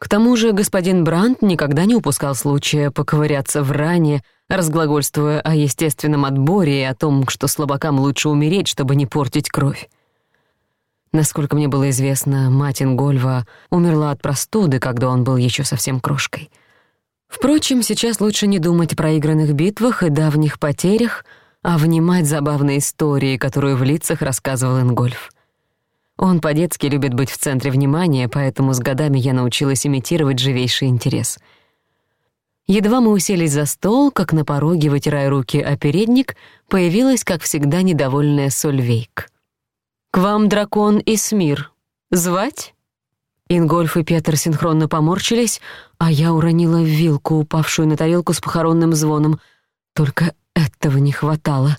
К тому же господин Брандт никогда не упускал случая поковыряться в ране, разглагольствуя о естественном отборе и о том, что слабакам лучше умереть, чтобы не портить кровь. Насколько мне было известно, Матин Гольва умерла от простуды, когда он был еще совсем крошкой. Впрочем, сейчас лучше не думать о проигранных битвах и давних потерях, а внимать забавные истории, которые в лицах рассказывал Ингольф. Он по-детски любит быть в центре внимания, поэтому с годами я научилась имитировать живейший интерес. Едва мы уселись за стол, как на пороге, вытирая руки о передник, появилась, как всегда, недовольная Сольвейк. «К вам, дракон и Смир. Звать?» Ингольф и Петр синхронно поморщились, а я уронила вилку, упавшую на тарелку с похоронным звоном. Только этого не хватало.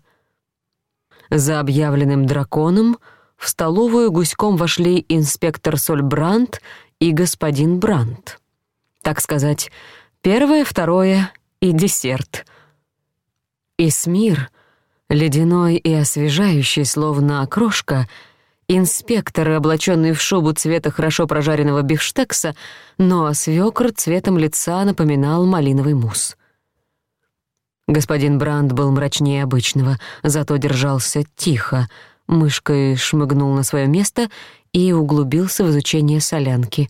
За объявленным драконом — в столовую гуськом вошли инспектор Сольбрант и господин Брант. Так сказать, первое, второе и десерт. И Смир, ледяной и освежающий, словно окрошка, инспектор, облаченный в шубу цвета хорошо прожаренного бифштекса, но свёкр цветом лица напоминал малиновый мусс. Господин Бранд был мрачнее обычного, зато держался тихо — мышкой шмыгнул на своё место и углубился в изучение солянки.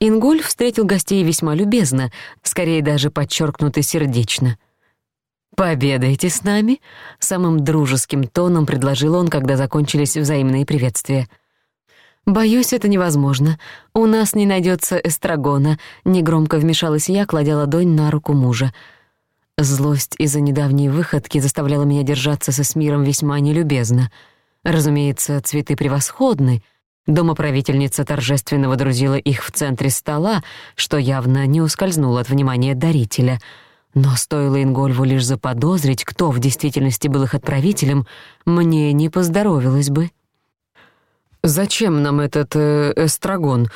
Ингольф встретил гостей весьма любезно, скорее даже подчёркнуто сердечно. «Пообедайте с нами», — самым дружеским тоном предложил он, когда закончились взаимные приветствия. «Боюсь, это невозможно. У нас не найдётся эстрагона», — негромко вмешалась я, кладя ладонь на руку мужа. «Пообедайте Злость из-за недавней выходки заставляла меня держаться со Смиром весьма нелюбезно. Разумеется, цветы превосходны. Домоправительница торжественно водрузила их в центре стола, что явно не ускользнуло от внимания дарителя. Но стоило Ингольву лишь заподозрить, кто в действительности был их отправителем, мне не поздоровилось бы. «Зачем нам этот э, эстрагон?»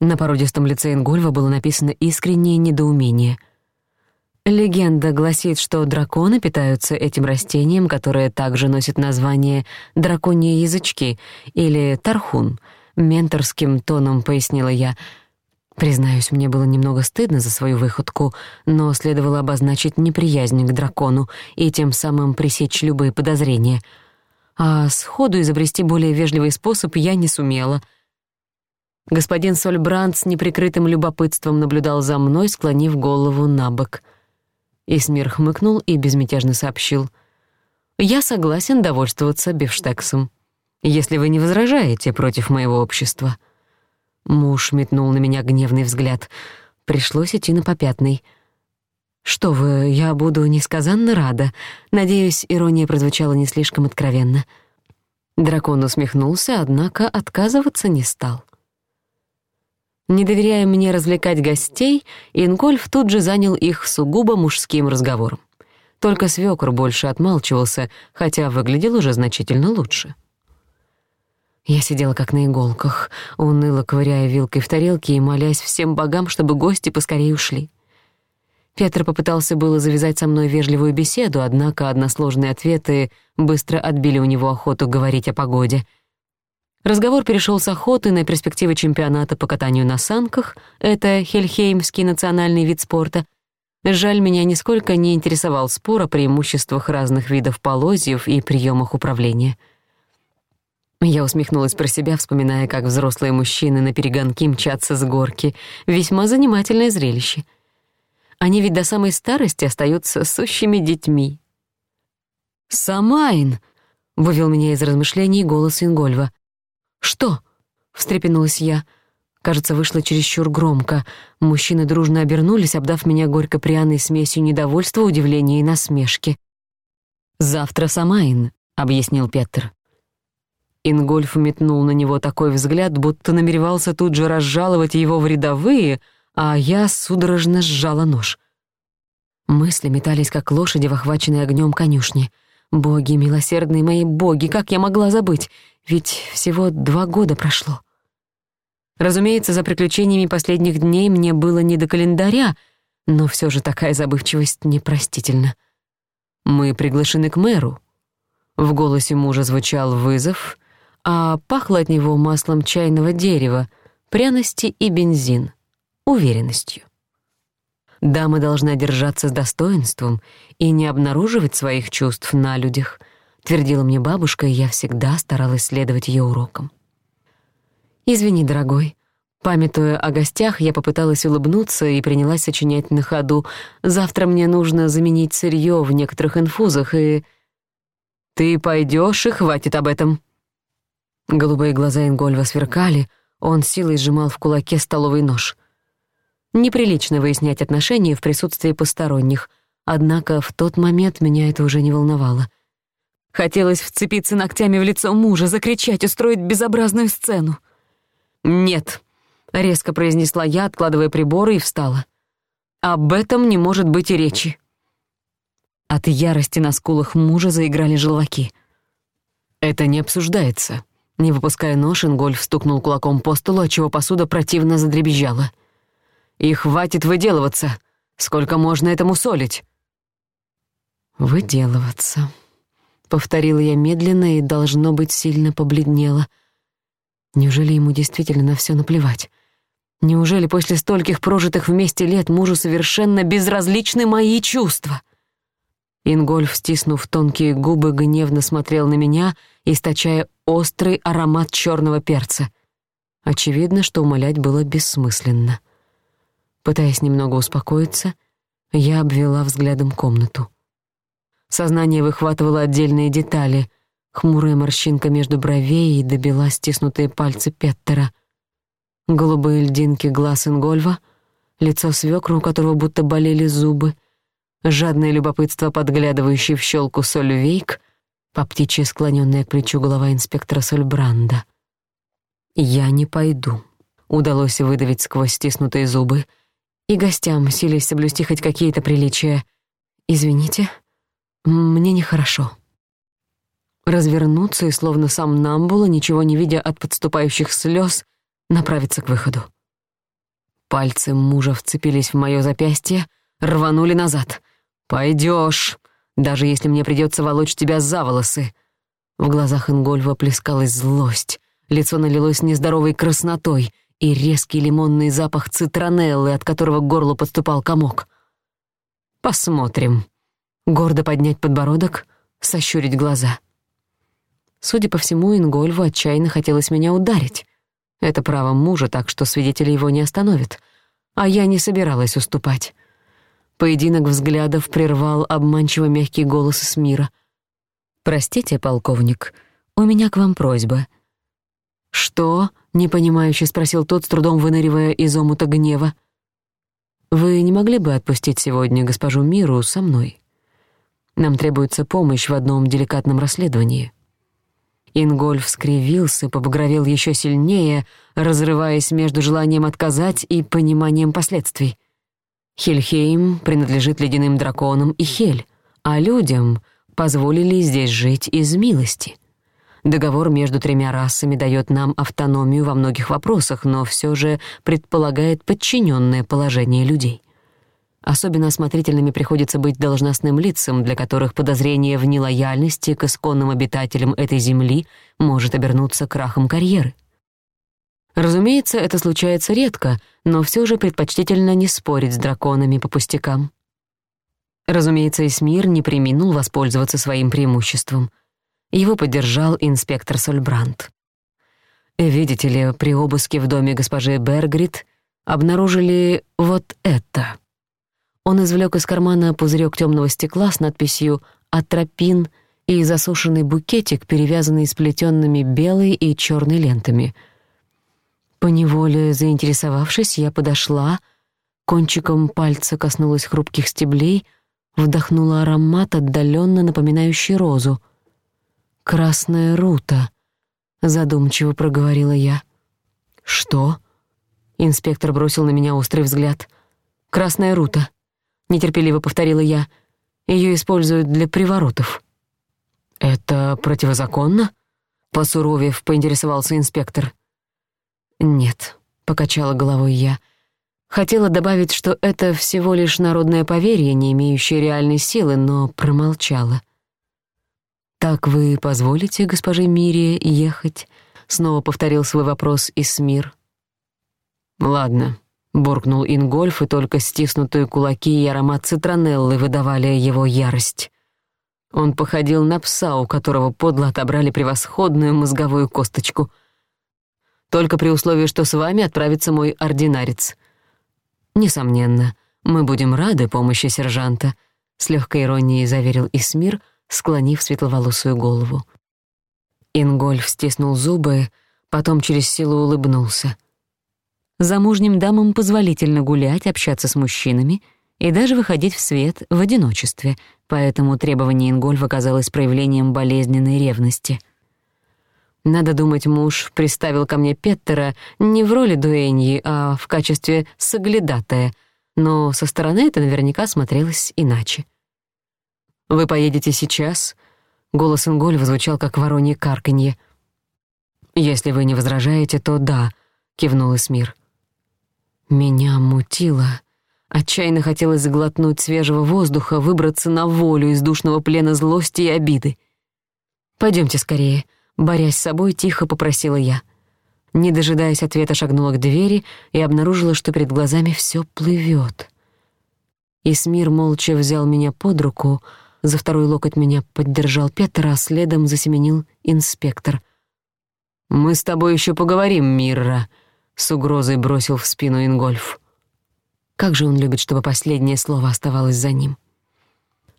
На породистом лице Ингольва было написано искреннее недоумение — Легенда гласит, что драконы питаются этим растением, которое также носит название «драконьи язычки» или «тархун», — менторским тоном пояснила я. Признаюсь, мне было немного стыдно за свою выходку, но следовало обозначить неприязнь к дракону и тем самым пресечь любые подозрения. А сходу изобрести более вежливый способ я не сумела — Господин Сольбрант с неприкрытым любопытством наблюдал за мной, склонив голову на бок. Эсмир хмыкнул и безмятежно сообщил. «Я согласен довольствоваться бифштексом, если вы не возражаете против моего общества». Муж метнул на меня гневный взгляд. Пришлось идти на попятный. «Что вы, я буду несказанно рада. Надеюсь, ирония прозвучала не слишком откровенно». Дракон усмехнулся, однако отказываться не стал. Не доверяя мне развлекать гостей, Ингольф тут же занял их сугубо мужским разговором. Только свёкор больше отмалчивался, хотя выглядел уже значительно лучше. Я сидела как на иголках, уныло ковыряя вилкой в тарелке и молясь всем богам, чтобы гости поскорее ушли. Петр попытался было завязать со мной вежливую беседу, однако односложные ответы быстро отбили у него охоту говорить о погоде — Разговор перешел с охоты на перспективы чемпионата по катанию на санках, это хельхеймский национальный вид спорта. Жаль, меня нисколько не интересовал спор о преимуществах разных видов полозьев и приемах управления. Я усмехнулась про себя, вспоминая, как взрослые мужчины на перегонки мчатся с горки. Весьма занимательное зрелище. Они ведь до самой старости остаются сущими детьми. «Самайн!» — вывел меня из размышлений голос Ингольва — «Что?» — встрепенулась я. Кажется, вышло чересчур громко. Мужчины дружно обернулись, обдав меня горько-пряной смесью недовольства, удивления и насмешки. «Завтра Самайн», — объяснил Петр. Ингольф метнул на него такой взгляд, будто намеревался тут же разжаловать его в рядовые, а я судорожно сжала нож. Мысли метались, как лошади в охваченной огнём конюшни — Боги, милосердные мои боги, как я могла забыть? Ведь всего два года прошло. Разумеется, за приключениями последних дней мне было не до календаря, но все же такая забывчивость непростительна. «Мы приглашены к мэру». В голосе мужа звучал вызов, а пахло от него маслом чайного дерева, пряности и бензин, уверенностью. Дама должна держаться с достоинством и не обнаруживать своих чувств на людях, твердила мне бабушка, и я всегда старалась следовать её урокам. «Извини, дорогой». Памятуя о гостях, я попыталась улыбнуться и принялась сочинять на ходу. «Завтра мне нужно заменить сырьё в некоторых инфузах, и...» «Ты пойдёшь, и хватит об этом». Голубые глаза Ингольва сверкали, он силой сжимал в кулаке столовый нож. Неприлично выяснять отношения в присутствии посторонних, однако в тот момент меня это уже не волновало. Хотелось вцепиться ногтями в лицо мужа, закричать, устроить безобразную сцену. «Нет», — резко произнесла я, откладывая приборы, и встала. «Об этом не может быть и речи». От ярости на скулах мужа заиграли желваки. «Это не обсуждается». Не выпуская нож, Ингольф стукнул кулаком по столу, отчего посуда противно задребезжала. «Я и хватит выделываться. Сколько можно этому солить?» «Выделываться», — повторила я медленно и, должно быть, сильно побледнела. Неужели ему действительно на всё наплевать? Неужели после стольких прожитых вместе лет мужу совершенно безразличны мои чувства? Ингольф, стиснув тонкие губы, гневно смотрел на меня, источая острый аромат чёрного перца. Очевидно, что умолять было бессмысленно. — Пытаясь немного успокоиться, я обвела взглядом комнату. Сознание выхватывало отдельные детали. Хмурая морщинка между бровей и добила стиснутые пальцы Петтера. Голубые льдинки глаз Ингольва, лицо свёкра, у которого будто болели зубы, жадное любопытство, подглядывающее в щёлку Сольвейк, по птичьи склонённая к плечу голова инспектора Сольбранда. «Я не пойду», — удалось выдавить сквозь стиснутые зубы — и гостям, силясь соблюсти хоть какие-то приличия. «Извините, мне нехорошо». Развернуться и, словно сам Намбула, ничего не видя от подступающих слез, направиться к выходу. Пальцы мужа вцепились в моё запястье, рванули назад. «Пойдёшь, даже если мне придётся волочь тебя за волосы». В глазах Ингольва плескалась злость, лицо налилось нездоровой краснотой — и резкий лимонный запах цитронеллы, от которого к горлу подступал комок. «Посмотрим». Гордо поднять подбородок, сощурить глаза. Судя по всему, Ингольву отчаянно хотелось меня ударить. Это право мужа, так что свидетели его не остановят. А я не собиралась уступать. Поединок взглядов прервал обманчиво мягкий голос из мира. «Простите, полковник, у меня к вам просьба». «Что?» Не непонимающе спросил тот, с трудом выныривая из омута гнева. «Вы не могли бы отпустить сегодня госпожу Миру со мной? Нам требуется помощь в одном деликатном расследовании». Ингольф скривился, побагровел еще сильнее, разрываясь между желанием отказать и пониманием последствий. Хельхейм принадлежит ледяным драконам и Хель, а людям позволили здесь жить из милости — Договор между тремя расами дает нам автономию во многих вопросах, но все же предполагает подчиненное положение людей. Особенно осмотрительными приходится быть должностным лицам, для которых подозрение в нелояльности к исконным обитателям этой земли может обернуться крахом карьеры. Разумеется, это случается редко, но все же предпочтительно не спорить с драконами по пустякам. Разумеется, Эсмир не преминул воспользоваться своим преимуществом — его поддержал инспектор Сольбрант. Э, «Видите ли, при обыске в доме госпожи Бергрид обнаружили вот это». Он извлёк из кармана пузырёк тёмного стекла с надписью «Атропин» и засушенный букетик, перевязанный сплетёнными белой и чёрной лентами. Поневоле заинтересовавшись, я подошла, кончиком пальца коснулась хрупких стеблей, вдохнула аромат, отдалённо напоминающий розу — «Красная рута», — задумчиво проговорила я. «Что?» — инспектор бросил на меня острый взгляд. «Красная рута», — нетерпеливо повторила я. Ее используют для приворотов». «Это противозаконно?» — посуровев, поинтересовался инспектор. «Нет», — покачала головой я. Хотела добавить, что это всего лишь народное поверье, не имеющее реальной силы, но промолчала. «Так вы позволите госпоже Мире ехать?» — снова повторил свой вопрос Исмир. «Ладно», — буркнул Ингольф, и только стиснутые кулаки и аромат цитронеллы выдавали его ярость. Он походил на пса, у которого подло отобрали превосходную мозговую косточку. «Только при условии, что с вами отправится мой ординарец». «Несомненно, мы будем рады помощи сержанта», — с легкой иронией заверил Исмир — склонив светловолосую голову. Ингольф стеснул зубы, потом через силу улыбнулся. Замужним дамам позволительно гулять, общаться с мужчинами и даже выходить в свет в одиночестве, поэтому требование Ингольфа казалось проявлением болезненной ревности. Надо думать, муж приставил ко мне Петтера не в роли дуэньи, а в качестве соглядатая, но со стороны это наверняка смотрелось иначе. «Вы поедете сейчас?» Голос Инголь звучал, как воронье карканье. «Если вы не возражаете, то да», — кивнул Эсмир. «Меня мутило». Отчаянно хотелось заглотнуть свежего воздуха, выбраться на волю из душного плена злости и обиды. Пойдемте скорее», — борясь с собой, тихо попросила я. Не дожидаясь ответа, шагнула к двери и обнаружила, что перед глазами всё плывёт. Исмир молча взял меня под руку, — за второй локоть меня поддержал Петр, а следом засеменил инспектор. «Мы с тобой еще поговорим, Мирра», — с угрозой бросил в спину Ингольф. Как же он любит, чтобы последнее слово оставалось за ним.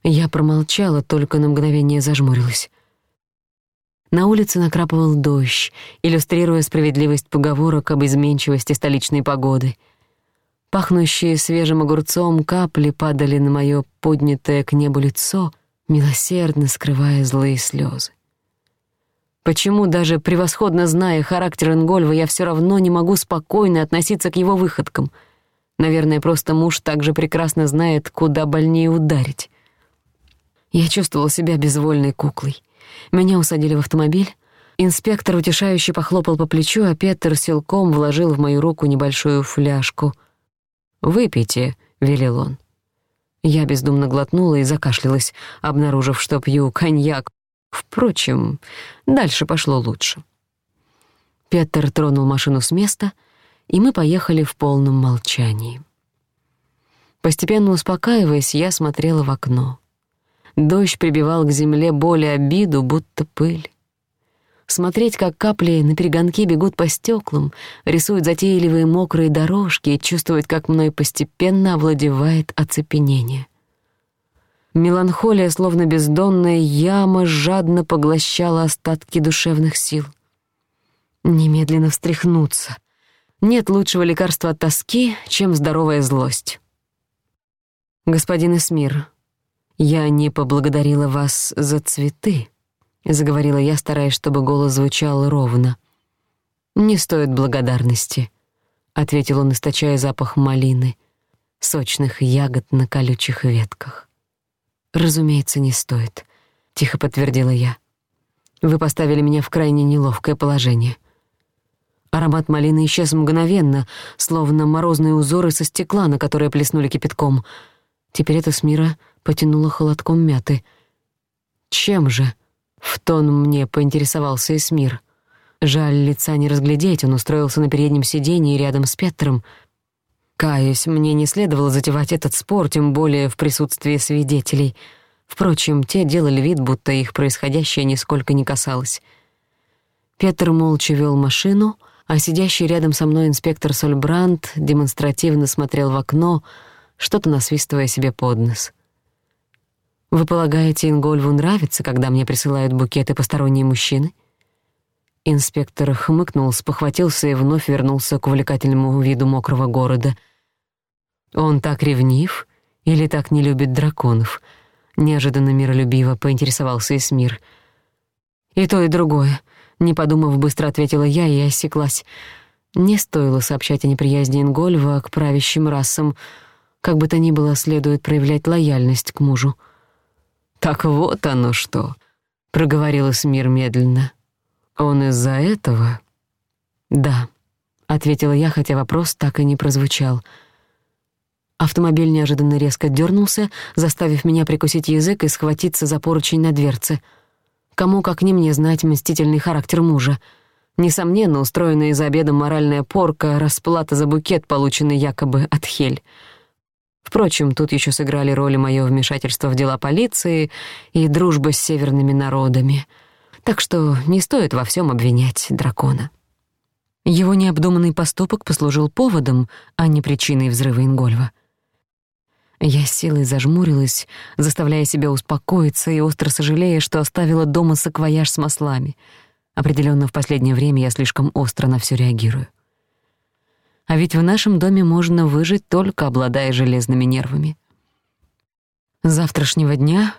Я промолчала, только на мгновение зажмурилась. На улице накрапывал дождь, иллюстрируя справедливость поговорок об изменчивости столичной погоды — Пахнущие свежим огурцом капли падали на мое поднятое к небу лицо, милосердно скрывая злые слезы. Почему, даже превосходно зная характер Ингольва, я все равно не могу спокойно относиться к его выходкам? Наверное, просто муж так же прекрасно знает, куда больнее ударить. Я чувствовал себя безвольной куклой. Меня усадили в автомобиль. Инспектор утешающе похлопал по плечу, а Петер силком вложил в мою руку небольшую фляжку — «Выпейте», — велел он. Я бездумно глотнула и закашлялась, обнаружив, что пью коньяк. Впрочем, дальше пошло лучше. Петр тронул машину с места, и мы поехали в полном молчании. Постепенно успокаиваясь, я смотрела в окно. Дождь прибивал к земле более обиду, будто пыль. Смотреть, как капли на перегонке бегут по стеклам, рисуют затейливые мокрые дорожки и чувствовать, как мной постепенно овладевает оцепенение. Меланхолия, словно бездонная яма, жадно поглощала остатки душевных сил. Немедленно встряхнуться. Нет лучшего лекарства от тоски, чем здоровая злость. Господин Эсмир, я не поблагодарила вас за цветы. — заговорила я, стараясь, чтобы голос звучал ровно. «Не стоит благодарности», — ответил он, источая запах малины, сочных ягод на колючих ветках. «Разумеется, не стоит», — тихо подтвердила я. «Вы поставили меня в крайне неловкое положение». Аромат малины исчез мгновенно, словно морозные узоры со стекла, на которые плеснули кипятком. Теперь это с мира потянуло холодком мяты. «Чем же?» В тон мне поинтересовался Эсмир. Жаль, лица не разглядеть, он устроился на переднем сиденье рядом с Петром. Каюсь, мне не следовало затевать этот спор, тем более в присутствии свидетелей. Впрочем, те делали вид, будто их происходящее нисколько не касалось. Петр молча вел машину, а сидящий рядом со мной инспектор Сольбрант демонстративно смотрел в окно, что-то насвистывая себе под нос. Вы полагаете, Ингольву нравится, когда мне присылают букеты посторонние мужчины?» Инспектор хмыкнул, спохватился и вновь вернулся к увлекательному виду мокрого города. «Он так ревнив или так не любит драконов?» Неожиданно миролюбиво поинтересовался Эсмир. «И то, и другое», — не подумав, быстро ответила я и осеклась. Не стоило сообщать о неприязни Ингольва к правящим расам. Как бы то ни было, следует проявлять лояльность к мужу. «Так вот оно что», — проговорил Смир медленно. «Он из-за этого?» «Да», — ответила я, хотя вопрос так и не прозвучал. Автомобиль неожиданно резко дернулся, заставив меня прикусить язык и схватиться за поручень на дверце. Кому, как не мне, знать мстительный характер мужа. Несомненно, устроенная за обедом моральная порка — расплата за букет, полученный якобы от Хель. Впрочем, тут еще сыграли роли мое вмешательство в дела полиции и дружба с северными народами. Так что не стоит во всем обвинять дракона. Его необдуманный поступок послужил поводом, а не причиной взрыва Ингольва. Я силой зажмурилась, заставляя себя успокоиться и остро сожалея, что оставила дома саквояж с маслами. Определенно в последнее время я слишком остро на все реагирую. А ведь в нашем доме можно выжить, только обладая железными нервами. С завтрашнего дня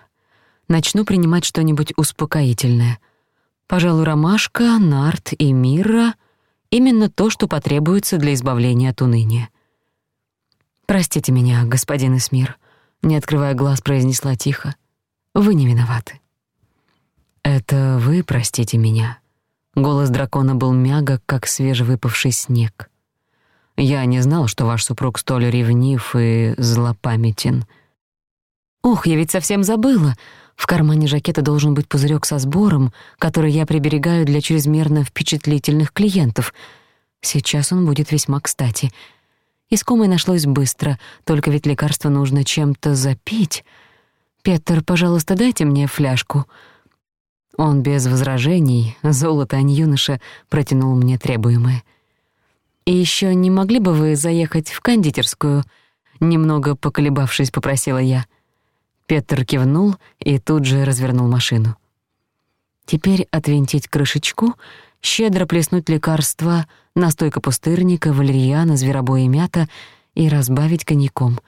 начну принимать что-нибудь успокоительное. Пожалуй, ромашка, нарт и мирра — именно то, что потребуется для избавления от уныния. «Простите меня, господин Эсмир», — не открывая глаз, произнесла тихо. «Вы не виноваты». «Это вы простите меня». Голос дракона был мягок, как свежевыпавший снег. Я не знал, что ваш супруг столь ревнив и злопамятен. Ох, я ведь совсем забыла. В кармане жакета должен быть пузырёк со сбором, который я приберегаю для чрезмерно впечатлительных клиентов. Сейчас он будет весьма кстати. Искомое нашлось быстро, только ведь лекарство нужно чем-то запить. «Петер, пожалуйста, дайте мне фляжку». Он без возражений, золото Аньюныша, протянул мне требуемое. И еще не могли бы вы заехать в кондитерскую?» Немного поколебавшись, попросила я. Петр кивнул и тут же развернул машину. Теперь отвинтить крышечку, щедро плеснуть лекарства, настойка пустырника, валерьяна, зверобой и мята и разбавить коньяком.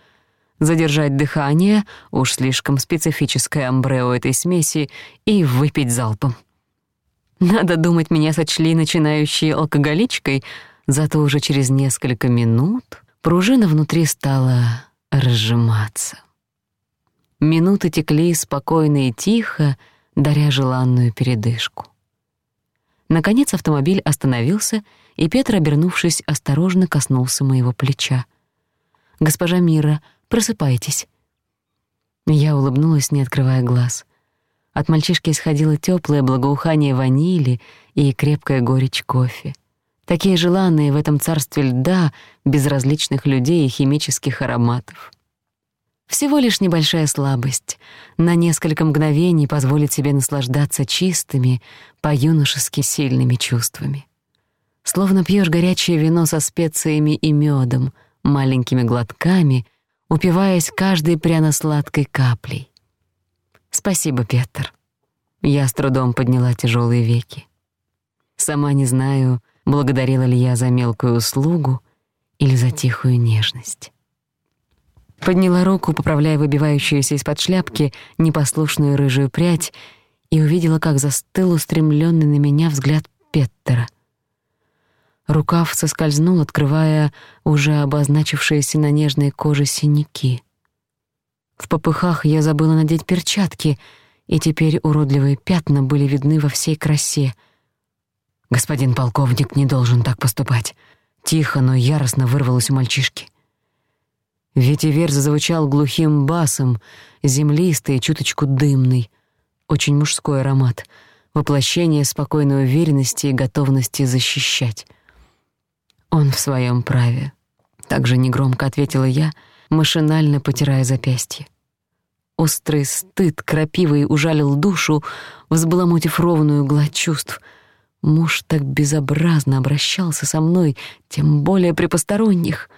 Задержать дыхание, уж слишком специфическое амбре у этой смеси, и выпить залпом. Надо думать, меня сочли начинающей алкоголичкой — Зато уже через несколько минут пружина внутри стала разжиматься. Минуты текли спокойно и тихо, даря желанную передышку. Наконец автомобиль остановился, и Петр, обернувшись, осторожно коснулся моего плеча. «Госпожа Мира, просыпайтесь». Я улыбнулась, не открывая глаз. От мальчишки исходило теплое благоухание ванили и крепкая горечь кофе такие желанные в этом царстве льда, безразличных людей и химических ароматов. Всего лишь небольшая слабость на несколько мгновений позволит себе наслаждаться чистыми, по-юношески сильными чувствами. Словно пьёшь горячее вино со специями и мёдом, маленькими глотками, упиваясь каждой пряно-сладкой каплей. «Спасибо, Петр». Я с трудом подняла тяжёлые веки. Сама не знаю, благодарила ли я за мелкую услугу или за тихую нежность. Подняла руку, поправляя выбивающуюся из-под шляпки непослушную рыжую прядь, и увидела, как застыл устремленный на меня взгляд Петтера. Рукав соскользнул, открывая уже обозначившиеся на нежной коже синяки. В попыхах я забыла надеть перчатки, и теперь уродливые пятна были видны во всей красе — Господин полковник не должен так поступать. Тихо, но яростно вырвалось у мальчишки. Ветивер зазвучал глухим басом, землистый, и чуточку дымный. Очень мужской аромат, воплощение спокойной уверенности и готовности защищать. «Он в своем праве», — также негромко ответила я, машинально потирая запястье. Острый стыд крапивой ужалил душу, взбаламутив ровную гладь чувств — Муж так безобразно обращался со мной, тем более при посторонних.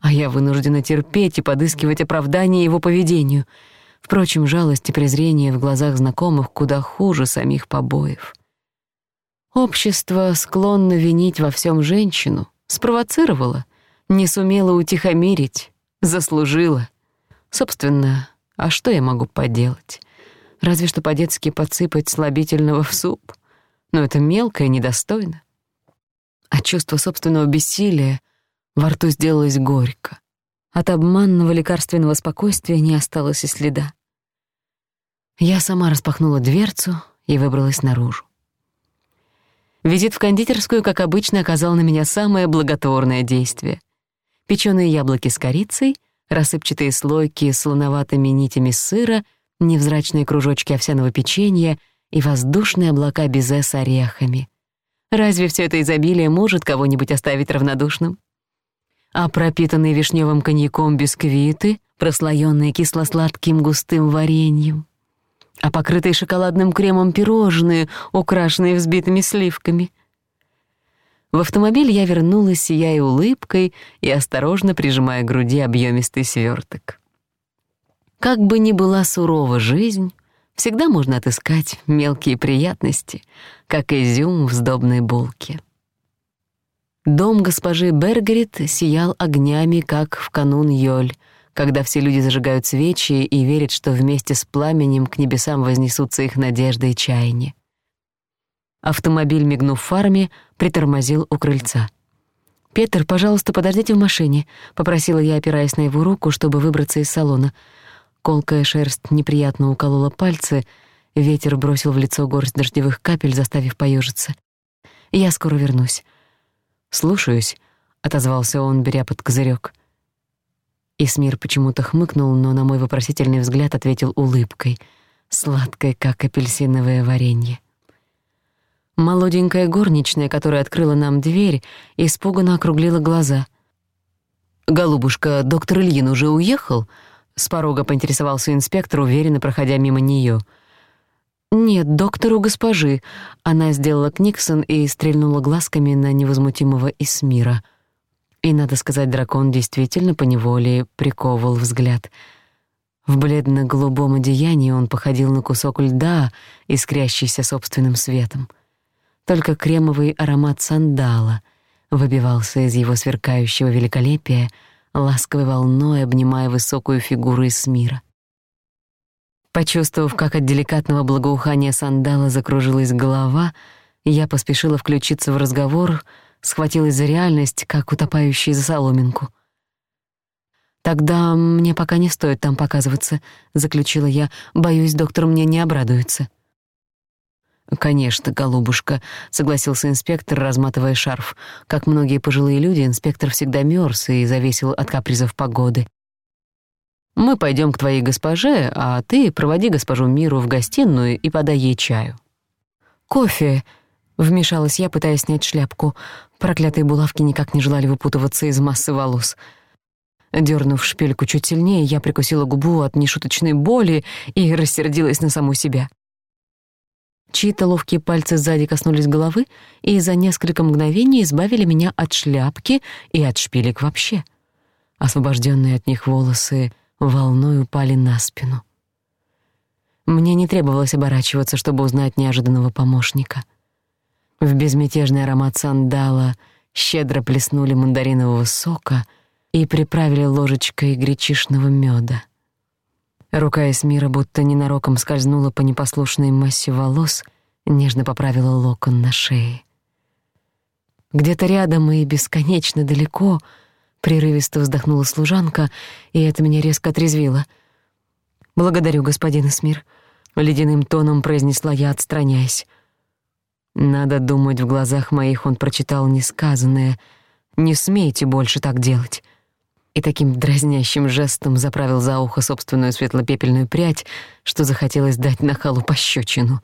А я вынуждена терпеть и подыскивать оправдание его поведению. Впрочем, жалость и презрение в глазах знакомых куда хуже самих побоев. Общество склонно винить во всем женщину, спровоцировало, не сумело утихомирить, заслужило. Собственно, а что я могу поделать? Разве что по-детски подсыпать слабительного в суп — но это мелко и недостойно. А чувство собственного бессилия во рту сделалось горько. От обманного лекарственного спокойствия не осталось и следа. Я сама распахнула дверцу и выбралась наружу. Визит в кондитерскую, как обычно, оказал на меня самое благотворное действие. Печёные яблоки с корицей, рассыпчатые слойки с солоноватыми нитями сыра, невзрачные кружочки овсяного печенья — и воздушные облака безе с орехами. Разве все это изобилие может кого-нибудь оставить равнодушным? А пропитанные вишневым коньяком бисквиты, прослоенные кисло-сладким густым вареньем, а покрытые шоколадным кремом пирожные, украшенные взбитыми сливками. В автомобиль я вернулась, сияя улыбкой и осторожно прижимая к груди объёмистый свёрток. Как бы ни была сурова жизнь, Всегда можно отыскать мелкие приятности, как изюм в сдобной булке. Дом госпожи Бергерит сиял огнями, как в канун Йоль, когда все люди зажигают свечи и верят, что вместе с пламенем к небесам вознесутся их надежды и чаяния. Автомобиль, мигнув фарме, притормозил у крыльца. «Петер, пожалуйста, подождите в машине», — попросила я, опираясь на его руку, чтобы выбраться из салона — Колкая шерсть неприятно уколола пальцы, ветер бросил в лицо горсть дождевых капель, заставив поёжиться. «Я скоро вернусь». «Слушаюсь», — отозвался он, беря под козырёк. Исмир почему-то хмыкнул, но на мой вопросительный взгляд ответил улыбкой, сладкой, как апельсиновое варенье. Молоденькая горничная, которая открыла нам дверь, испуганно округлила глаза. «Голубушка, доктор Ильин уже уехал?» С порога поинтересовался инспектор, уверенно проходя мимо неё. «Нет, доктору госпожи». Она сделала книксон и стрельнула глазками на невозмутимого Исмира. И, надо сказать, дракон действительно поневоле приковывал взгляд. В бледно-голубом одеянии он походил на кусок льда, искрящийся собственным светом. Только кремовый аромат сандала выбивался из его сверкающего великолепия — ласковой волной обнимая высокую фигуру из мира. Почувствовав, как от деликатного благоухания сандала закружилась голова, я поспешила включиться в разговор, схватилась за реальность, как утопающий за соломинку. «Тогда мне пока не стоит там показываться», — заключила я. «Боюсь, доктор мне не обрадуется». «Конечно, голубушка», — согласился инспектор, разматывая шарф. Как многие пожилые люди, инспектор всегда мёрз и зависел от капризов погоды. «Мы пойдём к твоей госпоже, а ты проводи госпожу Миру в гостиную и подай ей чаю». «Кофе», — вмешалась я, пытаясь снять шляпку. Проклятые булавки никак не желали выпутываться из массы волос. Дёрнув шпильку чуть сильнее, я прикусила губу от нешуточной боли и рассердилась на саму себя. Чьи-то ловкие пальцы сзади коснулись головы и за несколько мгновений избавили меня от шляпки и от шпилек вообще. Освобожденные от них волосы волной упали на спину. Мне не требовалось оборачиваться, чтобы узнать неожиданного помощника. В безмятежный аромат сандала щедро плеснули мандаринового сока и приправили ложечкой гречишного мёда. Рука Эсмира будто ненароком скользнула по непослушной массе волос, нежно поправила локон на шее. Где-то рядом и бесконечно далеко прерывисто вздохнула служанка, и это меня резко отрезвило. «Благодарю, господин Эсмир», — ледяным тоном произнесла я, отстраняясь. Надо думать, в глазах моих он прочитал несказанное. «Не смейте больше так делать» и таким дразнящим жестом заправил за ухо собственную светло-пепельную прядь, что захотелось дать нахалу пощечину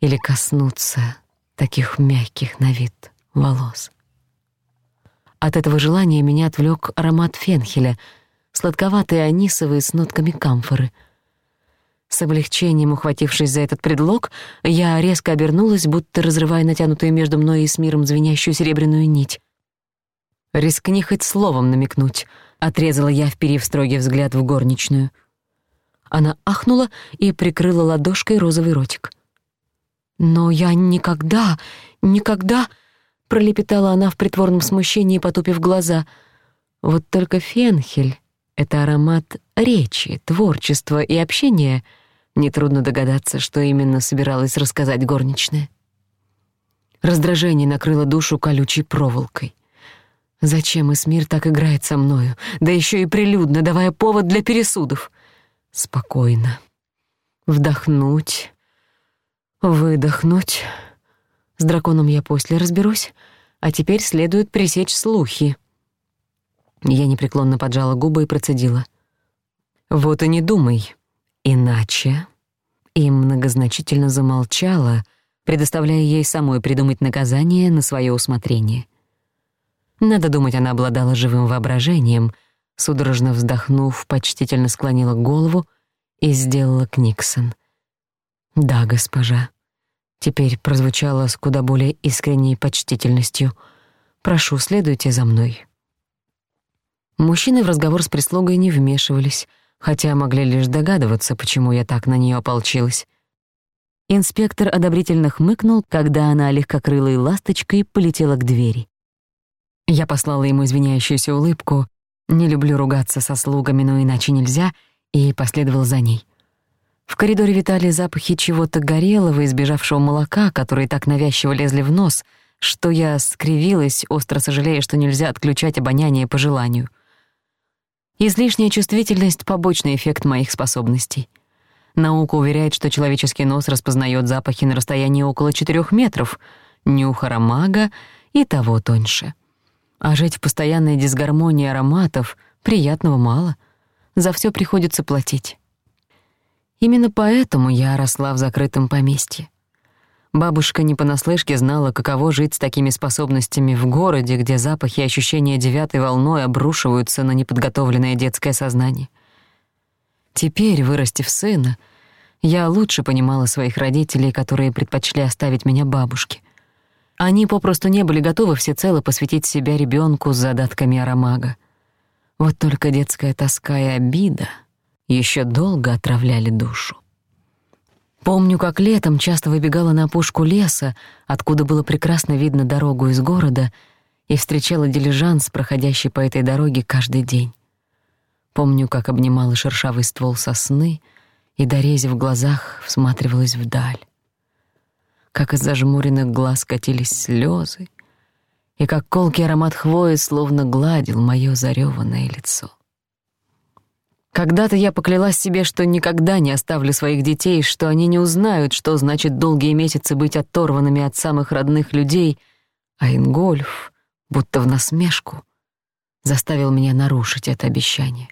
или коснуться таких мягких на вид волос. От этого желания меня отвлек аромат фенхеля, сладковатый анисовый с нотками камфоры. С облегчением ухватившись за этот предлог, я резко обернулась, будто разрывая натянутую между мной и с миром звенящую серебряную нить. «Рискни хоть словом намекнуть», отрезала я, вперев строгий взгляд в горничную. Она ахнула и прикрыла ладошкой розовый ротик. «Но я никогда, никогда...» — пролепетала она в притворном смущении, потупив глаза. «Вот только фенхель — это аромат речи, творчества и общения. Нетрудно догадаться, что именно собиралась рассказать горничная». Раздражение накрыло душу колючей проволокой. Зачем Эсмир так играет со мною, да еще и прилюдно, давая повод для пересудов? Спокойно. Вдохнуть. Выдохнуть. С драконом я после разберусь, а теперь следует пресечь слухи. Я непреклонно поджала губы и процедила. «Вот и не думай. Иначе...» И многозначительно замолчала, предоставляя ей самой придумать наказание на свое усмотрение. Надо думать, она обладала живым воображением. Судорожно вздохнув, почтительно склонила голову и сделала Книксон. «Да, госпожа». Теперь прозвучало с куда более искренней почтительностью. «Прошу, следуйте за мной». Мужчины в разговор с прислугой не вмешивались, хотя могли лишь догадываться, почему я так на неё ополчилась. Инспектор одобрительно хмыкнул, когда она легкокрылой ласточкой полетела к двери. Я послала ему извиняющуюся улыбку. Не люблю ругаться со слугами, но иначе нельзя, и последовал за ней. В коридоре витали запахи чего-то горелого, избежавшего молока, которые так навязчиво лезли в нос, что я скривилась, остро сожалея, что нельзя отключать обоняние по желанию. Излишняя чувствительность — побочный эффект моих способностей. Наука уверяет, что человеческий нос распознаёт запахи на расстоянии около 4 метров, нюх аромага и того тоньше. А жить в постоянной дисгармонии ароматов приятного мало. За всё приходится платить. Именно поэтому я росла в закрытом поместье. Бабушка не понаслышке знала, каково жить с такими способностями в городе, где запахи и ощущения девятой волной обрушиваются на неподготовленное детское сознание. Теперь, вырастив сына, я лучше понимала своих родителей, которые предпочли оставить меня бабушке. Они попросту не были готовы всецело посвятить себя ребёнку с задатками аромага. Вот только детская тоска и обида ещё долго отравляли душу. Помню, как летом часто выбегала на опушку леса, откуда было прекрасно видно дорогу из города, и встречала дилижанс, проходящий по этой дороге каждый день. Помню, как обнимала шершавый ствол сосны и, дорезив в глазах, всматривалась вдаль как из зажмуренных глаз катились слезы, и как колкий аромат хвои словно гладил мое зареванное лицо. Когда-то я поклялась себе, что никогда не оставлю своих детей, что они не узнают, что значит долгие месяцы быть оторванными от самых родных людей, а Ингольф, будто в насмешку, заставил меня нарушить это обещание,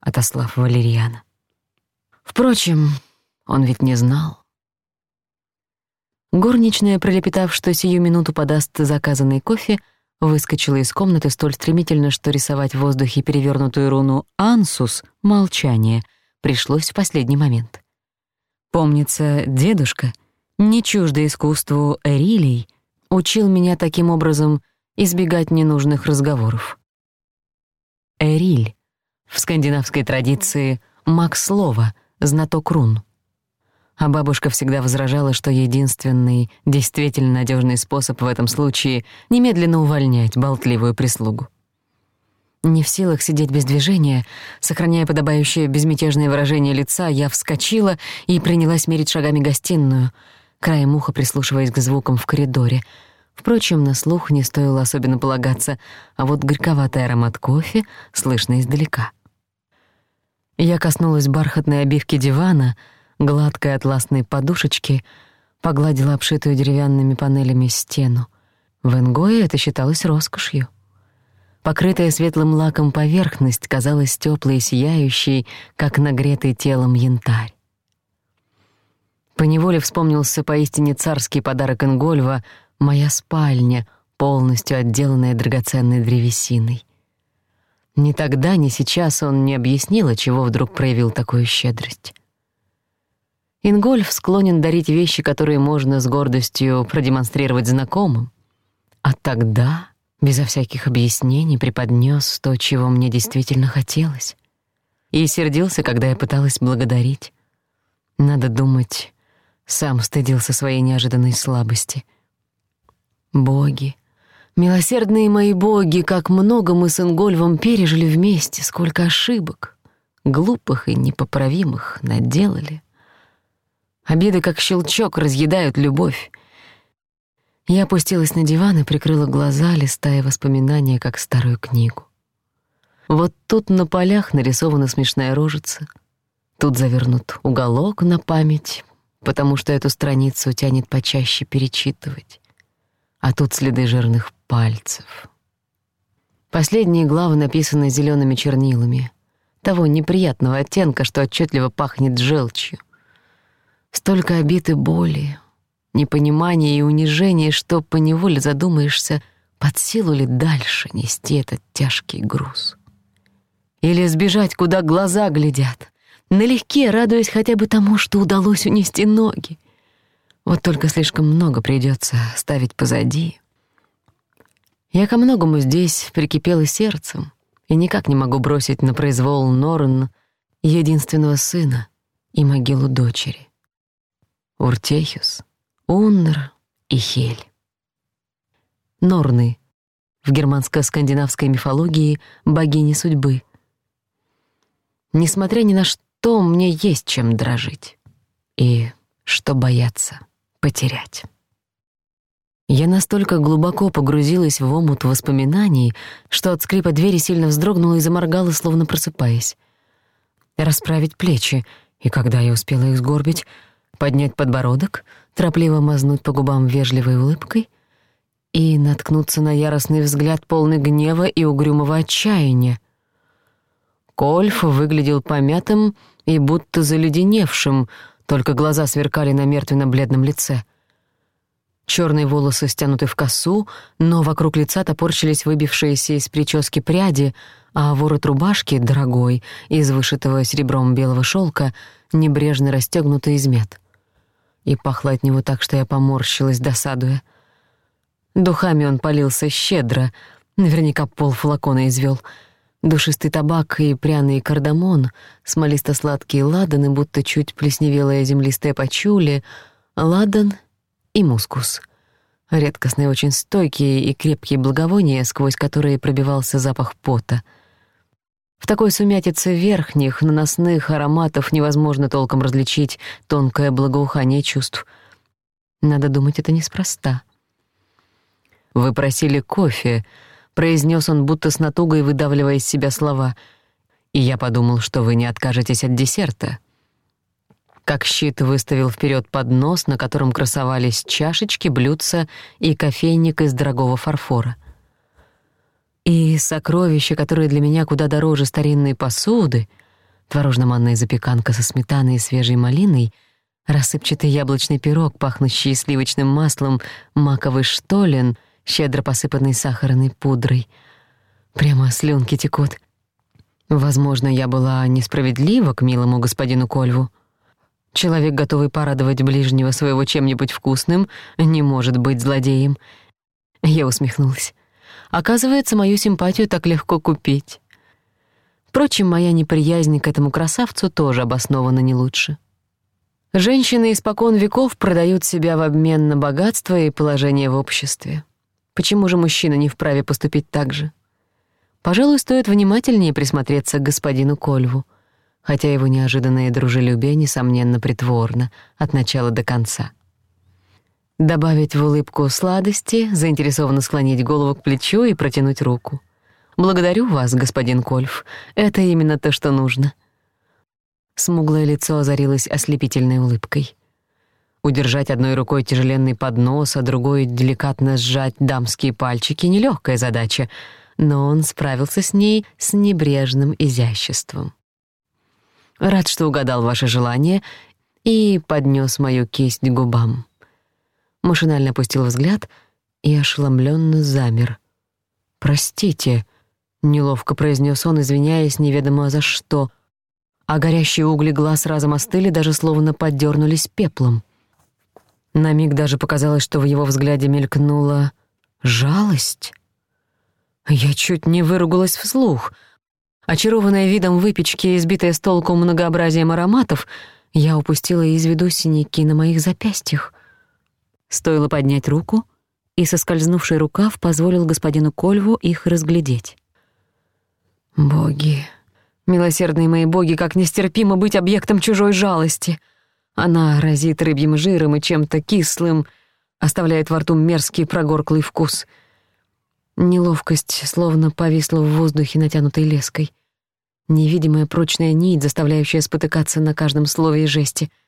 отослав Валерьяна. Впрочем, он ведь не знал. Горничная, пролепетав, что сию минуту подаст заказанный кофе, выскочила из комнаты столь стремительно, что рисовать в воздухе перевернутую руну «Ансус» — молчание — пришлось в последний момент. Помнится, дедушка, не чуждо искусству эрилий, учил меня таким образом избегать ненужных разговоров. Эриль. В скандинавской традиции маг слова, знаток рун а бабушка всегда возражала, что единственный действительно надёжный способ в этом случае — немедленно увольнять болтливую прислугу. Не в силах сидеть без движения, сохраняя подобающее безмятежное выражение лица, я вскочила и принялась мерить шагами гостиную, краем уха прислушиваясь к звукам в коридоре. Впрочем, на слух не стоило особенно полагаться, а вот горьковатый аромат кофе слышно издалека. Я коснулась бархатной обивки дивана — гладкой атласной подушечки погладила обшитую деревянными панелями стену. В Энгое это считалось роскошью. Покрытая светлым лаком поверхность казалась тёплой и сияющей, как нагретый телом янтарь. Поневоле вспомнился поистине царский подарок Ингольва — моя спальня, полностью отделанная драгоценной древесиной. Ни тогда, ни сейчас он не объяснил, чего вдруг проявил такую щедрость. Ингольф склонен дарить вещи, которые можно с гордостью продемонстрировать знакомым. А тогда, безо всяких объяснений, преподнёс то, чего мне действительно хотелось. И сердился, когда я пыталась благодарить. Надо думать, сам стыдился своей неожиданной слабости. Боги, милосердные мои боги, как много мы с Ингольвом пережили вместе, сколько ошибок, глупых и непоправимых, наделали. Обиды, как щелчок, разъедают любовь. Я опустилась на диван и прикрыла глаза, листая воспоминания, как старую книгу. Вот тут на полях нарисована смешная рожица, тут завернут уголок на память, потому что эту страницу тянет почаще перечитывать, а тут следы жирных пальцев. Последние главы написаны зелеными чернилами, того неприятного оттенка, что отчетливо пахнет желчью — Столько обид и боли, непонимания и унижения, что поневоле задумаешься, под силу ли дальше нести этот тяжкий груз. Или сбежать, куда глаза глядят, налегке радуясь хотя бы тому, что удалось унести ноги. Вот только слишком много придется ставить позади. Я ко многому здесь прикипела сердцем и никак не могу бросить на произвол Норн единственного сына и могилу дочери. Уртехюс, Уннер и Хель. Норны. В германско-скандинавской мифологии богини судьбы. Несмотря ни на что, мне есть чем дрожить. И что бояться потерять. Я настолько глубоко погрузилась в омут воспоминаний, что от скрипа двери сильно вздрогнула и заморгала, словно просыпаясь. Расправить плечи, и когда я успела их сгорбить, поднять подбородок, торопливо мазнуть по губам вежливой улыбкой и наткнуться на яростный взгляд полный гнева и угрюмого отчаяния. Кольф выглядел помятым и будто заледеневшим, только глаза сверкали на мертвенно-бледном лице. Чёрные волосы стянуты в косу, но вокруг лица топорщились выбившиеся из прически пряди, а ворот рубашки, дорогой, из вышитого серебром белого шёлка, небрежно расстёгнутый измет. измят. И пахло от него так, что я поморщилась, досадуя. Духами он полился щедро, наверняка пол флакона извёл — Душистый табак и пряный кардамон, смолисто-сладкие ладаны, будто чуть плесневелая землистая пачули, ладан и мускус. Редкостные, очень стойкие и крепкие благовония, сквозь которые пробивался запах пота. В такой сумятице верхних, наносных ароматов невозможно толком различить тонкое благоухание чувств. Надо думать, это неспроста. «Вы просили кофе», — произнес он, будто с натугой выдавливая из себя слова. «И я подумал, что вы не откажетесь от десерта». Как щит выставил вперед поднос, на котором красовались чашечки, блюдца и кофейник из дорогого фарфора — и сокровища, которые для меня куда дороже старинной посуды, творожно-манная запеканка со сметаной и свежей малиной, рассыпчатый яблочный пирог, пахнущий сливочным маслом, маковый штолен, щедро посыпанный сахарной пудрой. Прямо слюнки текут. Возможно, я была несправедлива к милому господину Кольву. Человек, готовый порадовать ближнего своего чем-нибудь вкусным, не может быть злодеем. Я усмехнулась. Оказывается, мою симпатию так легко купить. Впрочем, моя неприязнь к этому красавцу тоже обоснована не лучше. Женщины испокон веков продают себя в обмен на богатство и положение в обществе. Почему же мужчина не вправе поступить так же? Пожалуй, стоит внимательнее присмотреться к господину Кольву, хотя его неожиданное дружелюбие, несомненно, притворно от начала до конца. Добавить в улыбку сладости, заинтересованно склонить голову к плечу и протянуть руку. «Благодарю вас, господин Кольф. Это именно то, что нужно». Смуглое лицо озарилось ослепительной улыбкой. Удержать одной рукой тяжеленный поднос, а другой деликатно сжать дамские пальчики — нелёгкая задача, но он справился с ней с небрежным изяществом. «Рад, что угадал ваше желание и поднёс мою кисть губам». Машинально опустил взгляд и ошеломлённо замер. «Простите», — неловко произнёс он, извиняясь неведомо за что, а горящие угли глаз разом остыли, даже словно поддёрнулись пеплом. На миг даже показалось, что в его взгляде мелькнула жалость. Я чуть не выругалась вслух. Очарованная видом выпечки и избитая с толку многообразием ароматов, я упустила из виду синяки на моих запястьях. Стоило поднять руку, и соскользнувший рукав позволил господину Кольву их разглядеть. «Боги! Милосердные мои боги, как нестерпимо быть объектом чужой жалости! Она разит рыбьим жиром и чем-то кислым, оставляет во рту мерзкий прогорклый вкус». Неловкость словно повисла в воздухе натянутой леской. Невидимая прочная нить, заставляющая спотыкаться на каждом слове и жесте —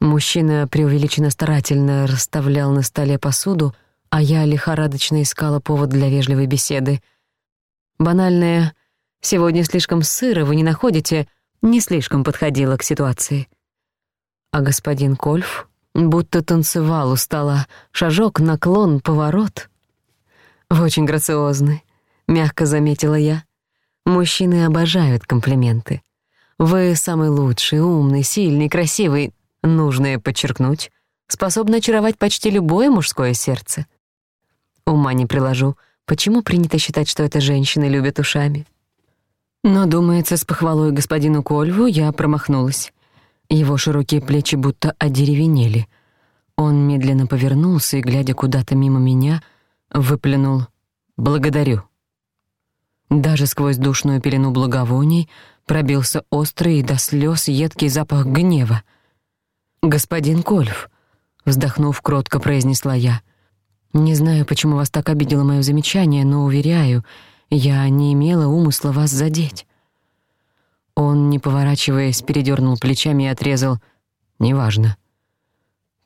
Мужчина преувеличенно старательно расставлял на столе посуду, а я лихорадочно искала повод для вежливой беседы. Банальное «сегодня слишком сыро, вы не находите» не слишком подходило к ситуации. А господин Кольф будто танцевал у стола, шажок, наклон, поворот. «Вы очень грациозны», — мягко заметила я. «Мужчины обожают комплименты. Вы самый лучший, умный, сильный, красивый, нужно подчеркнуть, способна очаровать почти любое мужское сердце. Ума не приложу, почему принято считать, что это женщины любят ушами. Но, думается, с похвалой господину Кольву я промахнулась. Его широкие плечи будто одеревенели. Он медленно повернулся и, глядя куда-то мимо меня, выплюнул «Благодарю». Даже сквозь душную пелену благовоний пробился острый и до слез едкий запах гнева — «Господин Кольф», — вздохнув, кротко произнесла я. «Не знаю, почему вас так обидело моё замечание, но, уверяю, я не имела умысла вас задеть». Он, не поворачиваясь, передёрнул плечами и отрезал «Неважно».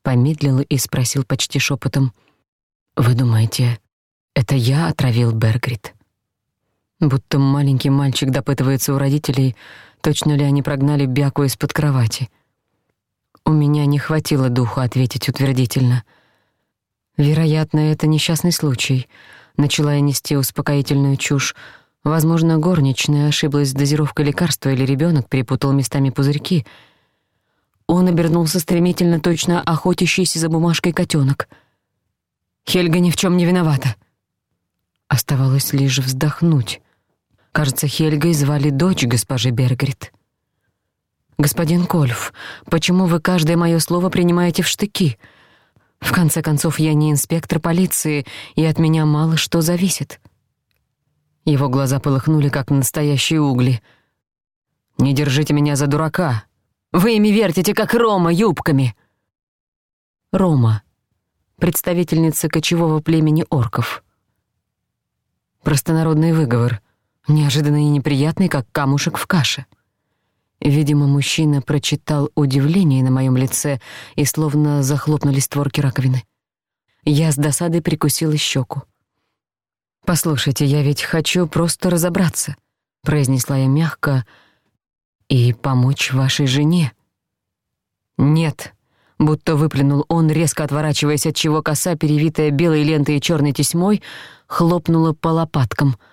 Помедлил и спросил почти шепотом: «Вы думаете, это я отравил Бергрид?» Будто маленький мальчик допытывается у родителей, точно ли они прогнали бяку из-под кровати — у меня не хватило духу ответить утвердительно. «Вероятно, это несчастный случай», — начала я нести успокоительную чушь. «Возможно, горничная ошиблась с дозировкой лекарства или ребёнок перепутал местами пузырьки». Он обернулся стремительно, точно охотящийся за бумажкой котёнок. «Хельга ни в чём не виновата». Оставалось лишь вздохнуть. Кажется, Хельгой звали дочь госпожи Бергрид. «Господин Кольф, почему вы каждое мое слово принимаете в штыки? В конце концов, я не инспектор полиции, и от меня мало что зависит». Его глаза полыхнули, как настоящие угли. «Не держите меня за дурака. Вы ими вертите, как Рома, юбками!» Рома, представительница кочевого племени орков. Простонародный выговор, неожиданный и неприятный, как камушек в каше. Видимо, мужчина прочитал удивление на моем лице и словно захлопнулись створки раковины. Я с досадой прикусила щеку. «Послушайте, я ведь хочу просто разобраться», — произнесла я мягко, — «и помочь вашей жене». «Нет», — будто выплюнул он, резко отворачиваясь, от чего коса, перевитая белой лентой и черной тесьмой, хлопнула по лопаткам —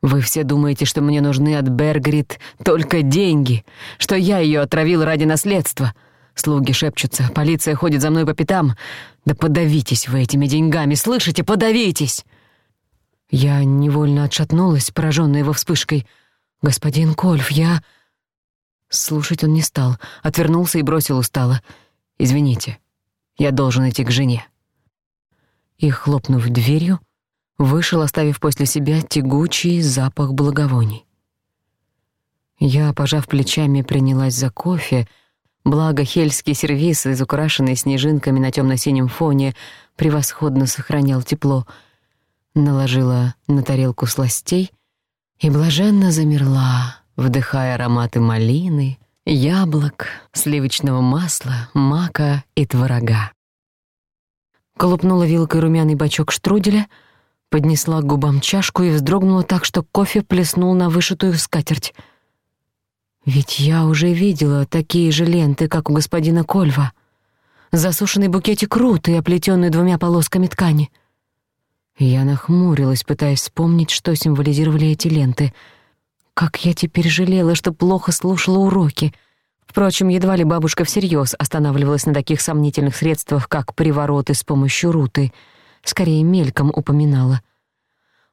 вы все думаете, что мне нужны от Бергрид только деньги, что я её отравил ради наследства. Слуги шепчутся, полиция ходит за мной по пятам. Да подавитесь вы этими деньгами, слышите, подавитесь!» Я невольно отшатнулась, поражённая его вспышкой. «Господин Кольф, я...» Слушать он не стал, отвернулся и бросил устало. «Извините, я должен идти к жене». И, хлопнув дверью, вышел, оставив после себя тягучий запах благовоний. Я, пожав плечами, принялась за кофе, благо хельский сервиз, изукрашенный снежинками на тёмно-синем фоне, превосходно сохранял тепло. Наложила на тарелку сластей и блаженно замерла, вдыхая ароматы малины, яблок, сливочного масла, мака и творога. Колупнула вилкой румяный бачок штруделя — поднесла к губам чашку и вздрогнула так, что кофе плеснул на вышитую скатерть. Ведь я уже видела такие же ленты, как у господина Кольва. Засушенный букетик рут и оплетённый двумя полосками ткани. Я нахмурилась, пытаясь вспомнить, что символизировали эти ленты. Как я теперь жалела, что плохо слушала уроки. Впрочем, едва ли бабушка всерьез, останавливалась на таких сомнительных средствах, как привороты с помощью руты — скорее мельком упоминала.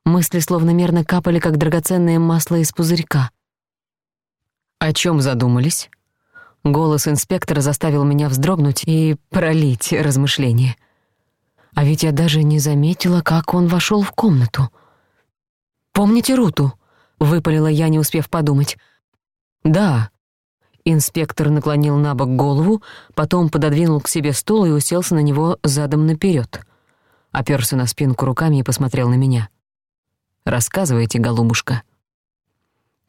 Мысли словно мерно капали, как драгоценное масло из пузырька. «О чем задумались?» Голос инспектора заставил меня вздрогнуть и пролить размышления. А ведь я даже не заметила, как он вошел в комнату. «Помните Руту?» — выпалила я, не успев подумать. «Да». Инспектор наклонил на бок голову, потом пододвинул к себе стул и уселся на него задом наперёд. «Да» оперся на спинку руками и посмотрел на меня. «Рассказывайте, голубушка».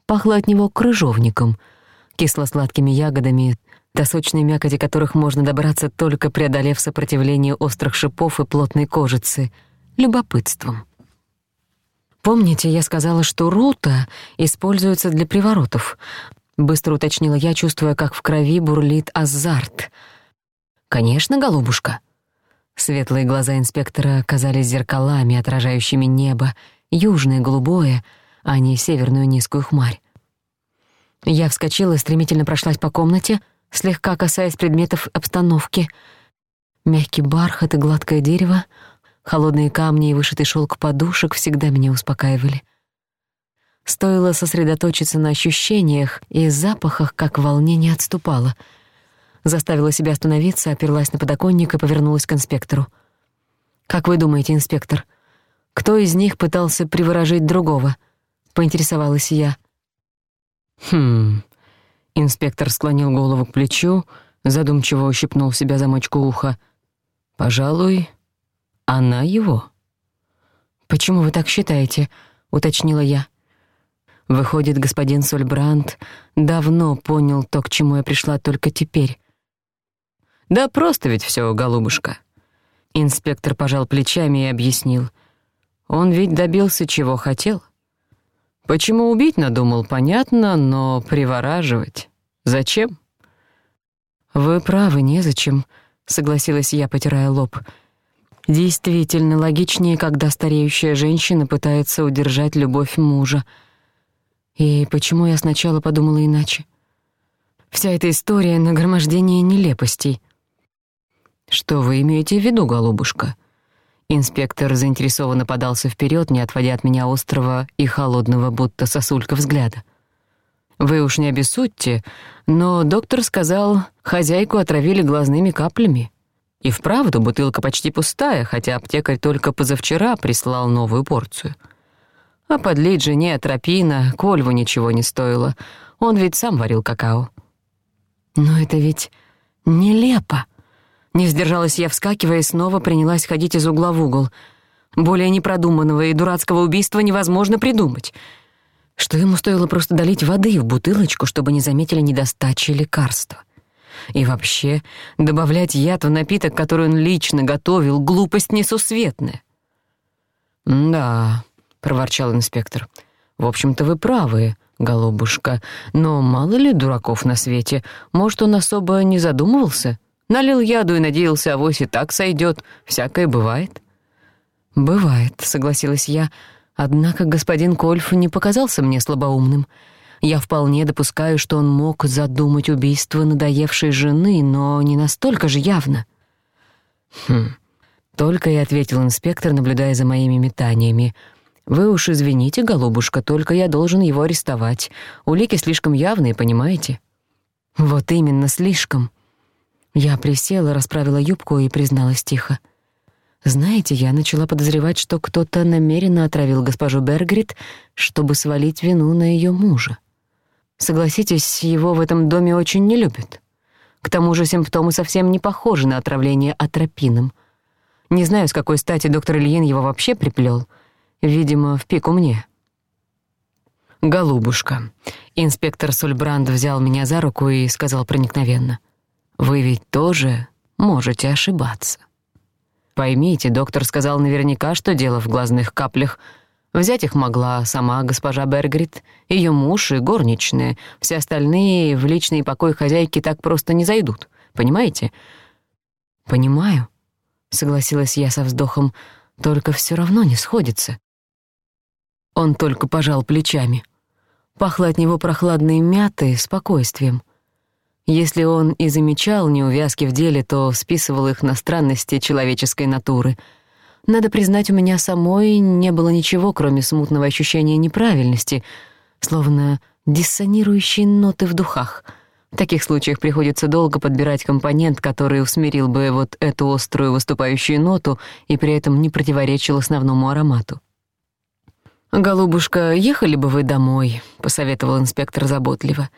Пахло от него крыжовником, кисло-сладкими ягодами, до сочной мякоти которых можно добраться, только преодолев сопротивление острых шипов и плотной кожицы, любопытством. «Помните, я сказала, что рута используется для приворотов?» Быстро уточнила я, чувствуя, как в крови бурлит азарт. «Конечно, голубушка», Светлые глаза инспектора казались зеркалами, отражающими небо, южное, голубое, а не северную низкую хмарь. Я вскочила и стремительно прошлась по комнате, слегка касаясь предметов обстановки. Мягкий бархат и гладкое дерево, холодные камни и вышитый шёлк подушек всегда меня успокаивали. Стоило сосредоточиться на ощущениях и запахах, как волнение отступало — заставила себя остановиться, оперлась на подоконник и повернулась к инспектору. «Как вы думаете, инспектор, кто из них пытался приворожить другого?» — поинтересовалась я. «Хм...» — инспектор склонил голову к плечу, задумчиво ущипнул себя за мочку уха. «Пожалуй, она его». «Почему вы так считаете?» — уточнила я. Выходит, господин Сольбрант давно понял то, к чему я пришла только теперь, да просто ведь всё, голубушка. Инспектор пожал плечами и объяснил. Он ведь добился чего хотел. Почему убить надумал, понятно, но привораживать зачем? Вы правы, незачем, согласилась я, потирая лоб. Действительно логичнее, когда стареющая женщина пытается удержать любовь мужа. И почему я сначала подумала иначе? Вся эта история — нагромождение нелепостей — «Что вы имеете в виду, голубушка?» Инспектор заинтересованно подался вперёд, не отводя от меня острого и холодного, будто сосулька взгляда. «Вы уж не обессудьте, но доктор сказал, хозяйку отравили глазными каплями. И вправду бутылка почти пустая, хотя аптекарь только позавчера прислал новую порцию. А подлить жене атропина Кольву ничего не стоило, он ведь сам варил какао». «Но это ведь нелепо!» Не сдержалась я, вскакивая, и снова принялась ходить из угла в угол. Более непродуманного и дурацкого убийства невозможно придумать. Что ему стоило просто долить воды в бутылочку, чтобы не заметили недостачи лекарства. И вообще, добавлять яд в напиток, который он лично готовил, глупость несусветная. «Да», — проворчал инспектор, — «в общем-то вы правы, голубушка, но мало ли дураков на свете, может, он особо не задумывался?» Налил яду и надеялся, авось и так сойдет. Всякое бывает». «Бывает», — согласилась я. «Однако господин Кольф не показался мне слабоумным. Я вполне допускаю, что он мог задумать убийство надоевшей жены, но не настолько же явно». «Хм», — только и ответил инспектор, наблюдая за моими метаниями. «Вы уж извините, голубушка, только я должен его арестовать. Улики слишком явные, понимаете?» «Вот именно, слишком. Я присела, расправила юбку и призналась тихо. «Знаете, я начала подозревать, что кто-то намеренно отравил госпожу Бергрид, чтобы свалить вину на её мужа. Согласитесь, его в этом доме очень не любят. К тому же симптомы совсем не похожи на отравление атропином. Не знаю, с какой стати доктор Ильин его вообще приплёл. Видимо, в пику мне». «Голубушка». Инспектор Сульбранд взял меня за руку и сказал проникновенно. Вы ведь тоже можете ошибаться. Поймите, доктор сказал наверняка, что дело в глазных каплях. Взять их могла сама госпожа Бергрид, ее муж и горничные. Все остальные в личный покой хозяйки так просто не зайдут. Понимаете? Понимаю, согласилась я со вздохом. Только все равно не сходится. Он только пожал плечами. Пахло от него прохладной мятой, спокойствием. Если он и замечал неувязки в деле, то списывал их на странности человеческой натуры. Надо признать, у меня самой не было ничего, кроме смутного ощущения неправильности, словно диссонирующие ноты в духах. В таких случаях приходится долго подбирать компонент, который усмирил бы вот эту острую выступающую ноту и при этом не противоречил основному аромату. «Голубушка, ехали бы вы домой», — посоветовал инспектор заботливо. «Голубушка,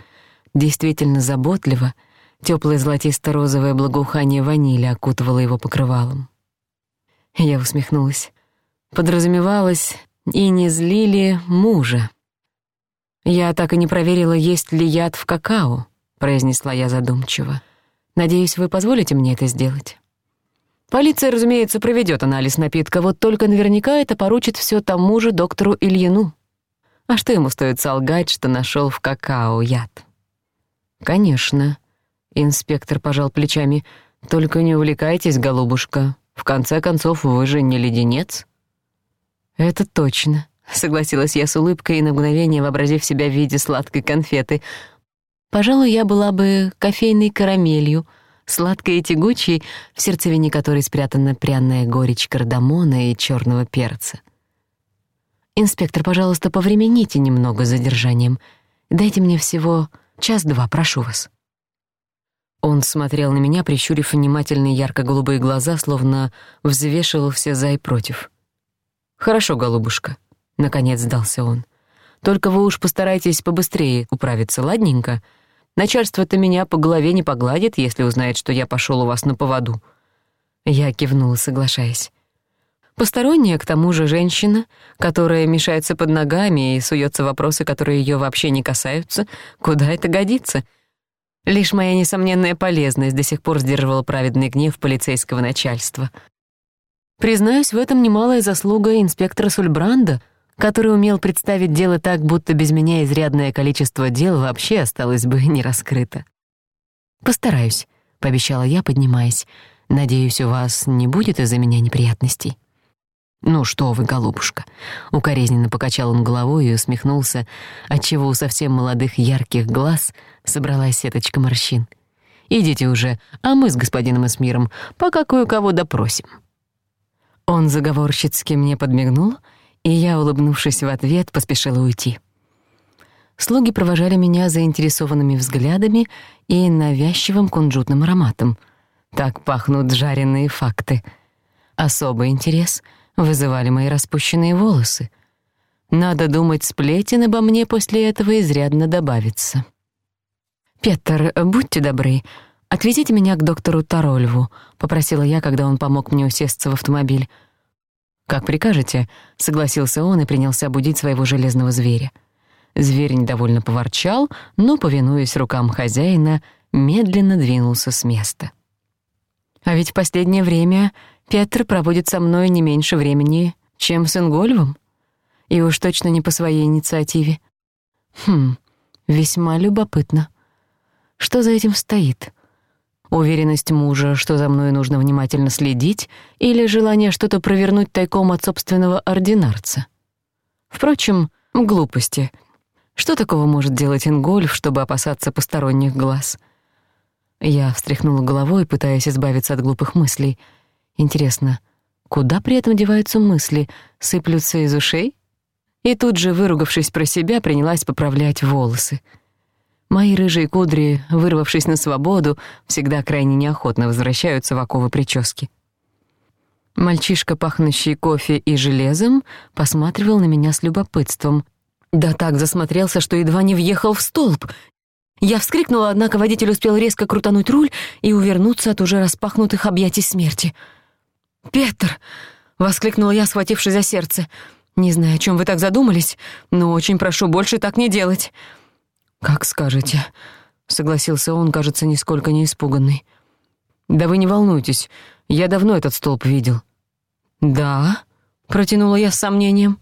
действительно заботливо, тёплое золотисто-розовое благоухание ванили окутывало его покрывалом. Я усмехнулась. Подразумевалось, и не злили мужа. «Я так и не проверила, есть ли яд в какао», — произнесла я задумчиво. «Надеюсь, вы позволите мне это сделать?» «Полиция, разумеется, проведёт анализ напитка, вот только наверняка это поручит всё тому же доктору Ильину. А что ему стоит солгать, что нашёл в какао яд?» «Конечно», — инспектор пожал плечами. «Только не увлекайтесь, голубушка. В конце концов, вы же не леденец». «Это точно», — согласилась я с улыбкой и на мгновение вообразив себя в виде сладкой конфеты. «Пожалуй, я была бы кофейной карамелью» сладкой и тягучей, в сердцевине которой спрятана пряная горечь кардамона и черного перца. «Инспектор, пожалуйста, повремените немного с задержанием. Дайте мне всего Час-два, прошу вас». Он смотрел на меня, прищурив внимательные ярко-голубые глаза, словно взвешивал все «за» и «против». «Хорошо, голубушка», — наконец сдался он. «Только вы уж постарайтесь побыстрее управиться, ладненько? Начальство-то меня по голове не погладит, если узнает, что я пошёл у вас на поводу». Я кивнула, соглашаясь. Посторонняя к тому же женщина, которая мешается под ногами и суётся вопросы, которые её вообще не касаются, куда это годится? Лишь моя несомненная полезность до сих пор сдерживала праведный гнев полицейского начальства. Признаюсь, в этом немалая заслуга инспектора Сульбранда, который умел представить дело так, будто без меня изрядное количество дел вообще осталось бы не раскрыто. «Постараюсь», — пообещала я, поднимаясь. «Надеюсь, у вас не будет из-за меня неприятностей». «Ну что вы, голубушка!» Укоризненно покачал он головой и усмехнулся, отчего у совсем молодых ярких глаз собралась сеточка морщин. «Идите уже, а мы с господином Эсмиром пока кое-кого допросим». Он заговорщицки мне подмигнул, и я, улыбнувшись в ответ, поспешила уйти. Слуги провожали меня заинтересованными взглядами и навязчивым кунжутным ароматом. Так пахнут жареные факты. Особый интерес — вызывали мои распущенные волосы. Надо думать, сплетен обо мне после этого изрядно добавится. «Петер, будьте добры, отвезите меня к доктору Тарольву», — попросила я, когда он помог мне усесться в автомобиль. «Как прикажете», — согласился он и принялся будить своего железного зверя. Зверь недовольно поворчал, но, повинуясь рукам хозяина, медленно двинулся с места. А ведь в последнее время Петр проводит со мной не меньше времени, чем с Ингольвом. И уж точно не по своей инициативе. Хм, весьма любопытно. Что за этим стоит? Уверенность мужа, что за мной нужно внимательно следить, или желание что-то провернуть тайком от собственного ординарца? Впрочем, глупости. Что такого может делать Ингольф, чтобы опасаться посторонних глаз? Я встряхнула головой, пытаясь избавиться от глупых мыслей — Интересно, куда при этом деваются мысли? Сыплются из ушей? И тут же, выругавшись про себя, принялась поправлять волосы. Мои рыжие кудри, вырвавшись на свободу, всегда крайне неохотно возвращаются в оковы прически. Мальчишка, пахнущий кофе и железом, посматривал на меня с любопытством. Да так засмотрелся, что едва не въехал в столб. Я вскрикнула, однако водитель успел резко крутануть руль и увернуться от уже распахнутых объятий смерти — «Петр!» — воскликнула я, схватившись за сердце. «Не знаю, о чем вы так задумались, но очень прошу больше так не делать». «Как скажете», — согласился он, кажется, нисколько не испуганный. «Да вы не волнуйтесь, я давно этот столб видел». «Да?» — протянула я с сомнением.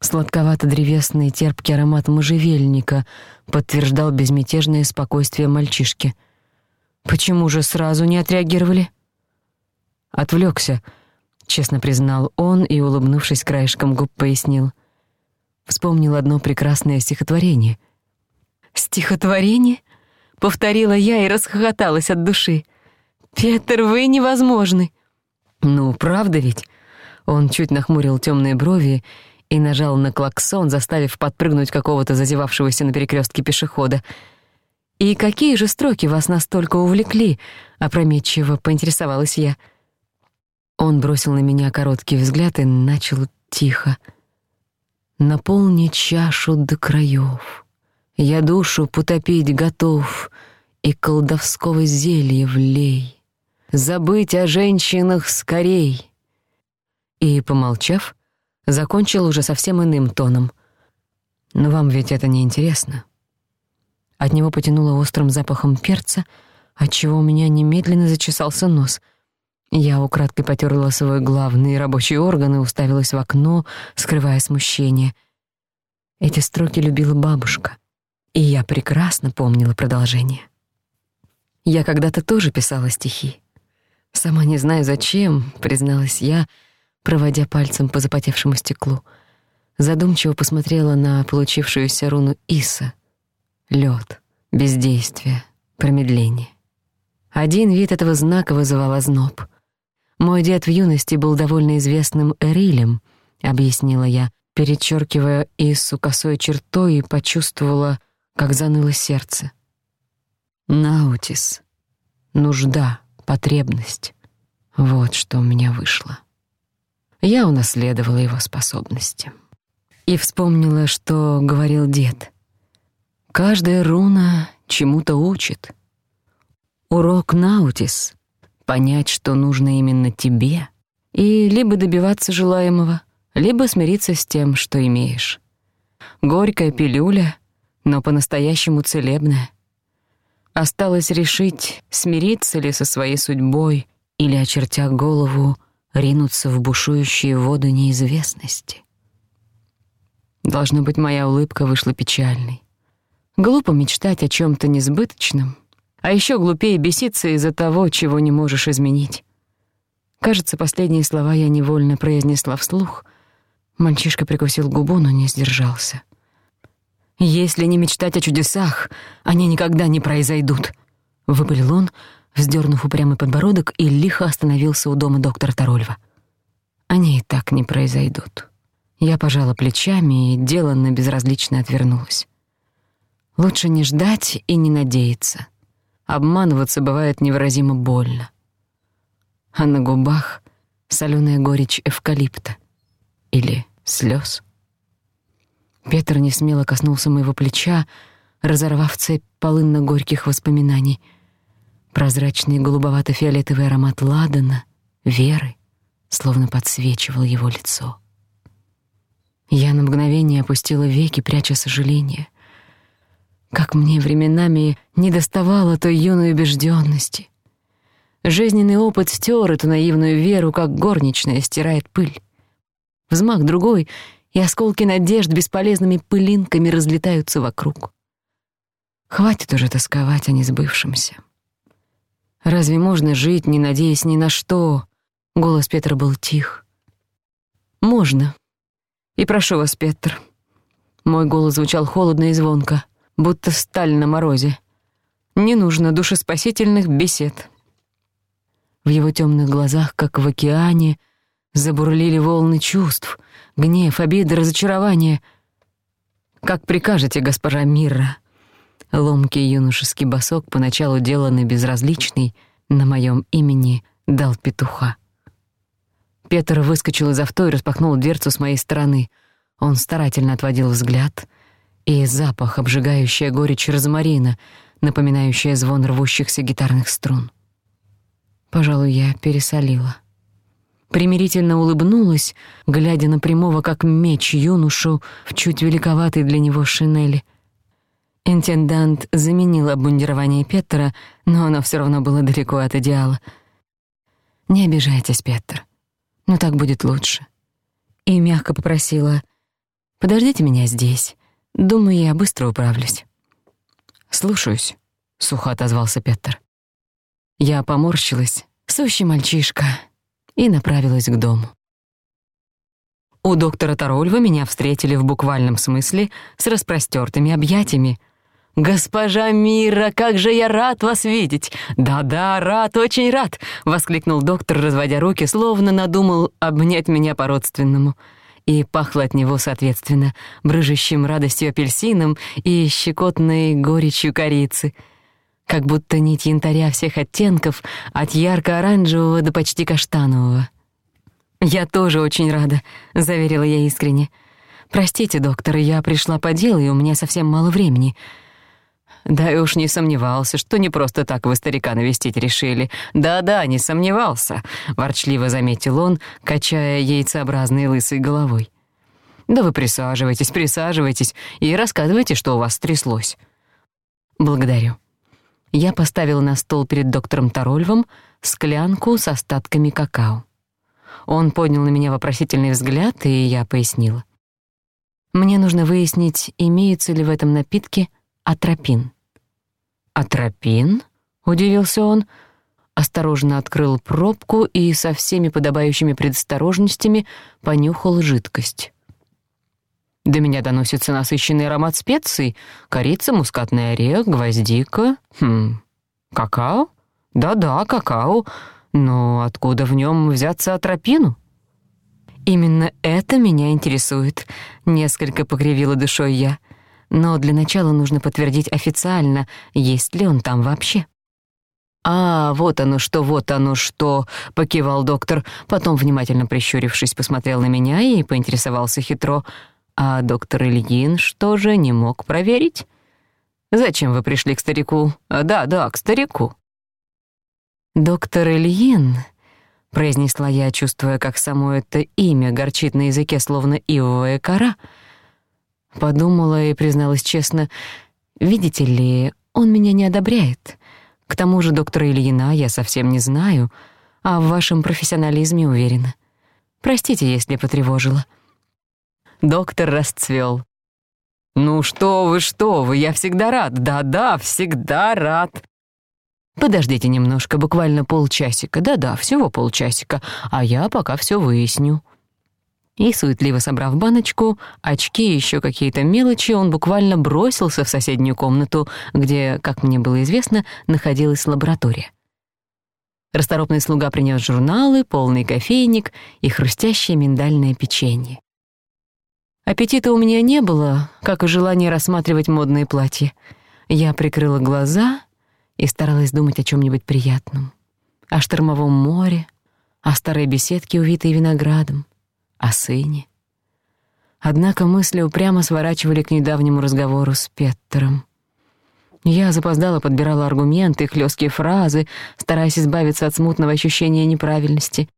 Сладковато-древесный терпкий аромат можжевельника подтверждал безмятежное спокойствие мальчишки. «Почему же сразу не отреагировали?» «Отвлёкся», — честно признал он и, улыбнувшись краешком губ, пояснил. Вспомнил одно прекрасное стихотворение. «Стихотворение?» — повторила я и расхохоталась от души. «Петер, вы невозможны!» «Ну, правда ведь?» Он чуть нахмурил тёмные брови и нажал на клаксон, заставив подпрыгнуть какого-то зазевавшегося на перекрёстке пешехода. «И какие же строки вас настолько увлекли?» — опрометчиво поинтересовалась я. Он бросил на меня короткий взгляд и начал тихо. «Наполни чашу до краев. Я душу потопить готов, и колдовского зелья влей. Забыть о женщинах скорей!» И, помолчав, закончил уже совсем иным тоном. «Но вам ведь это не интересно. От него потянуло острым запахом перца, отчего у меня немедленно зачесался нос — я украдкой потёрла свой главный рабочий орган и уставилась в окно, скрывая смущение. Эти строки любила бабушка, и я прекрасно помнила продолжение. Я когда-то тоже писала стихи. «Сама не знаю, зачем», — призналась я, проводя пальцем по запотевшему стеклу. Задумчиво посмотрела на получившуюся руну Иса. Лёд, бездействие, промедление. Один вид этого знака вызывал озноб. «Мой дед в юности был довольно известным эрилем», — объяснила я, перечеркивая Иссу косой чертой и почувствовала, как заныло сердце. «Наутис. Нужда, потребность. Вот что у меня вышло. Я унаследовала его способности». И вспомнила, что говорил дед. «Каждая руна чему-то учит. Урок Наутис понять, что нужно именно тебе, и либо добиваться желаемого, либо смириться с тем, что имеешь. Горькая пилюля, но по-настоящему целебная. Осталось решить, смириться ли со своей судьбой или, очертя голову, ринуться в бушующие воды неизвестности. Должно быть, моя улыбка вышла печальной. Глупо мечтать о чем то несбыточном, а еще глупее беситься из-за того, чего не можешь изменить. Кажется, последние слова я невольно произнесла вслух. Мальчишка прикусил губу, но не сдержался. «Если не мечтать о чудесах, они никогда не произойдут», — выпалил он, вздернув упрямый подбородок и лихо остановился у дома доктора Тарольва. «Они и так не произойдут». Я пожала плечами и деланно безразлично отвернулась. «Лучше не ждать и не надеяться», обманываться бывает невыразимо больно. А на губах солёная горечь эвкалипта или слёз. Петр несмело коснулся моего плеча, разорвав цепь полынно-горьких воспоминаний. Прозрачный голубовато-фиолетовый аромат ладана, веры, словно подсвечивал его лицо. Я на мгновение опустила веки, пряча сожаление — как мне временами не доставало той юной убежденности. Жизненный опыт стер эту наивную веру, как горничная стирает пыль. Взмах другой, и осколки надежд бесполезными пылинками разлетаются вокруг. Хватит уже тосковать о несбывшемся. Разве можно жить, не надеясь ни на что? Голос Петра был тих. Можно. И прошу вас, Петр. Мой голос звучал холодно и звонко будто сталь на морозе. Не нужно душеспасительных бесед. В его темных глазах, как в океане, забурлили волны чувств, гнев, обиды, разочарования. «Как прикажете, госпожа Мира?» Ломкий юношеский босок, поначалу деланный безразличный, на моем имени дал петуха. Петр выскочил из авто и распахнул дверцу с моей стороны. Он старательно отводил взгляд — и запах, обжигающая горечь розмарина, напоминающая звон рвущихся гитарных струн. Пожалуй, я пересолила. Примирительно улыбнулась, глядя на прямого, как меч, юношу в чуть великоватой для него шинели. Интендант заменил обмундирование Петра, но оно всё равно было далеко от идеала. «Не обижайтесь, Петр. но так будет лучше». И мягко попросила «Подождите меня здесь». Думаю, я быстро управлюсь. Слушаюсь, сухо отозвался Петр. Я поморщилась, сущий мальчишка, и направилась к дому. У доктора Тарольва меня встретили в буквальном смысле с распростертыми объятиями. «Госпожа Мира, как же я рад вас видеть!» «Да-да, рад, очень рад!» — воскликнул доктор, разводя руки, словно надумал обнять меня по-родственному. «Да-да, и пахло от него, соответственно, брыжущим радостью апельсином и щекотной горечью корицы, как будто нить янтаря всех оттенков, от ярко-оранжевого до почти каштанового. «Я тоже очень рада», — заверила я искренне. «Простите, доктор, я пришла по делу, и у меня совсем мало времени. Да и уж не сомневался, что не просто так вы старика навестить решили. Да-да, не сомневался, ворчливо заметил он, качая яйцеобразной лысой головой. Да вы присаживайтесь, присаживайтесь и рассказывайте, что у вас стряслось. Благодарю. Я поставила на стол перед доктором Тарольвом склянку с остатками какао. Он поднял на меня вопросительный взгляд, и я пояснила. Мне нужно выяснить, имеется ли в этом напитке Атропин. «Атропин?» — удивился он. Осторожно открыл пробку и со всеми подобающими предосторожностями понюхал жидкость. До меня доносится насыщенный аромат специй. Корица, мускатный орех, гвоздика. Хм, какао? Да-да, какао. Но откуда в нем взяться атропину? Именно это меня интересует, — несколько покривила душой я но для начала нужно подтвердить официально, есть ли он там вообще. «А, вот оно что, вот оно что!» — покивал доктор, потом, внимательно прищурившись, посмотрел на меня и поинтересовался хитро. «А доктор Ильин что же не мог проверить?» «Зачем вы пришли к старику?» «А, «Да, да, к старику». «Доктор Ильин», — произнесла я, чувствуя, как само это имя горчит на языке, словно ивовая кора — Подумала и призналась честно, «Видите ли, он меня не одобряет». К тому же доктора Ильина я совсем не знаю, а в вашем профессионализме уверена. Простите, если потревожила». Доктор расцвёл. «Ну что вы, что вы, я всегда рад, да-да, всегда рад». «Подождите немножко, буквально полчасика, да-да, всего полчасика, а я пока всё выясню». и, суетливо собрав баночку, очки и еще какие-то мелочи, он буквально бросился в соседнюю комнату, где, как мне было известно, находилась лаборатория. Расторопный слуга принес журналы, полный кофейник и хрустящее миндальное печенье. Аппетита у меня не было, как и желания рассматривать модные платья. Я прикрыла глаза и старалась думать о чем-нибудь приятном. О штормовом море, о старой беседке, увитой виноградом, о сыне. Однако мысли упрямо сворачивали к недавнему разговору с Петтером. Я запоздала подбирала аргументы и хлёсткие фразы, стараясь избавиться от смутного ощущения неправильности.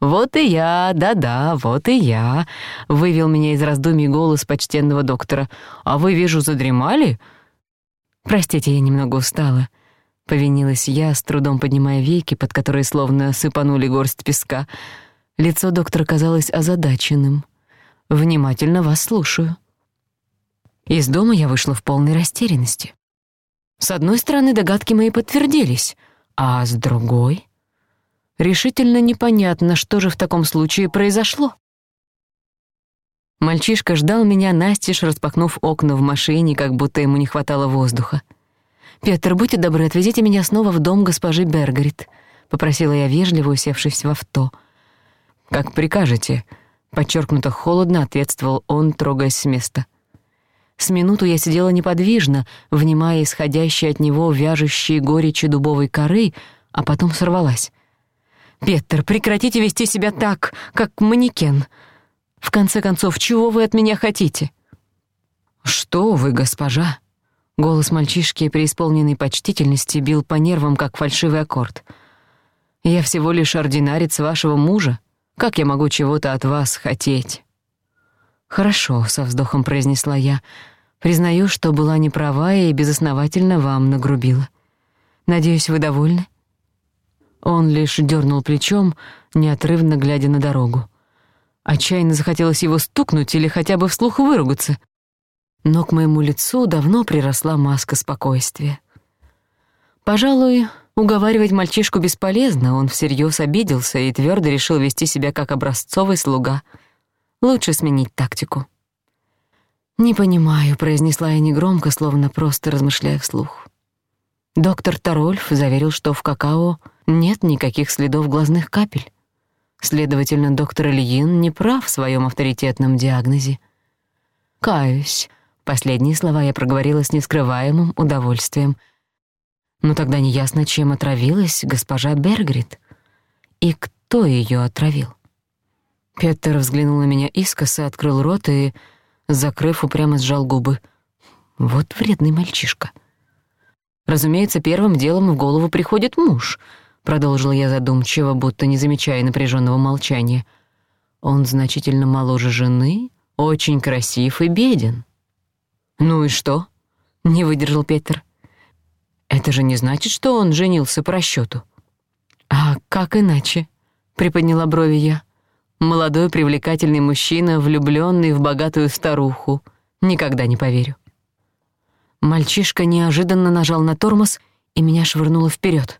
«Вот и я, да-да, вот и я», — вывел меня из раздумий голос почтенного доктора. «А вы, вижу, задремали?» «Простите, я немного устала», — повинилась я, с трудом поднимая веки, под которые словно сыпанули горсть песка — Лицо доктора казалось озадаченным. «Внимательно вас слушаю». Из дома я вышла в полной растерянности. С одной стороны, догадки мои подтвердились, а с другой... Решительно непонятно, что же в таком случае произошло. Мальчишка ждал меня, настежь распахнув окна в машине, как будто ему не хватало воздуха. «Петр, будьте добры, отвезите меня снова в дом госпожи Бергарит», — попросила я вежливо, усевшись в авто — «Как прикажете», — подчеркнуто холодно ответствовал он, трогаясь с места. С минуту я сидела неподвижно, внимая исходящие от него вяжущие горечи дубовой коры, а потом сорвалась. «Петер, прекратите вести себя так, как манекен. В конце концов, чего вы от меня хотите?» «Что вы, госпожа?» Голос мальчишки, преисполненный почтительности, бил по нервам, как фальшивый аккорд. «Я всего лишь ординарец вашего мужа. Как я могу чего-то от вас хотеть?» «Хорошо», — со вздохом произнесла я. «Признаю, что была неправа и безосновательно вам нагрубила. Надеюсь, вы довольны?» Он лишь дернул плечом, неотрывно глядя на дорогу. Отчаянно захотелось его стукнуть или хотя бы вслух выругаться. Но к моему лицу давно приросла маска спокойствия. Пожалуй, Уговаривать мальчишку бесполезно, он всерьёз обиделся и твёрдо решил вести себя как образцовый слуга. Лучше сменить тактику. «Не понимаю», — произнесла я негромко, словно просто размышляя вслух. Доктор Тарольф заверил, что в какао нет никаких следов глазных капель. Следовательно, доктор Ильин не прав в своём авторитетном диагнозе. «Каюсь», — последние слова я проговорила с нескрываемым удовольствием — но тогда неясно, чем отравилась госпожа Бергрид. И кто её отравил? Петер взглянул на меня искоса, открыл рот и, закрыв, упрямо сжал губы. Вот вредный мальчишка. Разумеется, первым делом в голову приходит муж, Продолжил я задумчиво, будто не замечая напряжённого молчания. Он значительно моложе жены, очень красив и беден. «Ну и что?» — не выдержал Петер. «Это же не значит, что он женился по расчёту». «А как иначе?» — приподняла брови я. «Молодой привлекательный мужчина, влюблённый в богатую старуху. Никогда не поверю». Мальчишка неожиданно нажал на тормоз, и меня швырнуло вперёд.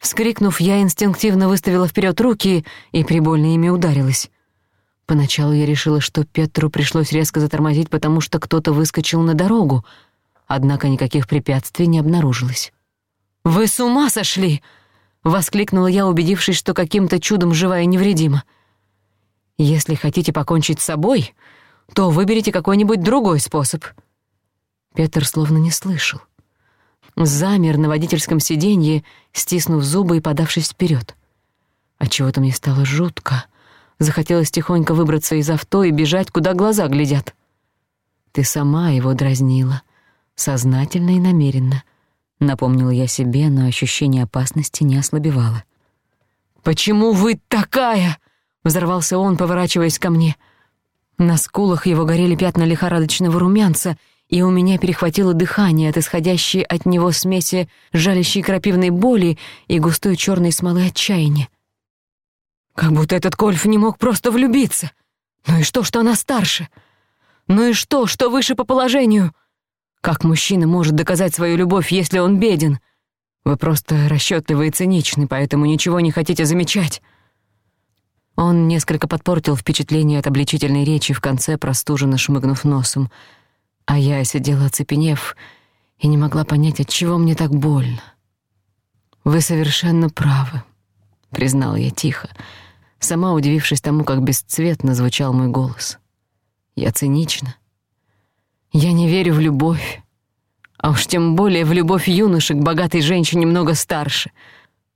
Вскрикнув, я инстинктивно выставила вперёд руки и прибольно ими ударилась. Поначалу я решила, что Петру пришлось резко затормозить, потому что кто-то выскочил на дорогу — однако никаких препятствий не обнаружилось. «Вы с ума сошли!» — воскликнула я, убедившись, что каким-то чудом живая невредима. «Если хотите покончить с собой, то выберите какой-нибудь другой способ». Петр словно не слышал. Замер на водительском сиденье, стиснув зубы и подавшись вперёд. Отчего-то мне стало жутко. Захотелось тихонько выбраться из авто и бежать, куда глаза глядят. «Ты сама его дразнила», сознательно и намеренно. Напомнила я себе, но ощущение опасности не ослабевало. «Почему вы такая?» — взорвался он, поворачиваясь ко мне. На скулах его горели пятна лихорадочного румянца, и у меня перехватило дыхание от исходящей от него смеси жалящей крапивной боли и густой чёрной смолы отчаяния. Как будто этот Кольф не мог просто влюбиться. Ну и что, что она старше? Ну и что, что выше по положению? Как мужчина может доказать свою любовь, если он беден? Вы просто расчётливы и циничны, поэтому ничего не хотите замечать». Он несколько подпортил впечатление от обличительной речи в конце, простуженно шмыгнув носом. А я сидела оцепенев и не могла понять, от чего мне так больно. «Вы совершенно правы», — признала я тихо, сама удивившись тому, как бесцветно звучал мой голос. «Я цинична, Я не верю в любовь, а уж тем более в любовь юноши к богатой женщине много старше.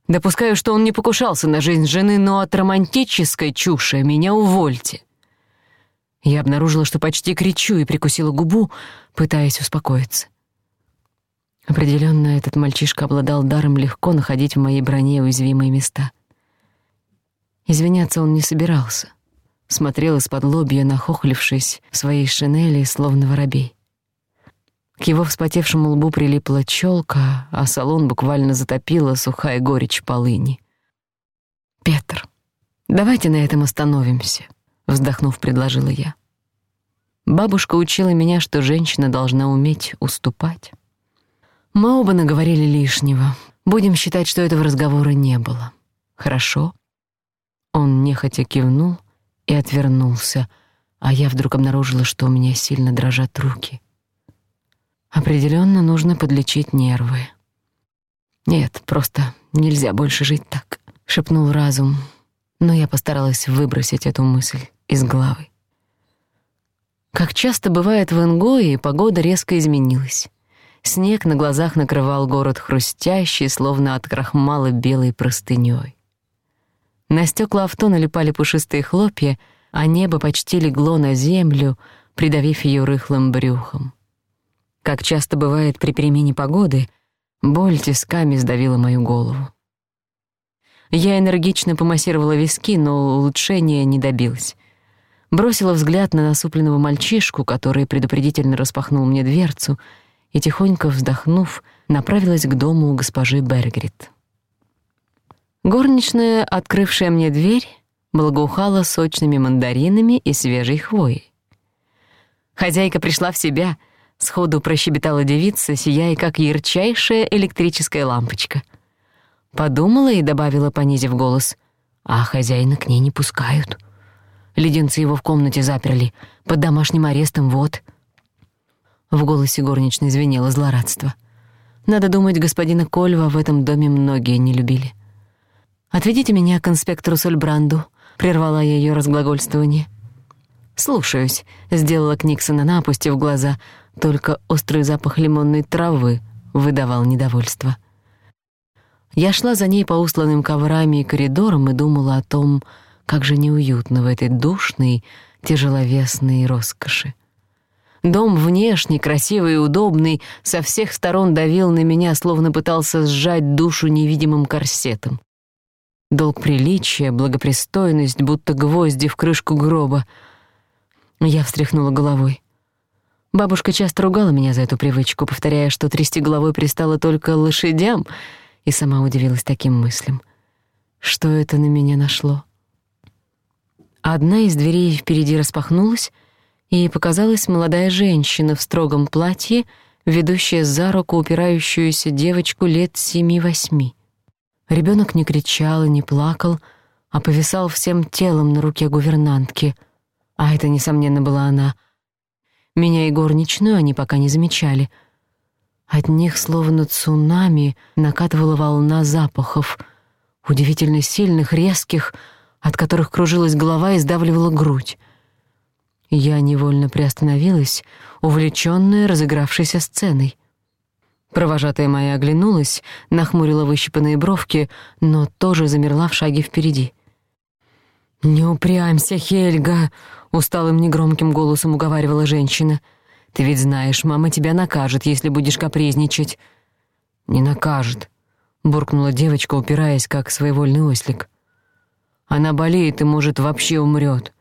Допускаю, что он не покушался на жизнь жены, но от романтической чуши меня увольте. Я обнаружила, что почти кричу и прикусила губу, пытаясь успокоиться. Определённо этот мальчишка обладал даром легко находить смотрел из под лобья, нахохлившись в своей шинели, словно воробей. К его вспотевшему лбу прилипла челка, а салон буквально затопила сухая горечь полыни. «Петр, давайте на этом остановимся», — вздохнув, предложила я. Бабушка учила меня, что женщина должна уметь уступать. Мы оба наговорили лишнего. Будем считать, что этого разговора не было. Хорошо. Он нехотя кивнул, и отвернулся, а я вдруг обнаружила, что у меня сильно дрожат руки. Определенно нужно подлечить нервы. Нет, просто нельзя больше жить так, шепнул разум, но я постаралась выбросить эту мысль из головы. Как часто бывает в Ингое, погода резко изменилась. Снег на глазах накрывал город хрустящий, словно от крахмала белой простынёй. На стёкла авто налипали пушистые хлопья, а небо почти легло на землю, придавив её рыхлым брюхом. Как часто бывает при перемене погоды, боль тисками сдавила мою голову. Я энергично помассировала виски, но улучшения не добилась. Бросила взгляд на насупленного мальчишку, который предупредительно распахнул мне дверцу, и, тихонько вздохнув, направилась к дому госпожи Бергрид. Горничная, открывшая мне дверь, благоухала сочными мандаринами и свежей хвоей. Хозяйка пришла в себя, сходу прощебетала девица, сияя как ярчайшая электрическая лампочка. Подумала и добавила, понизив голос, «А хозяина к ней не пускают. Леденцы его в комнате заперли, под домашним арестом, вот». В голосе горничной звенело злорадство. Надо думать, господина Кольва в этом доме многие не любили. «Отведите меня к инспектору Сульбранду», — прервала я её разглагольствование. «Слушаюсь», — сделала Книксон, она опустив глаза. Только острый запах лимонной травы выдавал недовольство. Я шла за ней по усланным коврами и коридорам и думала о том, как же неуютно в этой душной, тяжеловесной роскоши. Дом внешний, красивый и удобный, со всех сторон давил на меня, словно пытался сжать душу невидимым корсетом долг приличия, благопристойность, будто гвозди в крышку гроба. Я встряхнула головой. Бабушка часто ругала меня за эту привычку, повторяя, что трясти головой пристало только лошадям, и сама удивилась таким мыслям. Что это на меня нашло? Одна из дверей впереди распахнулась, и показалась молодая женщина в строгом платье, ведущая за руку упирающуюся девочку лет семи-восьми. Ребенок не кричал и не плакал, а повисал всем телом на руке гувернантки. А это, несомненно, была она. Меня и горничную они пока не замечали. От них словно цунами накатывала волна запахов, удивительно сильных, резких, от которых кружилась голова и сдавливала грудь. Я невольно приостановилась, увлечённая разыгравшейся сценой. Провожатая моя оглянулась, нахмурила выщипанные бровки, но тоже замерла в шаге впереди. «Не упрямься, Хельга!» — усталым негромким голосом уговаривала женщина. «Ты ведь знаешь, мама тебя накажет, если будешь капризничать». «Не накажет», — буркнула девочка, упираясь, как своевольный ослик. «Она болеет и, может, вообще умрёт».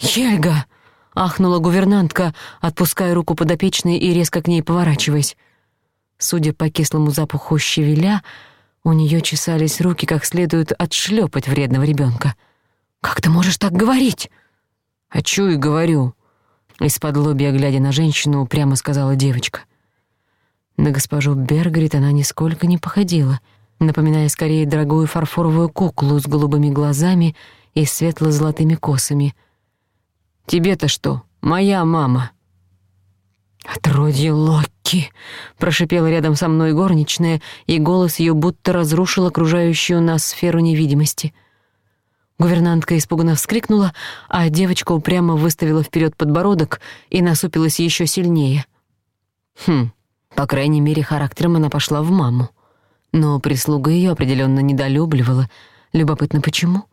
«Хельга!» — ахнула гувернантка, отпуская руку подопечной и резко к ней поворачиваясь. Судя по кислому запаху щавеля, у неё чесались руки, как следует отшлёпать вредного ребёнка. «Как ты можешь так говорить?» А чую говорю», — из-под лобья, глядя на женщину, прямо сказала девочка. На госпожу Бергрид она нисколько не походила, напоминая скорее дорогую фарфоровую куклу с голубыми глазами и светло-золотыми косами. «Тебе-то что? Моя мама!» «Отродье Локки!» — прошипела рядом со мной горничная, и голос ее будто разрушил окружающую нас сферу невидимости. Гувернантка испуганно вскрикнула, а девочка упрямо выставила вперед подбородок и насупилась еще сильнее. Хм, по крайней мере, характером она пошла в маму. Но прислуга ее определенно недолюбливала. Любопытно, почему?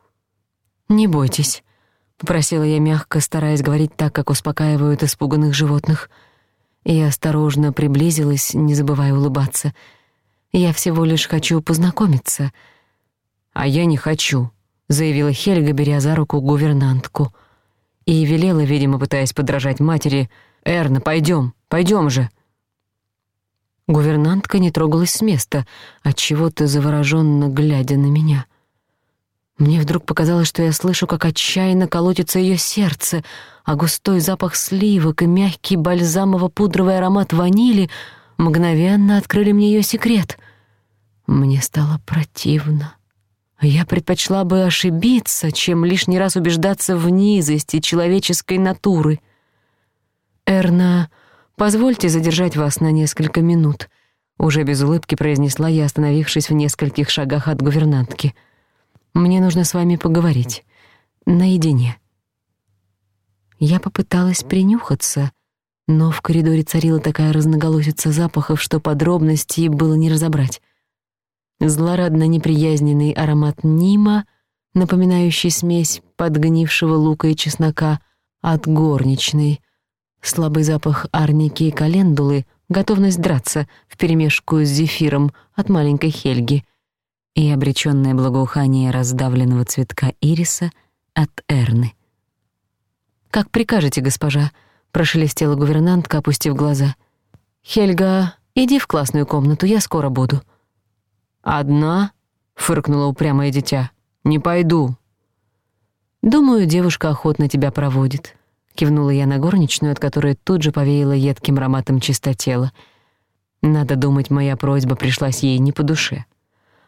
«Не бойтесь», — попросила я мягко, стараясь говорить так, как успокаивают испуганных животных — я осторожно приблизилась, не забывая улыбаться. «Я всего лишь хочу познакомиться». «А я не хочу», — заявила Хельга, беря за руку гувернантку. И велела, видимо, пытаясь подражать матери, «Эрна, пойдем, пойдем же». Гувернантка не трогалась с места, отчего-то завороженно глядя на меня. Мне вдруг показалось, что я слышу, как отчаянно колотится ее сердце, а густой запах сливок и мягкий бальзамово-пудровый аромат ванили мгновенно открыли мне ее секрет. Мне стало противно. Я предпочла бы ошибиться, чем лишний раз убеждаться в низости человеческой натуры. «Эрна, позвольте задержать вас на несколько минут», — уже без улыбки произнесла я, остановившись в нескольких шагах от гувернантки — мне нужно с вами поговорить. Наедине». Я попыталась принюхаться, но в коридоре царила такая разноголосица запахов, что подробностей было не разобрать. Злорадно неприязненный аромат Нима, напоминающий смесь подгнившего лука и чеснока, от горничной, слабый запах арники и календулы, готовность драться вперемешку с зефиром от маленькой Хельги — и обречённое благоухание раздавленного цветка ириса от Эрны. «Как прикажете, госпожа», — прошелестела гувернантка, опустив глаза. «Хельга, иди в классную комнату, я скоро буду». «Одна?» — фыркнула упрямое дитя. «Не пойду». «Думаю, девушка охотно тебя проводит», — кивнула я на горничную, от которой тут же повеяло едким ароматом чистотела. Надо думать, моя просьба пришлась ей не по душе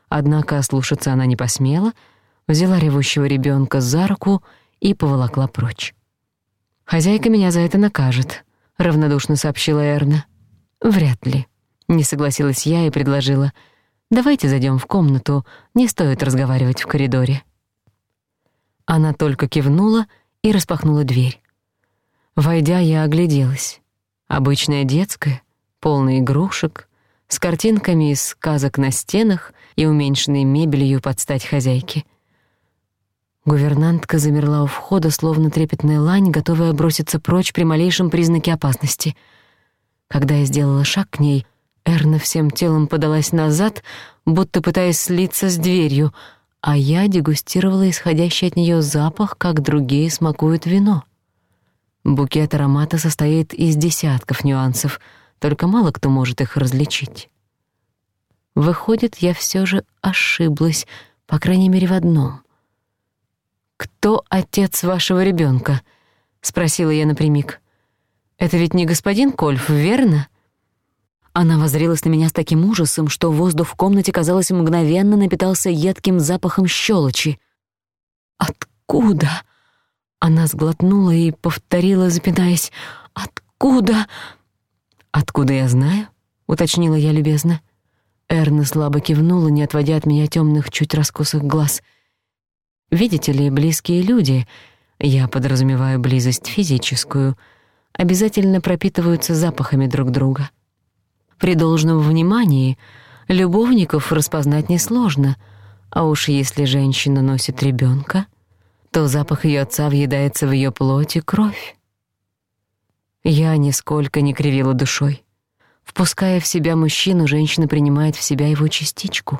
однако слушаться она не посмела, взяла ревущего ребёнка за руку и поволокла прочь. «Хозяйка меня за это накажет», — равнодушно сообщила Эрна. «Вряд ли», — не согласилась я и предложила. «Давайте зайдём в комнату, не стоит разговаривать в коридоре». Она только кивнула и распахнула дверь. Войдя, я огляделась. Обычная детская, полная игрушек, с картинками из сказок на стенах и уменьшенной мебелью под стать хозяйке. Гувернантка замерла у входа, словно трепетная лань, готовая броситься прочь при малейшем признаке опасности. Когда я сделала шаг к ней, Эрна всем телом подалась назад, будто пытаясь слиться с дверью, а я дегустировала исходящий от нее запах, как другие смакуют вино. Букет аромата состоит из десятков нюансов, только мало кто может их различить. Выходит, я все же ошиблась, по крайней мере, в одном. «Кто отец вашего ребенка? спросила я напрямик. «Это ведь не господин Кольф, верно?» Она возрилась на меня с таким ужасом, что воздух в комнате, казалось, мгновенно напитался едким запахом щелочи. «Откуда?» Она сглотнула и повторила, запинаясь. «Откуда?» «Откуда я знаю?» — уточнила я любезно. Эрна слабо кивнула, не отводя от меня темных, чуть раскосых глаз. «Видите ли, близкие люди, я подразумеваю близость физическую, обязательно пропитываются запахами друг друга. При должном внимании любовников распознать несложно, а уж если женщина носит ребенка, то запах ее отца въедается в ее плоть и кровь. Я нисколько не кривила душой. Впуская в себя мужчину, женщина принимает в себя его частичку.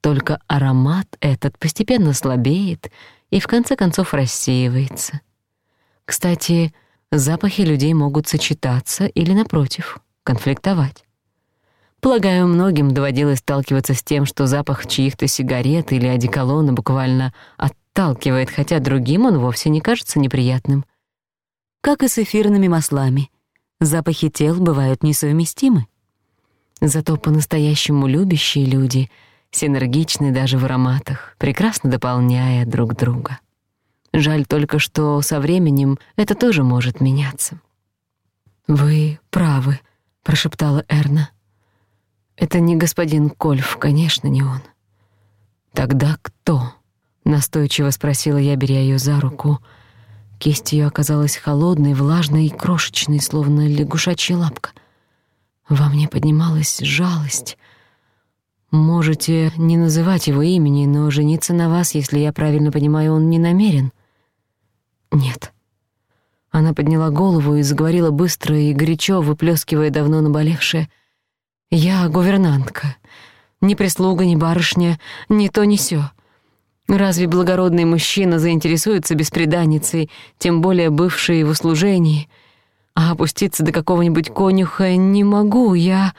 Только аромат этот постепенно слабеет и в конце концов рассеивается. Кстати, запахи людей могут сочетаться или, напротив, конфликтовать. Полагаю, многим доводилось сталкиваться с тем, что запах чьих-то сигарет или одеколона буквально отталкивает, хотя другим он вовсе не кажется неприятным. Как и с эфирными маслами — запахи тел бывают несовместимы. Зато по-настоящему любящие люди синергичны даже в ароматах, прекрасно дополняя друг друга. Жаль только, что со временем это тоже может меняться. «Вы правы», — прошептала Эрна. «Это не господин Кольф, конечно, не он». «Тогда кто?» — настойчиво спросила я, беря ее за руку — Кисть её оказалась холодной, влажной и крошечной, словно лягушачья лапка. Во мне поднималась жалость. Можете не называть его имени, но жениться на вас, если я правильно понимаю, он не намерен. Нет. Она подняла голову и заговорила быстро и горячо, выплёскивая давно наболевшее. «Я гувернантка. Ни Разве благородный мужчина заинтересуется беспреданницей, тем более бывшей его услужении? А опуститься до какого-нибудь конюха не могу, я...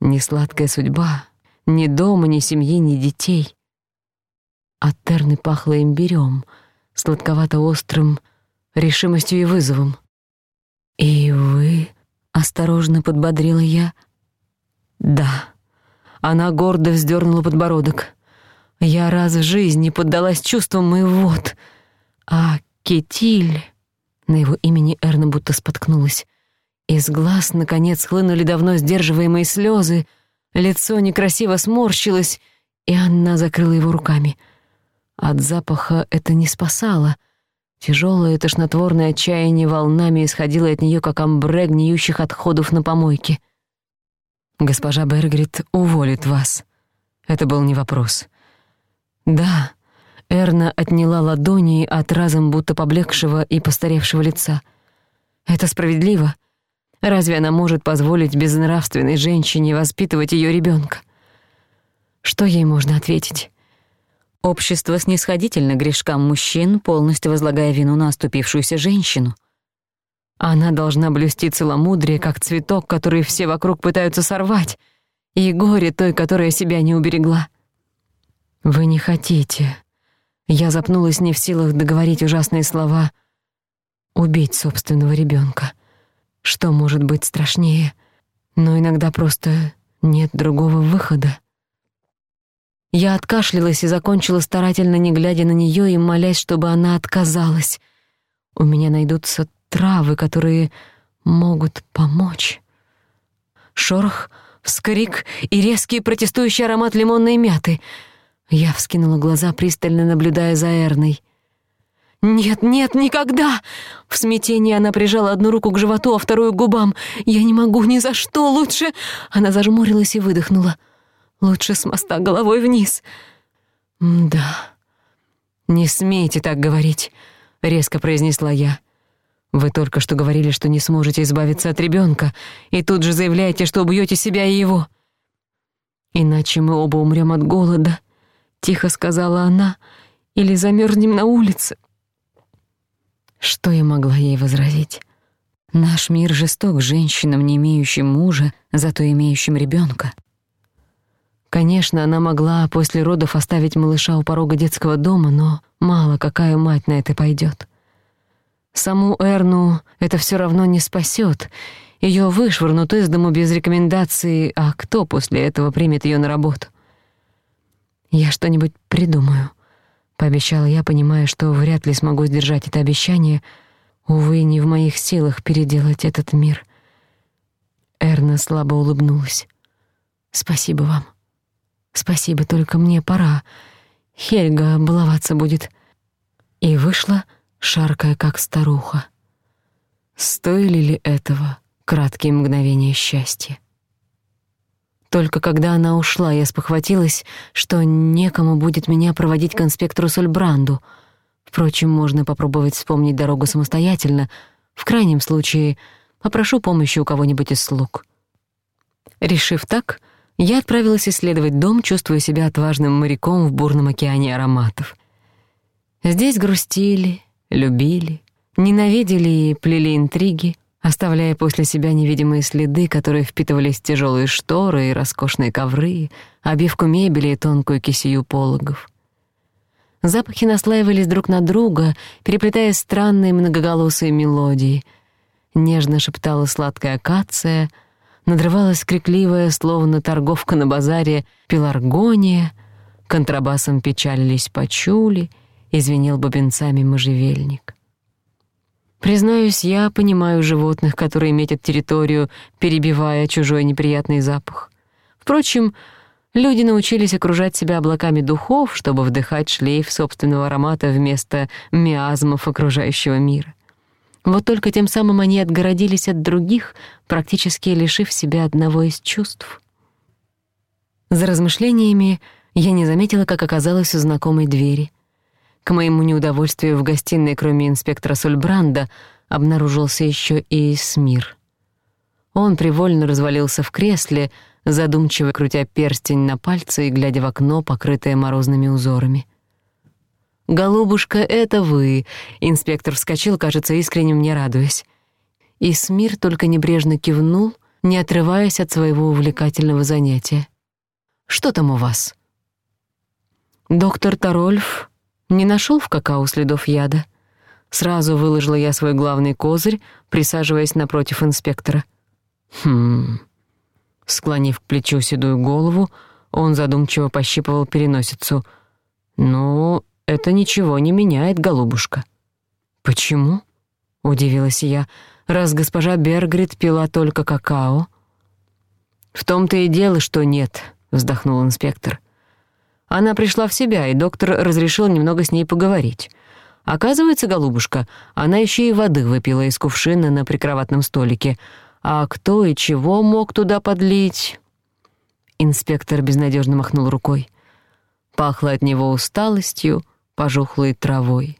Не сладкая судьба, ни дома, ни семьи, ни детей. От терны пахло имбирём, сладковато-острым, решимостью и вызовом. «И вы?» — осторожно подбодрила я. «Да». Она гордо вздёрнула подбородок. Я раз в жизни поддалась чувствам, и вот... А Кетиль... На его имени Эрна будто споткнулась. Из глаз, наконец, хлынули давно сдерживаемые слезы, лицо некрасиво сморщилось, и она закрыла его руками. От запаха это не спасало. Тяжелое тошнотворное отчаяние волнами исходило от нее, как амбре гниющих отходов на помойке. «Госпожа Бергрид уволит вас». Это был не вопрос. Да, Эрна отняла ладони от разом будто поблекшего и постаревшего лица. Это справедливо. Разве она может позволить безнравственной женщине воспитывать её ребёнка? Что ей можно ответить? Общество снисходительно грешкам мужчин, полностью возлагая вину на оступившуюся женщину. Она должна блюсти целомудрие, как цветок, который все вокруг пытаются сорвать, и горе той, которая себя не уберегла. «Вы не хотите...» Я запнулась не в силах договорить ужасные слова. «Убить собственного ребёнка. Что может быть страшнее? Но иногда просто нет другого выхода». Я откашлялась и закончила старательно, не глядя на неё и молясь, чтобы она отказалась. «У меня найдутся травы, которые могут помочь». Шорох, вскрик и резкий протестующий аромат лимонной мяты — я вскинула глаза, пристально наблюдая за Эрной. «Нет, нет, никогда!» В смятении она прижала одну руку к животу, а вторую — к губам. «Я не могу ни за что! Лучше...» Она зажмурилась и выдохнула. «Лучше с моста головой вниз!» «Да...» «Не смейте так говорить», — резко произнесла я. «Вы только что говорили, что не сможете избавиться от ребёнка, и тут же заявляете, что убьёте себя и его. Иначе мы оба умрём от голода», Тихо сказала она, или замерзнем на улице. Что я могла ей возразить? Наш мир жесток женщинам, не имеющим мужа, зато имеющим ребенка. Конечно, она могла после родов оставить малыша у порога детского дома, но мало какая мать на это пойдет. Саму Эрну это все равно не спасет. Ее вышвырнут из дому без рекомендации, а кто после этого примет ее на работу? Я что-нибудь придумаю. Пообещала я, понимая, что вряд ли смогу сдержать это обещание. Увы, не в моих силах переделать этот мир. Эрна слабо улыбнулась. «Спасибо вам. Спасибо, только мне пора. Хельга баловаться будет». И вышла, шаркая как старуха. Стоили ли этого краткие мгновения счастья? Только когда она ушла, я спохватилась, что некому будет меня проводить к инспектору Сольбранду. Впрочем, можно попробовать вспомнить дорогу самостоятельно. В крайнем случае, попрошу помощи у кого-нибудь из слуг. Решив так, я отправилась исследовать дом, чувствуя себя отважным моряком в бурном океане ароматов. Здесь грустили, любили, ненавидели и плели интриги — оставляя после себя невидимые следы, которые впитывались в тяжёлые шторы и роскошные ковры, обивку мебели и тонкую кисею пологов. Запахи наслаивались друг на друга, переплетаясь странные многоголосые мелодии. Нежно шептала сладкая акация, надрывалась крикливая, словно торговка на базаре, пеларгония, контрабасом печалились пачули, извинил бубенцами можжевельник. Признаюсь, я понимаю животных, которые метят территорию, перебивая чужой неприятный запах. Впрочем, люди научились окружать себя облаками духов, чтобы вдыхать шлейф собственного аромата вместо миазмов окружающего мира. Вот только тем самым они отгородились от других, практически лишив себя одного из чувств. За размышлениями я не заметила, как оказалась у знакомой двери — к моему неудовольствию в гостиной, кроме инспектора Сульбранда, обнаружился еще и Смир. Он привольно развалился в кресле, задумчиво крутя перстень на пальце и глядя в окно, покрытое морозными узорами. «Голубушка, это вы!» — инспектор вскочил, кажется, искренне мне радуясь. И Смир только небрежно кивнул, не отрываясь от своего увлекательного занятия. «Что там у вас?» «Доктор Тарольф не нашёл в какао следов яда? Сразу выложила я свой главный козырь, присаживаясь напротив инспектора. Хм. Склонив к плечу седую голову, он задумчиво пощипывал переносицу. «Ну, это ничего не меняет, голубушка». «Почему?» — удивилась я. «Раз госпожа Бергрид пила только какао». «В том-то и дело, что нет», — вздохнул инспектор. Она пришла в себя, и доктор разрешил немного с ней поговорить. Оказывается, голубушка, она еще и воды выпила из кувшина на прикроватном столике. А кто и чего мог туда подлить? Инспектор безнадежно махнул рукой. Пахло от него усталостью, пожухлой травой.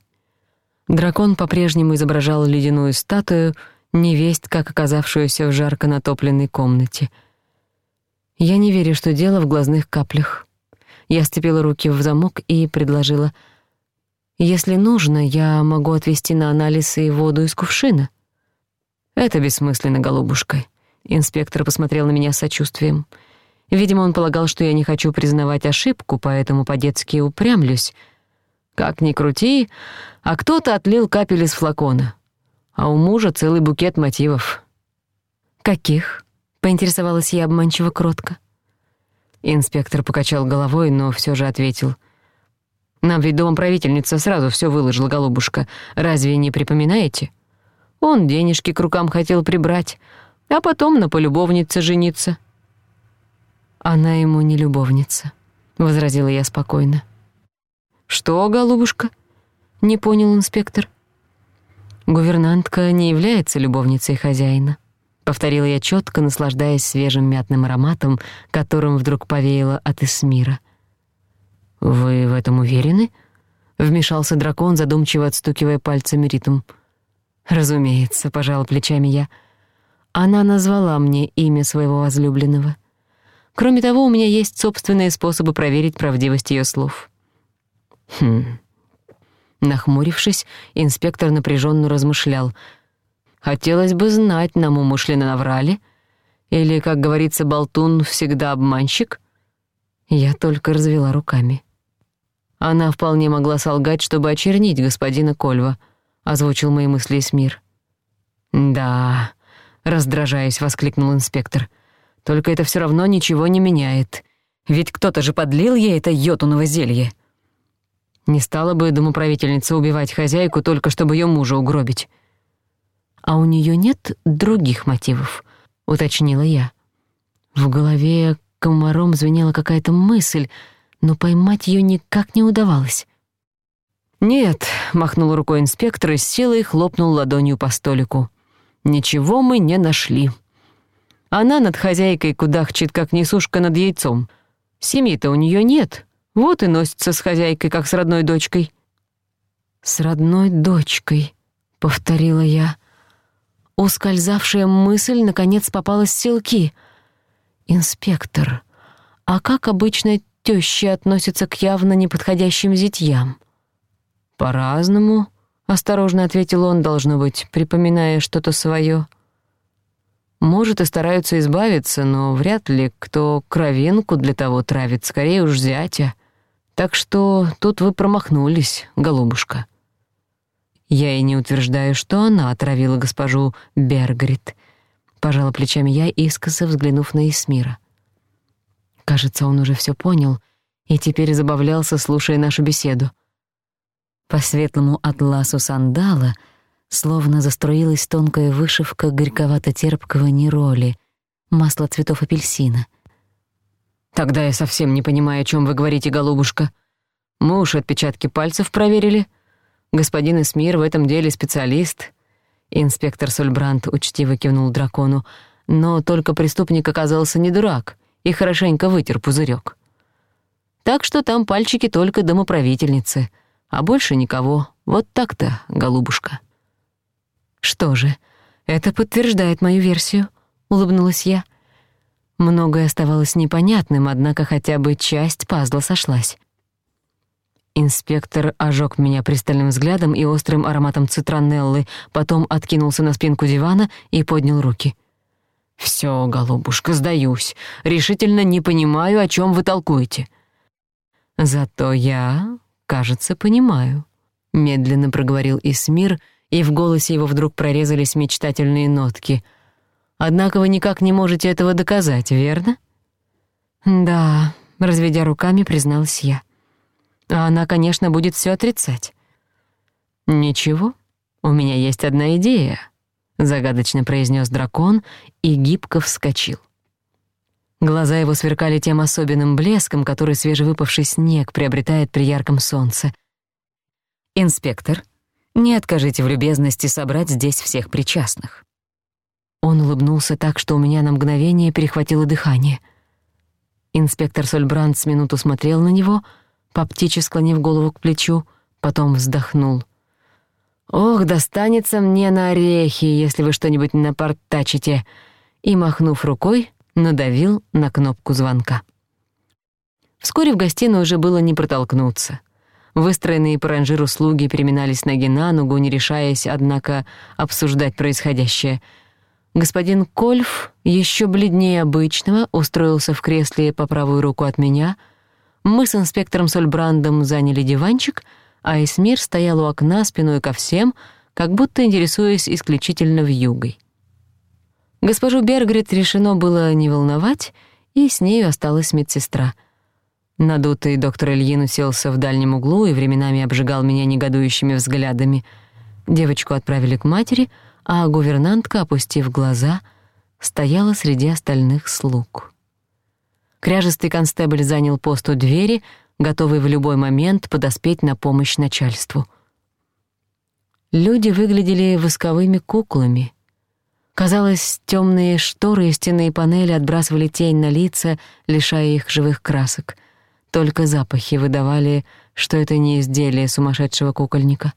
Дракон по-прежнему изображал ледяную статую, невесть, как оказавшуюся в жарко натопленной комнате. «Я не верю, что дело в глазных каплях», я сцепила руки в замок и предложила. «Если нужно, я могу отвезти на анализ и воду из кувшина». «Это бессмысленно, голубушка». Инспектор посмотрел на меня с сочувствием. Видимо, он полагал, что я не хочу признавать ошибку, поэтому по-детски упрямлюсь. Как ни крути, а кто-то отлил капель из флакона. А у мужа целый букет мотивов. «Каких?» — поинтересовалась я обманчиво кротко. Инспектор покачал головой, но всё же ответил. «Нам ведь домоправительница сразу всё выложила, голубушка. Разве не припоминаете? Он денежки к рукам хотел прибрать, а потом на полюбовнице жениться». «Она ему не любовница», — возразила я спокойно. «Что, голубушка?» — не понял инспектор. «Гувернантка не является любовницей хозяина. Повторила я чётко, наслаждаясь свежим мятным ароматом, которым вдруг повеяло от Эсмира. «Вы в этом уверены?» — вмешался дракон, задумчиво отстукивая пальцами ритм. «Разумеется», — пожала плечами я. «Она назвала мне имя своего возлюбленного. Кроме того, у меня есть собственные способы проверить правдивость её слов». «Хм...» Нахмурившись, инспектор напряжённо размышлял — Хотелось бы знать, нам умышленно наврали? Или, как говорится, болтун всегда обманщик? Я только развела руками. Она вполне могла солгать, чтобы очернить господина Кольва, озвучил мои мысли смир. «Да», — раздражаясь, воскликнул инспектор, — «только это всё равно ничего не меняет. Ведь кто-то же подлил ей это йотуново зелье». Не стала бы домоправительница убивать хозяйку только чтобы её мужа угробить а у нее нет других мотивов», — уточнила я. В голове комаром звенела какая-то мысль, но поймать ее никак не удавалось. «Нет», — махнул рукой инспектор и с силой хлопнул ладонью по столику. «Ничего мы не нашли. Она над хозяйкой кудахчет, как несушка над яйцом. Семьи-то у нее нет, вот и носится с хозяйкой, как с родной дочкой». «С родной дочкой», — повторила я ускользавшая мысль наконец попала в селки. «Инспектор, а как обычно тещи относятся к явно неподходящим зятьям?» «По-разному», — осторожно ответил он, должно быть, припоминая что-то своё. «Может, и стараются избавиться, но вряд ли кто кровинку для того травит, скорее уж зятя. Так что тут вы промахнулись, голубушка». Я и не утверждаю, что она отравила госпожу Бергрид. Пожала плечами я, искоса взглянув на Исмира. Кажется, он уже всё понял и теперь забавлялся, слушая нашу беседу. По светлому атласу сандала словно заструилась тонкая вышивка горьковато-терпкого нероли, масла цветов апельсина. «Тогда я совсем не понимаю, о чём вы говорите, голубушка. Мы уж отпечатки пальцев проверили». Господин Эсмир в этом деле специалист». Инспектор Сульбрант учтиво кивнул дракону, но только преступник оказался не дурак и хорошенько вытер пузырёк. Так что там пальчики только домоправительницы — а больше никого. Вот так-то, голубушка». «Что же, это подтверждает мою версию», — улыбнулась я. Многое оставалось непонятным, однако хотя бы часть пазла сошлась. Инспектор ожег меня пристальным взглядом и острым ароматом цитронеллы, потом откинулся на спинку дивана и поднял руки. Все, голубушка, сдаюсь. Решительно не понимаю, о чем вы толкуете». «Зато я, кажется, понимаю», — медленно проговорил Исмир, и в голосе его вдруг прорезались мечтательные нотки. «Однако вы никак не можете этого доказать, верно?» «Да», — разведя руками, призналась я. «Да» а она, конечно, будет всё отрицать. «Ничего, у меня есть одна идея», — загадочно произнёс дракон и гибко вскочил. Глаза его сверкали тем особенным блеском, который свежевыпавший снег приобретает при ярком солнце. «Инспектор, не откажите в любезности собрать здесь всех причастных». Он улыбнулся так, что у меня на мгновение перехватило дыхание. Инспектор Сольбранд с минуту смотрел на него — по птичьи склонив голову к плечу, потом вздохнул. «Ох, достанется мне на орехи, если вы что-нибудь напортачите!» И, махнув рукой, надавил на кнопку звонка. Вскоре в гостиной уже было не протолкнуться. Выстроенные по ранжиру слуги переминались ноги на ногу, не решаясь, однако, обсуждать происходящее. Господин Кольф, еще бледнее обычного, устроился в кресле по правую руку от меня. Мы с инспектором Сольбрандом заняли диванчик, а Эсмир стоял у окна спиной ко всем, как будто интересуясь исключительно вьюгой. Госпожу Бергрид решено было не волновать, и с нею осталась медсестра. Надутый доктор Ильин уселся в дальнем углу и временами обжигал меня негодующими взглядами. Девочку отправили к матери, а гувернантка, опустив глаза, стояла среди остальных слуг. Кряжистый констебль занял пост у двери, готовый в любой момент подоспеть на помощь начальству. Люди выглядели восковыми куклами. Казалось, тёмные шторы и стенные панели отбрасывали тень на лица, лишая их живых красок. Только запахи выдавали, что это не изделие сумасшедшего кукольника.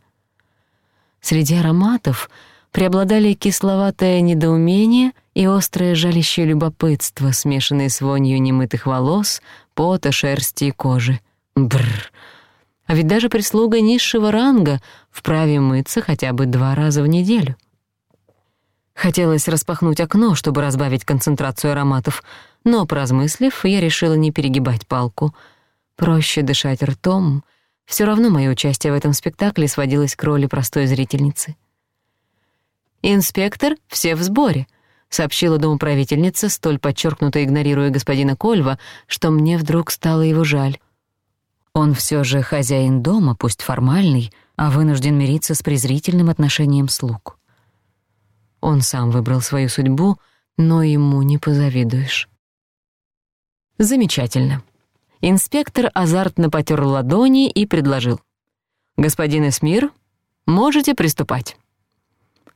Среди ароматов преобладали кисловатое недоумение — и острое жалящее любопытство, смешанное с вонью немытых волос, пота, шерсти и кожи. Бррр. А ведь даже прислуга низшего ранга вправе мыться хотя бы два раза в неделю. Хотелось распахнуть окно, чтобы разбавить концентрацию ароматов, но, поразмыслив, я решила не перегибать палку. Проще дышать ртом. Всё равно моё участие в этом спектакле сводилось к роли простой зрительницы. «Инспектор, все в сборе», сообщила домоправительница, столь подчеркнуто игнорируя господина Кольва, что мне вдруг стало его жаль. Он все же хозяин дома, пусть формальный, а вынужден мириться с презрительным отношением слуг. Он сам выбрал свою судьбу, но ему не позавидуешь. Замечательно. Инспектор азартно потер ладони и предложил. «Господин Эсмир, можете приступать».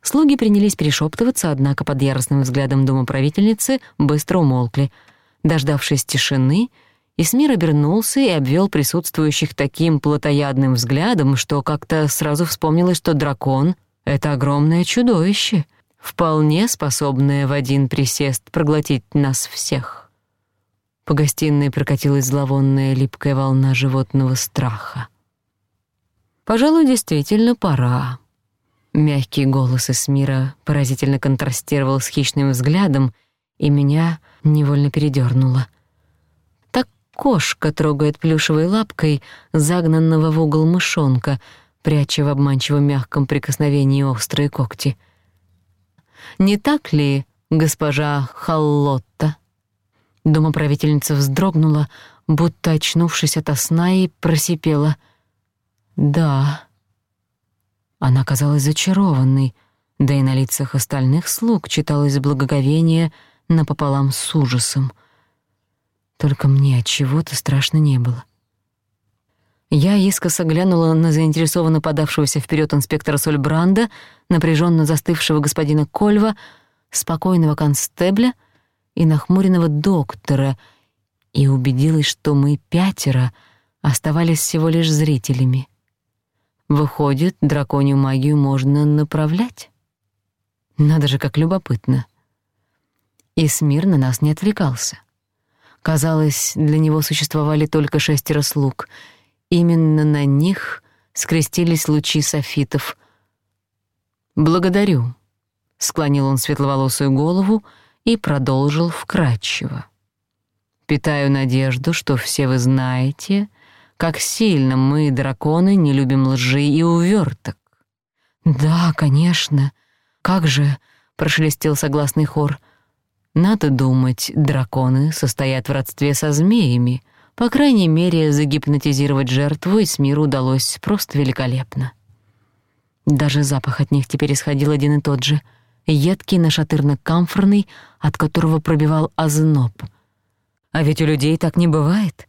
Слуги принялись перешептываться, однако под яростным взглядом домоправительницы быстро умолкли. Дождавшись тишины, Исмир обернулся и обвел присутствующих таким плотоядным взглядом, что как-то сразу вспомнилось, что дракон — это огромное чудовище, вполне способное в один присест проглотить нас всех. По гостиной прокатилась зловонная липкая волна животного страха. «Пожалуй, действительно пора», Мягкий голос из мира поразительно контрастировал с хищным взглядом, и меня невольно передёрнуло. Так кошка трогает плюшевой лапкой загнанного в угол мышонка, пряча в обманчиво мягком прикосновении острые когти. «Не так ли, госпожа Халлотта?» Домоправительница вздрогнула, будто очнувшись ото сна, и просипела. «Да». Она казалась зачарованной, да и на лицах остальных слуг читалось благоговение напополам с ужасом. Только мне от чего-то страшно не было. Я искоса глянула на заинтересованно подавшегося вперёд инспектора Сольбранда, напряжённо застывшего господина Кольва, спокойного констебля и нахмуренного доктора, и убедилась, что мы пятеро оставались всего лишь зрителями. Выходит, драконью магию можно направлять? Надо же, как любопытно. И Смир на нас не отвлекался. Казалось, для него существовали только шестеро слуг. Именно на них скрестились лучи софитов. «Благодарю», — склонил он светловолосую голову и продолжил вкратчиво. «Питаю надежду, что все вы знаете...» как сильно мы, драконы, не любим лжи и уверток. «Да, конечно. Как же...» — прошелестел согласный хор. «Надо думать, драконы состоят в родстве со змеями. По крайней мере, загипнотизировать жертву из мира удалось просто великолепно. Даже запах от них теперь исходил один и тот же. Едкий, нашатырно-камфорный, от которого пробивал озноб. А ведь у людей так не бывает.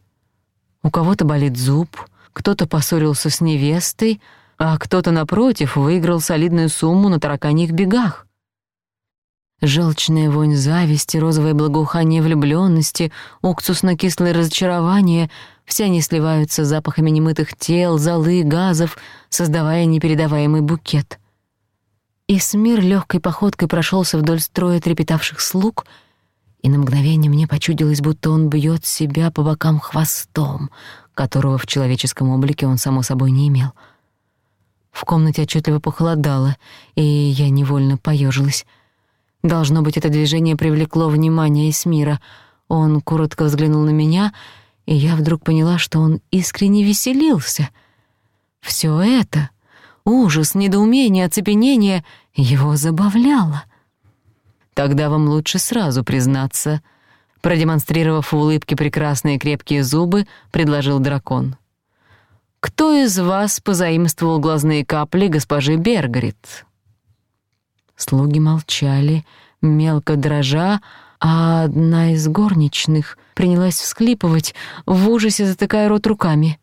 У кого-то болит зуб, кто-то поссорился с невестой, а кто-то, напротив, выиграл солидную сумму на тараканьих бегах. Желчная вонь зависти, розовое благоухание влюблённости, уксусно-кислое разочарование — все они сливаются с запахами немытых тел, золы, газов, создавая непередаваемый букет. И Смир лёгкой походкой прошёлся вдоль строя трепетавших слуг — и на мгновение мне почудилось, будто он бьёт себя по бокам хвостом, которого в человеческом облике он, само собой, не имел. В комнате отчетливо похолодало, и я невольно поежилась. Должно быть, это движение привлекло внимание Эсмира. Он коротко взглянул на меня, и я вдруг поняла, что он искренне веселился. Всё это — ужас, недоумение, оцепенение — его забавляло. Тогда вам лучше сразу признаться». Продемонстрировав в улыбке прекрасные крепкие зубы, предложил дракон. «Кто из вас позаимствовал глазные капли госпожи Бергарит?» Слуги молчали, мелко дрожа, а одна из горничных принялась всхлипывать в ужасе затыкая рот руками.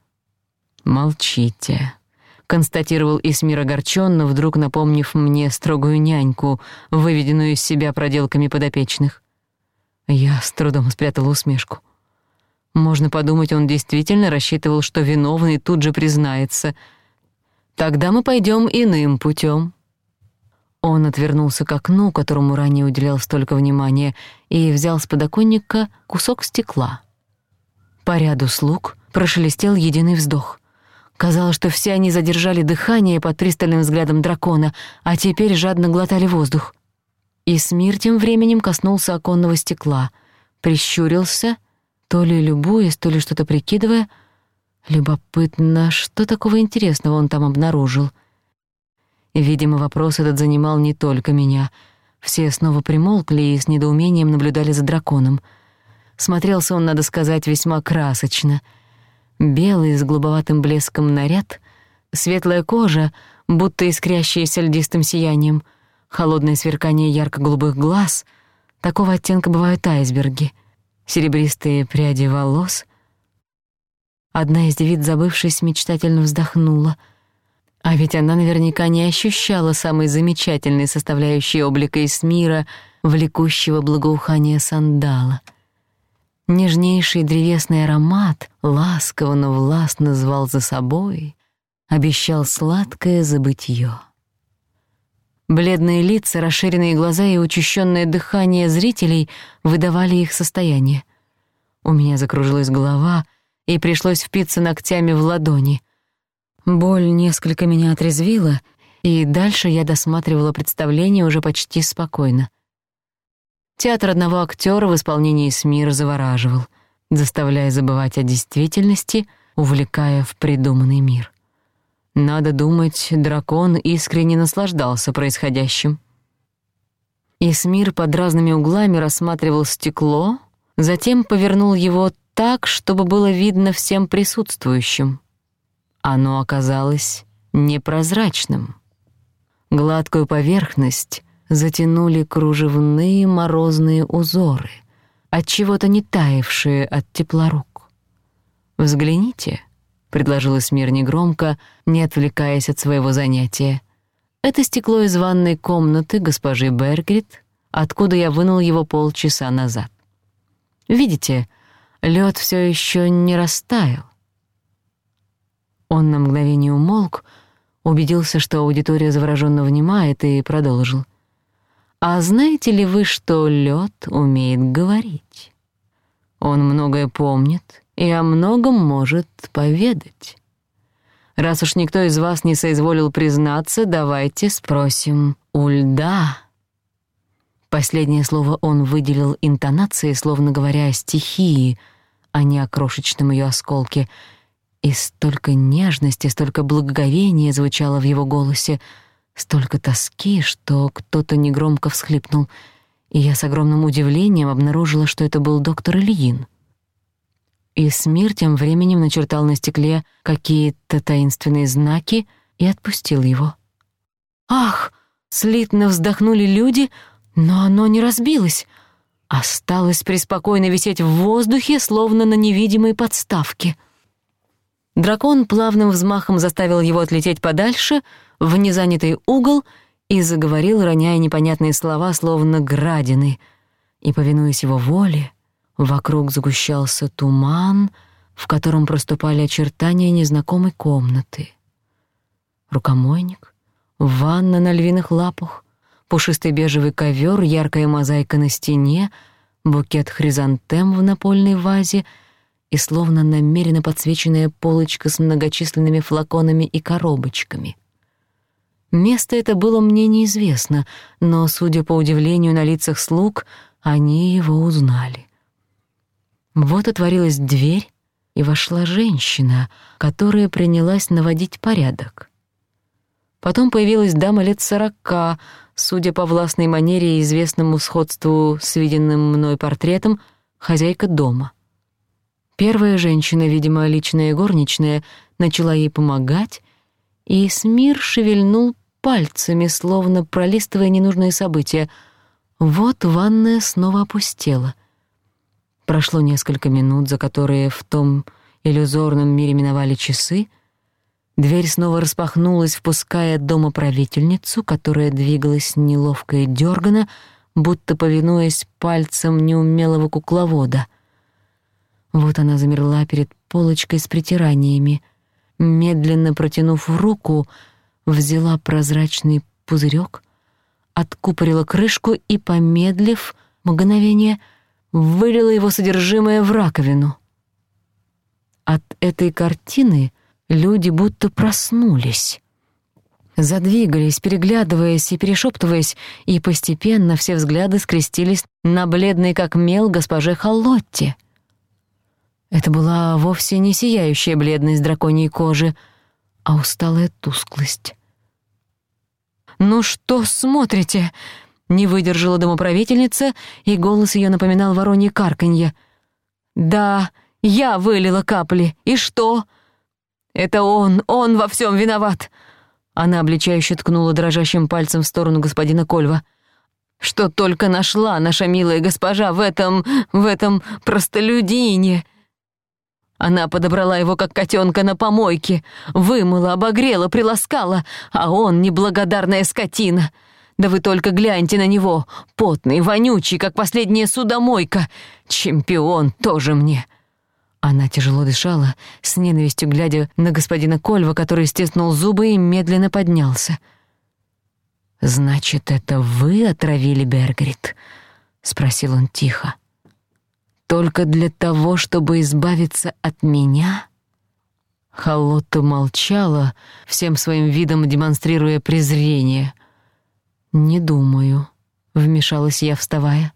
«Молчите», констатировал Исмир огорченно, вдруг напомнив мне строгую няньку, выведенную из себя проделками подопечных. Я с трудом спрятал усмешку. Можно подумать, он действительно рассчитывал, что виновный тут же признается. Тогда мы пойдем иным путем. Он отвернулся к окну, которому ранее уделял столько внимания, и взял с подоконника кусок стекла. По ряду слуг прошелестел единый вздох — Казалось, что все они задержали дыхание под пристальным взглядом дракона, а теперь жадно глотали воздух. И Смир тем временем коснулся оконного стекла, прищурился, то ли любуясь, то ли что-то прикидывая. Любопытно, что такого интересного он там обнаружил. Видимо, вопрос этот занимал не только меня. Все снова примолкли и с недоумением наблюдали за драконом. Смотрелся он, надо сказать, весьма красочно — Белый с голубоватым блеском наряд, светлая кожа, будто искрящаяся льдистым сиянием, холодное сверкание ярко-голубых глаз. Такого оттенка бывают айсберги. Серебристые пряди волос. Одна из девиц, забывшись, мечтательно вздохнула. А ведь она наверняка не ощущала самой замечательной составляющей облика из мира влекущего благоухания сандала — Нежнейший древесный аромат ласково, но властно звал за собой, обещал сладкое забытье. Бледные лица, расширенные глаза и учащенное дыхание зрителей выдавали их состояние. У меня закружилась голова, и пришлось впиться ногтями в ладони. Боль несколько меня отрезвила, и дальше я досматривала представление уже почти спокойно — Театр одного актёра в исполнении Смира завораживал, заставляя забывать о действительности, увлекая в придуманный мир. Надо думать, дракон искренне наслаждался происходящим. Исмир под разными углами рассматривал стекло, затем повернул его так, чтобы было видно всем присутствующим. Оно оказалось непрозрачным. Гладкую поверхность затянули кружевные морозные узоры, от чего-то не таявшие от тепла рук. «Взгляните», — предложила Смир негромко, не отвлекаясь от своего занятия. «Это стекло из ванной комнаты госпожи Бергрид, откуда я вынул его полчаса назад. Видите, лёд всё ещё не растаял». Он на мгновение умолк, убедился, что аудитория заворожённо внимает, и продолжил — а знаете ли вы, что лед умеет говорить? Он многое помнит и о многом может поведать. Раз уж никто из вас не соизволил признаться, давайте спросим у льда. Последнее слово он выделил интонацией, словно говоря о стихии, а не о крошечном ее осколке. И столько нежности, столько благоговения звучало в его голосе — столько тоски, что кто-то негромко всхлипнул, и я с огромным удивлением обнаружила, что это был доктор Ильин. И Смир тем временем начертал на стекле какие-то таинственные знаки и отпустил его. «Ах!» — слитно вздохнули люди, но оно не разбилось. Осталось преспокойно висеть в воздухе, словно на невидимой подставке — Дракон плавным взмахом заставил его отлететь подальше, в незанятый угол, и заговорил, роняя непонятные слова, словно градины. И, повинуясь его воле, Вокруг сгущался туман, в котором проступали очертания незнакомой комнаты. Рукомойник, ванна на львиных лапах, пушистый бежевый ковер, яркая мозаика на стене, букет хризантем в напольной вазе и словно намеренно подсвеченная полочка с многочисленными флаконами и коробочками. Место это было мне неизвестно, но, судя по удивлению на лицах слуг, они его узнали. Вот отворилась дверь, и вошла женщина, которая принялась наводить порядок. Потом появилась дама лет сорока, судя по властной манере и известному сходству с виденным мной портретом, хозяйка дома — Первая женщина, видимо, личная горничная, начала ей помогать, и Смир шевельнул пальцами, словно пролистывая ненужные события. Вот ванная снова опустела. Прошло несколько минут, за которые в том иллюзорном мире миновали часы. Дверь снова распахнулась, впуская домоправительницу, которая двигалась неловко и дёрганно, будто повинуясь пальцем неумелого кукловода — вот она замерла перед полочкой с притираниями. Медленно протянув руку, взяла прозрачный пузырёк, откупорила крышку и, помедлив мгновение, вылила его содержимое в раковину. От этой картины люди будто проснулись. Задвигались, переглядываясь и перешептываясь, и постепенно все взгляды скрестились на бледной как мел госпоже Халлотте — это была вовсе не сияющая бледность драконьей кожи, а усталая тусклость. «Ну что смотрите?» — не выдержала домоправительница, и голос ее напоминал воронье карканье. «Да, я вылила капли, и что?» «Это он, он во всем виноват!» Она обличающе ткнула дрожащим пальцем в сторону господина Кольва. «Что только нашла наша милая госпожа в этом... в этом простолюдине!» Она подобрала его, как котенка на помойке, вымыла, обогрела, приласкала, а он неблагодарная скотина. Да вы только гляньте на него, потный, вонючий, как последняя судомойка. Чемпион тоже мне». Она тяжело дышала, с ненавистью глядя на господина Кольва, который стеснул зубы и медленно поднялся. «Значит, это вы отравили Бергрид?» — спросил он тихо только для того, чтобы избавиться от меня?» Халлотта молчала, всем своим видом демонстрируя презрение. «Не думаю», — вмешалась я, вставая.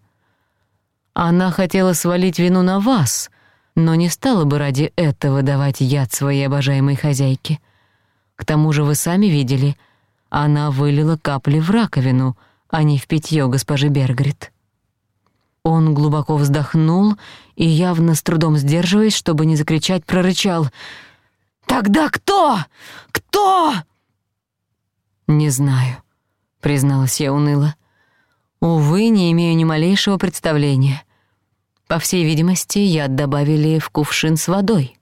«Она хотела свалить вину на вас, но не стала бы ради этого давать яд своей обожаемой хозяйке. К тому же вы сами видели, она вылила капли в раковину, а не в питье госпожи Бергрид». Он глубоко вздохнул и, явно с трудом сдерживаясь, чтобы не закричать, прорычал. «Тогда кто? Кто?» «Не знаю», — призналась я уныло. «Увы, не имею ни малейшего представления. По всей видимости, яд добавили в кувшин с водой».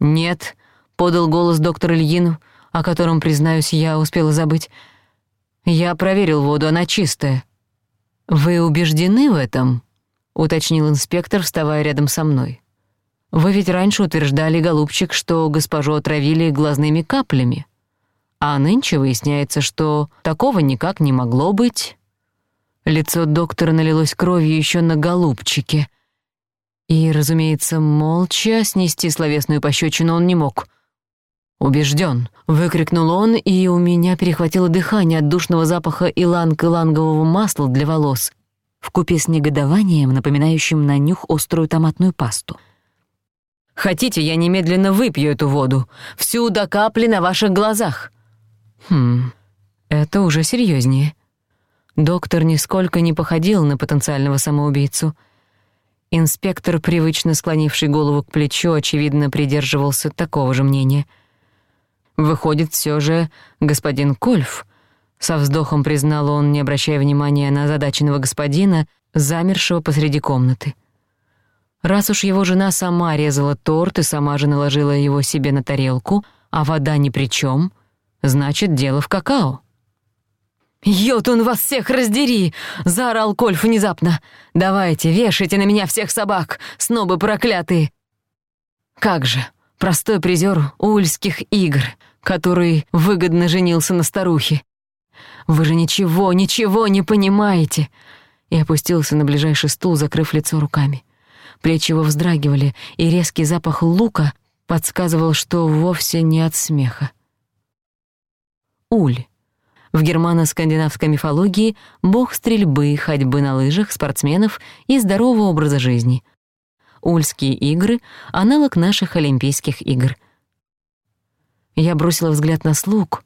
«Нет», — подал голос доктор Ильин, о котором, признаюсь, я успела забыть. «Я проверил воду, она чистая». «Вы убеждены в этом?» — уточнил инспектор, вставая рядом со мной. «Вы ведь раньше утверждали, голубчик, что госпожу отравили глазными каплями, а нынче выясняется, что такого никак не могло быть». Лицо доктора налилось кровью еще на голубчике. И, разумеется, молча снести словесную пощечину он не мог — убежден, выкрикнул он, и у меня перехватило дыхание от душного запаха иланг-илангового масла для волос, вкупе с негодованием, напоминающим на нюх острую томатную пасту. «Хотите, я немедленно выпью эту воду, всю до капли на ваших глазах?» «Хм, это уже серьезнее. Доктор нисколько не походил на потенциального самоубийцу. Инспектор, привычно склонивший голову к плечу, очевидно, придерживался такого же мнения — Выходит, всё же господин Кольф. Со вздохом признал он, не обращая внимания на задаченного господина, замершего посреди комнаты. Раз уж его жена сама резала торт и сама же наложила его себе на тарелку, а вода ни при чём, значит, дело в какао. «Йод, он вас всех раздери!» — заорал Кольф внезапно. «Давайте, вешайте на меня всех собак, снобы проклятые!» «Как же!» простой призер ульских игр, который выгодно женился на старухе. Вы же ничего, ничего не понимаете!» И опустился на ближайший стул, закрыв лицо руками. Плечи его вздрагивали, и резкий запах лука подсказывал, что вовсе не от смеха. Уль. В германо-скандинавской мифологии — бог стрельбы, ходьбы на лыжах, спортсменов и здорового образа жизни. Ульские игры — аналог наших Олимпийских игр. Я бросила взгляд на слуг,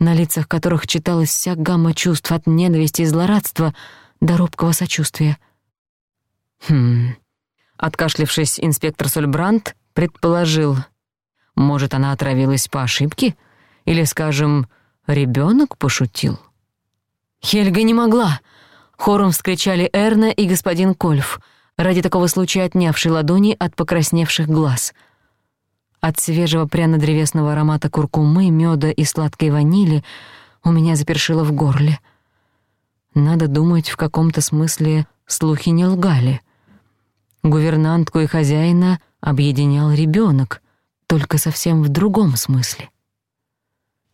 на лицах которых читалась вся гамма чувств от ненависти и злорадства до робкого сочувствия. Хм... Откашлившись, инспектор Сольбрант предположил. Может, она отравилась по ошибке? Или, скажем, ребёнок пошутил? «Хельга не могла!» — хором вскричали Эрна и господин Кольф — ради такого случая отнявший ладони от покрасневших глаз. От свежего пряно-древесного аромата куркумы, мёда и сладкой ванили у меня запершило в горле. Надо думать, в каком-то смысле слухи не лгали. Гувернантку и хозяина объединял ребёнок, только совсем в другом смысле.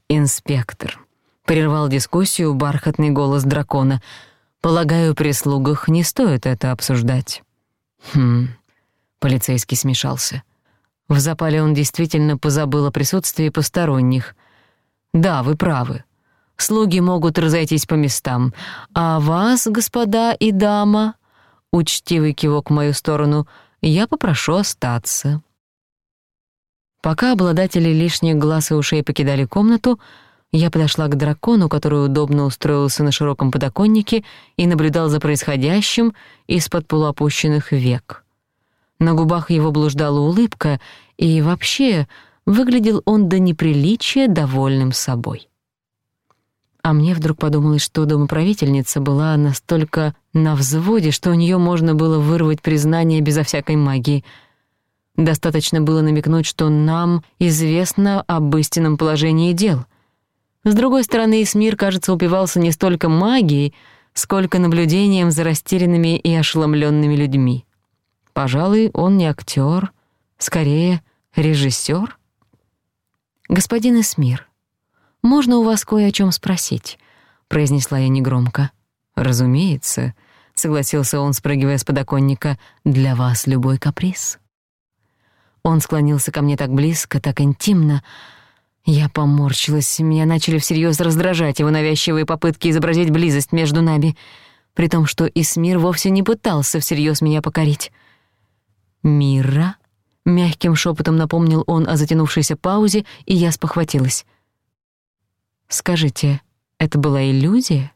«Инспектор», — прервал дискуссию бархатный голос дракона, — Полагаю, при слугах не стоит это обсуждать. Хм. Полицейский смешался. В запале он действительно позабыл о присутствии посторонних. «Да, вы правы. Слуги могут разойтись по местам. А вас, господа и дама...» Учтивый кивок в мою сторону. «Я попрошу остаться». Пока обладатели лишних глаз и ушей покидали комнату, я подошла к дракону, который удобно устроился на широком подоконнике и наблюдал за происходящим из-под полуопущенных век. На губах его блуждала улыбка, и вообще выглядел он до неприличия довольным собой. А мне вдруг подумалось, что домоправительница была настолько на взводе, что у неё можно было вырвать признание безо всякой магии. Достаточно было намекнуть, что нам известно об истинном положении дел — с другой стороны, Исмир, кажется, упивался не столько магией, сколько наблюдением за растерянными и ошеломленными людьми. Пожалуй, он не актер, скорее, режиссер. «Господин Эсмир, можно у вас кое о чем спросить?» — произнесла я негромко. «Разумеется», — согласился он, спрыгивая с подоконника, — «для вас любой каприз». Он склонился ко мне так близко, так интимно, я поморщилась, меня начали всерьёз раздражать его навязчивые попытки изобразить близость между нами, при том, что Исмир вовсе не пытался всерьёз меня покорить. «Мира?» — мягким шёпотом напомнил он о затянувшейся паузе, и я спохватилась. «Скажите, это была иллюзия?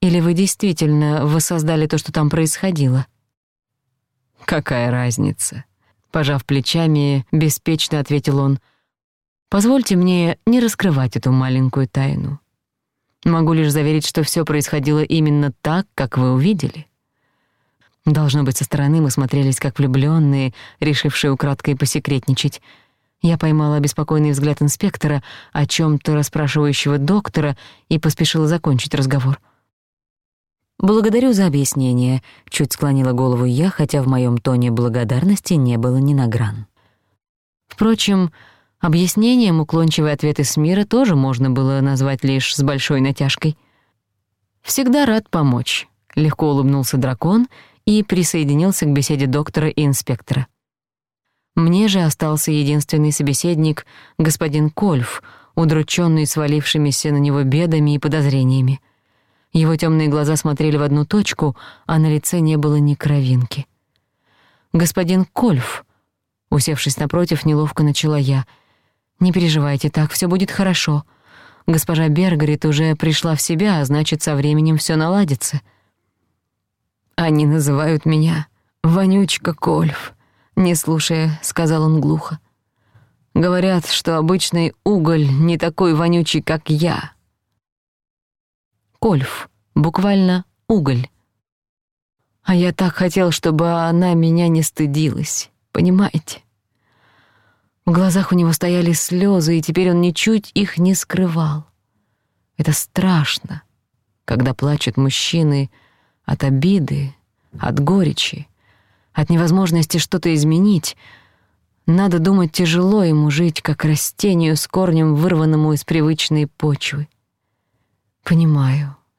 Или вы действительно воссоздали то, что там происходило?» «Какая разница?» — пожав плечами, беспечно ответил он — Позвольте мне не раскрывать эту маленькую тайну. Могу лишь заверить, что всё происходило именно так, как вы увидели. Должно быть, со стороны мы смотрелись как влюблённые, решившие украдкой посекретничать. Я поймала обеспокоенный взгляд инспектора, о чём-то расспрашивающего доктора, и поспешила закончить разговор. «Благодарю за объяснение», — чуть склонила голову я, хотя в моём тоне благодарности не было ни на гран. Впрочем, Объяснение уклончивые ответы из мира тоже можно было назвать лишь с большой натяжкой. «Всегда рад помочь», — легко улыбнулся дракон и присоединился к беседе доктора и инспектора. Мне же остался единственный собеседник, господин Кольф, удручённый свалившимися на него бедами и подозрениями. Его тёмные глаза смотрели в одну точку, а на лице не было ни кровинки. «Господин Кольф», — усевшись напротив, неловко начала я — не переживайте так, всё будет хорошо. Госпожа Бергрид уже пришла в себя, а значит, со временем всё наладится. Они называют меня «Вонючка Кольф», — не слушая, сказал он глухо. Говорят, что обычный уголь не такой вонючий, как я. Кольф, буквально уголь. А я так хотел, чтобы она меня не стыдилась, понимаете? В глазах у него стояли слезы, и теперь он ничуть их не скрывал. Это страшно, когда плачут мужчины от обиды, от горечи, от невозможности что-то изменить. Надо думать, тяжело ему жить, как растению с корнем, вырванному из привычной почвы. «Понимаю», —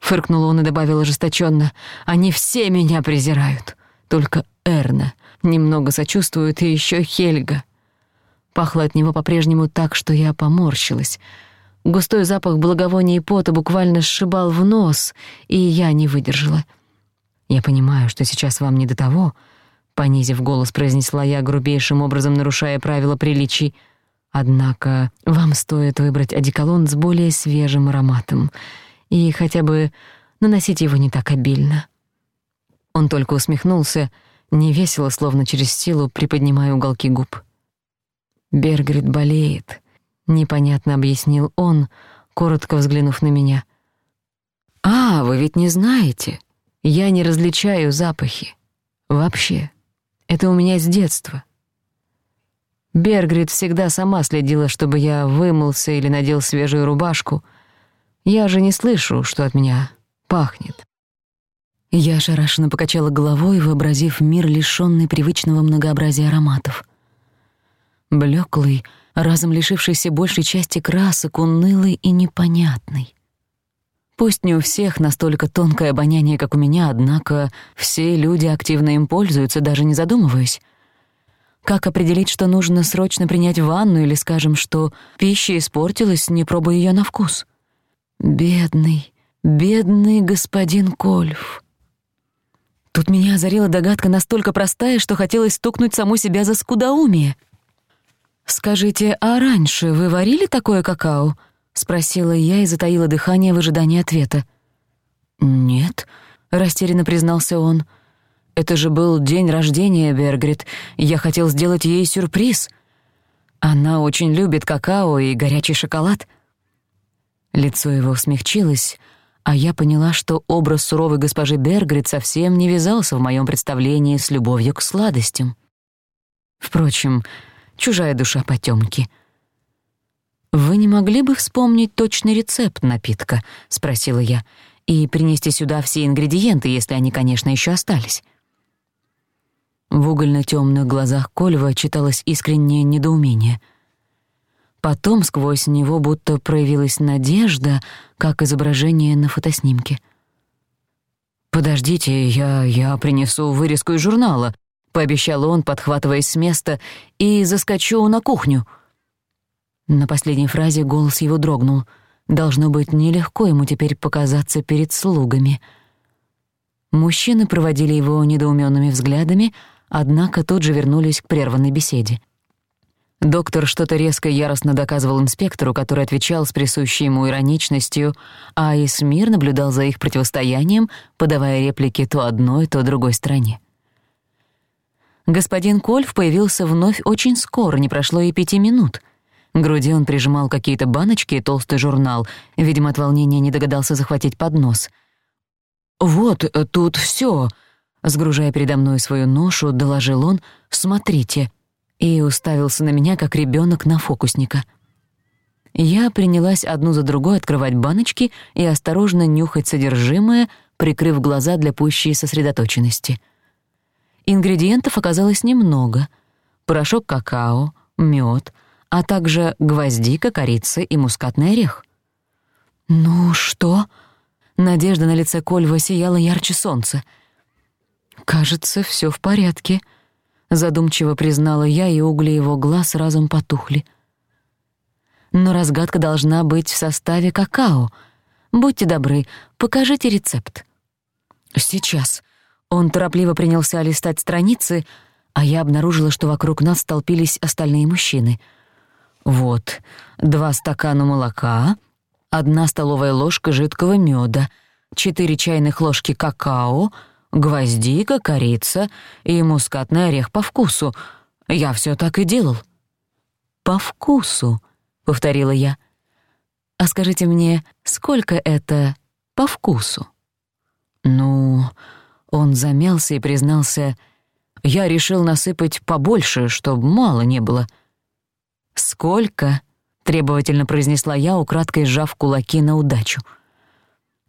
Фыркнула он и добавил ожесточённо. «Они все меня презирают. Только Эрна немного сочувствует и ещё Хельга». Пахло от него по-прежнему так, что я поморщилась. Густой запах благовония и пота буквально сшибал в нос, и я не выдержала. «Я понимаю, что сейчас вам не до того», — понизив голос, произнесла я, грубейшим образом нарушая правила приличий. «Однако вам стоит выбрать одеколон с более свежим ароматом» и хотя бы наносить его не так обильно. Он только усмехнулся, невесело, словно через силу, приподнимая уголки губ. «Бергрид болеет», — непонятно объяснил он, коротко взглянув на меня. «А, вы ведь не знаете. Я не различаю запахи. Вообще. Это у меня с детства». Бергрид всегда сама следила, чтобы я вымылся или надел свежую рубашку — я же не слышу, что от меня пахнет. Я ошарашенно покачала головой, вообразив мир, лишённый привычного многообразия ароматов. Блеклый, разом лишившийся большей части красок, унылый и непонятный. Пусть не у всех настолько тонкое обоняние, как у меня, однако все люди активно им пользуются, даже не задумываясь. Как определить, что нужно срочно принять ванну или, скажем, что пища испортилась, не пробуя её на вкус? — Бедный, бедный господин Кольф. Тут меня озарила догадка настолько простая, что хотелось стукнуть саму себя за скудоумие. «Скажите, а раньше вы варили такое какао?» — спросила я и затаила дыхание в ожидании ответа. «Нет», — растерянно признался он. «Это же был день рождения Бергрид, я хотел сделать ей сюрприз. Она очень любит какао и горячий шоколад». Лицо его смягчилось, а я поняла, что образ суровой госпожи Бергрид совсем не вязался в моем представлении с любовью к сладостям. Впрочем, чужая душа потёмки. «Вы не могли бы вспомнить точный рецепт напитка?» — спросила я. «И принести сюда все ингредиенты, если они, конечно, еще остались». В угольно-тёмных глазах Кольва читалось искреннее недоумение — Потом сквозь него будто проявилась надежда, как изображение на фотоснимке. «Подождите, я, я принесу вырезку из журнала», — пообещал он, подхватываясь с места, «и заскочу на кухню». На последней фразе голос его дрогнул. Должно быть, нелегко ему теперь показаться перед слугами. Мужчины проводили его недоумёнными взглядами, однако тут же вернулись к прерванной беседе. Доктор что-то резко и яростно доказывал инспектору, который отвечал с присущей ему ироничностью, а Исмир наблюдал за их противостоянием, подавая реплики то одной, то другой стороне. Господин Кольф появился вновь очень скоро, не прошло и пяти минут. К груди он прижимал какие-то баночки и толстый журнал, видимо, от волнения не догадался захватить поднос. «Вот, тут всё», — сгружая передо мной свою ношу, доложил он, — «смотрите» и уставился на меня, как ребёнок на фокусника. Я принялась одну за другой открывать баночки и осторожно нюхать содержимое, прикрыв глаза для пущей сосредоточенности. Ингредиентов оказалось немного. Порошок какао, мёд, а также гвоздика, корица и мускатный орех. «Ну что?» Надежда на лице Кольва сияла ярче солнца. «Кажется, всё в порядке», задумчиво признала я, и угли его глаз разом потухли. Но разгадка должна быть в составе какао. Будьте добры, покажите рецепт. Сейчас. Он торопливо принялся листать страницы, а я обнаружила, что вокруг нас столпились остальные мужчины. Вот, два стакана молока, одна столовая ложка жидкого мёда, четыре чайных ложки какао — гвоздика, корица и мускатный орех по вкусу. Я все так и делал». «По вкусу», — повторила я. «А скажите мне, сколько это по вкусу?» «Ну...» — он замялся и признался. «Я решил насыпать побольше, чтобы мало не было». «Сколько?» — требовательно произнесла я, украдкой сжав кулаки на удачу. «Сколько?»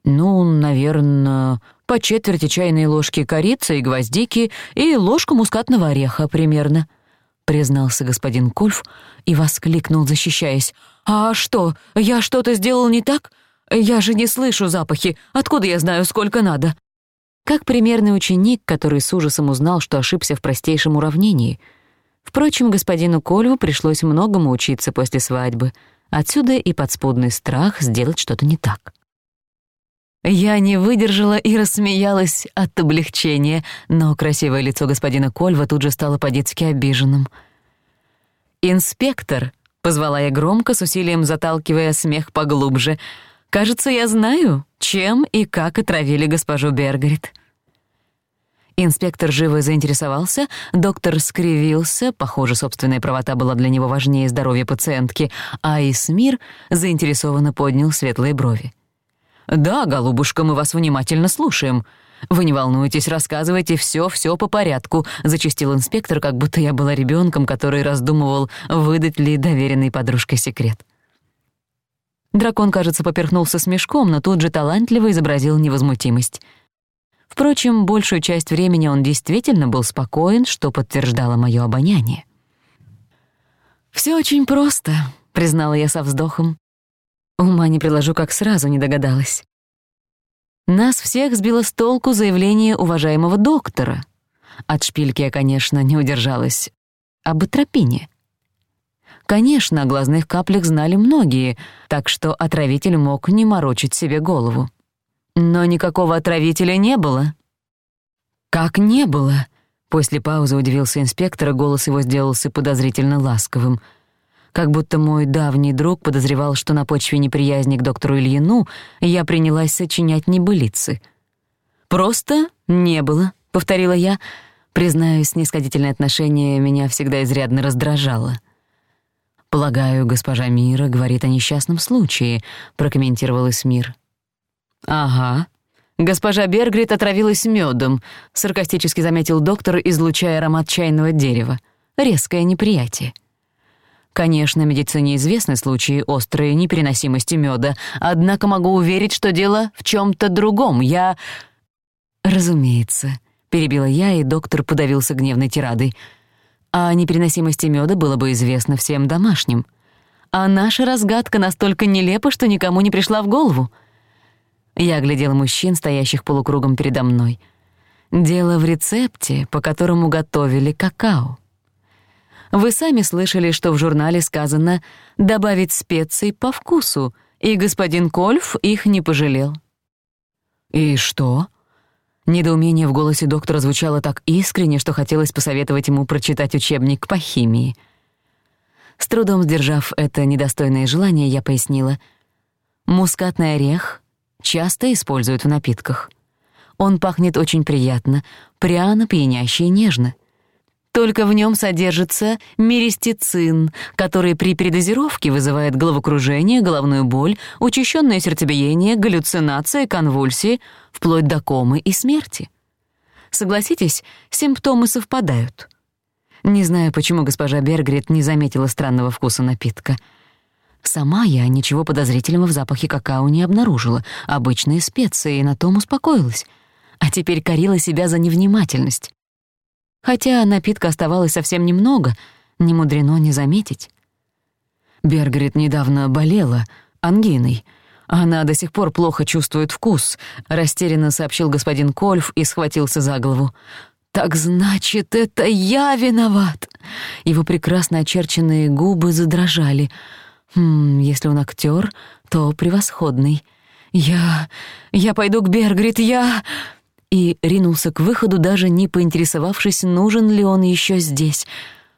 Ну, наверное, по четверти чайной ложки корицы и гвоздики и ложку мускатного ореха примерно», — признался господин Кольф и воскликнул, защищаясь. «А что, я что-то сделал не так? Я же не слышу запахи. Откуда я знаю, сколько надо?» Как примерный ученик, который с ужасом узнал, что ошибся в простейшем уравнении. Впрочем, господину Кольву пришлось многому учиться после свадьбы. Отсюда и подспудный страх сделать что-то не так. Я не выдержала и рассмеялась от облегчения, но красивое лицо господина Кольва тут же стало по-детски обиженным. «Инспектор», — позвала я громко, с усилием заталкивая смех поглубже, «кажется, я знаю, чем и как отравили госпожу Бергарит». Инспектор живо заинтересовался, доктор скривился, похоже, собственная правота была для него важнее здоровья пациентки, а Исмир заинтересованно поднял светлые брови. «Да, голубушка, мы вас внимательно слушаем. Вы не волнуйтесь, рассказывайте всё-всё по порядку», — зачастил инспектор, как будто я была ребёнком, который раздумывал, выдать ли доверенной подружке секрет. Дракон, кажется, поперхнулся смешком, но тут же талантливо изобразил невозмутимость. Впрочем, большую часть времени он действительно был спокоен, что подтверждало моё обоняние. «Всё очень просто», — признала я со вздохом. Ума не приложу, как сразу не догадалась. Нас всех сбило с толку заявление уважаемого доктора. От шпильки я, конечно, не удержалась. Об атропине. Конечно, о глазных каплях знали многие, так что отравитель мог не морочить себе голову. Но никакого отравителя не было. «Как не было?» После паузы удивился инспектор, голос его сделался подозрительно ласковым — как будто мой давний друг подозревал, что на почве неприязни к доктору Ильину я принялась сочинять небылицы. «Просто не было», — повторила я. Признаюсь, снисходительное отношение меня всегда изрядно раздражало. «Полагаю, госпожа Мира говорит о несчастном случае», — прокомментировал Эсмир. «Ага», «Госпожа Бергрит отравилась мёдом», — саркастически заметил доктор, излучая аромат чайного дерева. «Резкое неприятие». Конечно, медицине известны случаи острой непереносимости меда, однако могу уверить, что дело в чем-то другом. Я... Разумеется, перебила я, и доктор подавился гневной тирадой. О непереносимости меда было бы известно всем домашним. А наша разгадка настолько нелепа, что никому не пришла в голову. Я оглядела мужчин, стоящих полукругом передо мной. Дело в рецепте, по которому готовили какао. Вы сами слышали, что в журнале сказано «добавить специй по вкусу», и господин Кольф их не пожалел. «И что?» Недоумение в голосе доктора звучало так искренне, что хотелось посоветовать ему прочитать учебник по химии. С трудом сдержав это недостойное желание, я пояснила. «Мускатный орех часто используют в напитках. Он пахнет очень приятно, пряно, пьяняще и нежно. Только в нем содержится меристицин, который при передозировке вызывает головокружение, головную боль, учащенное сердцебиение, галлюцинации, конвульсии, вплоть до комы и смерти. Согласитесь, симптомы совпадают. Не знаю, почему госпожа Бергрид не заметила странного вкуса напитка. Сама я ничего подозрительного в запахе какао не обнаружила, обычные специи, и на том успокоилась. А теперь корила себя за невнимательность. Хотя напитка оставалось совсем немного, не мудрено не заметить. Бергрид недавно болела ангиной. Она до сих пор плохо чувствует вкус, растерянно сообщил господин Кольф и схватился за голову. «Так значит, это я виноват!» Его прекрасно очерченные губы задрожали. «Хм, если он актер, то превосходный. Я... я пойду к Бергрид, я...» и ринулся к выходу, даже не поинтересовавшись, нужен ли он еще здесь.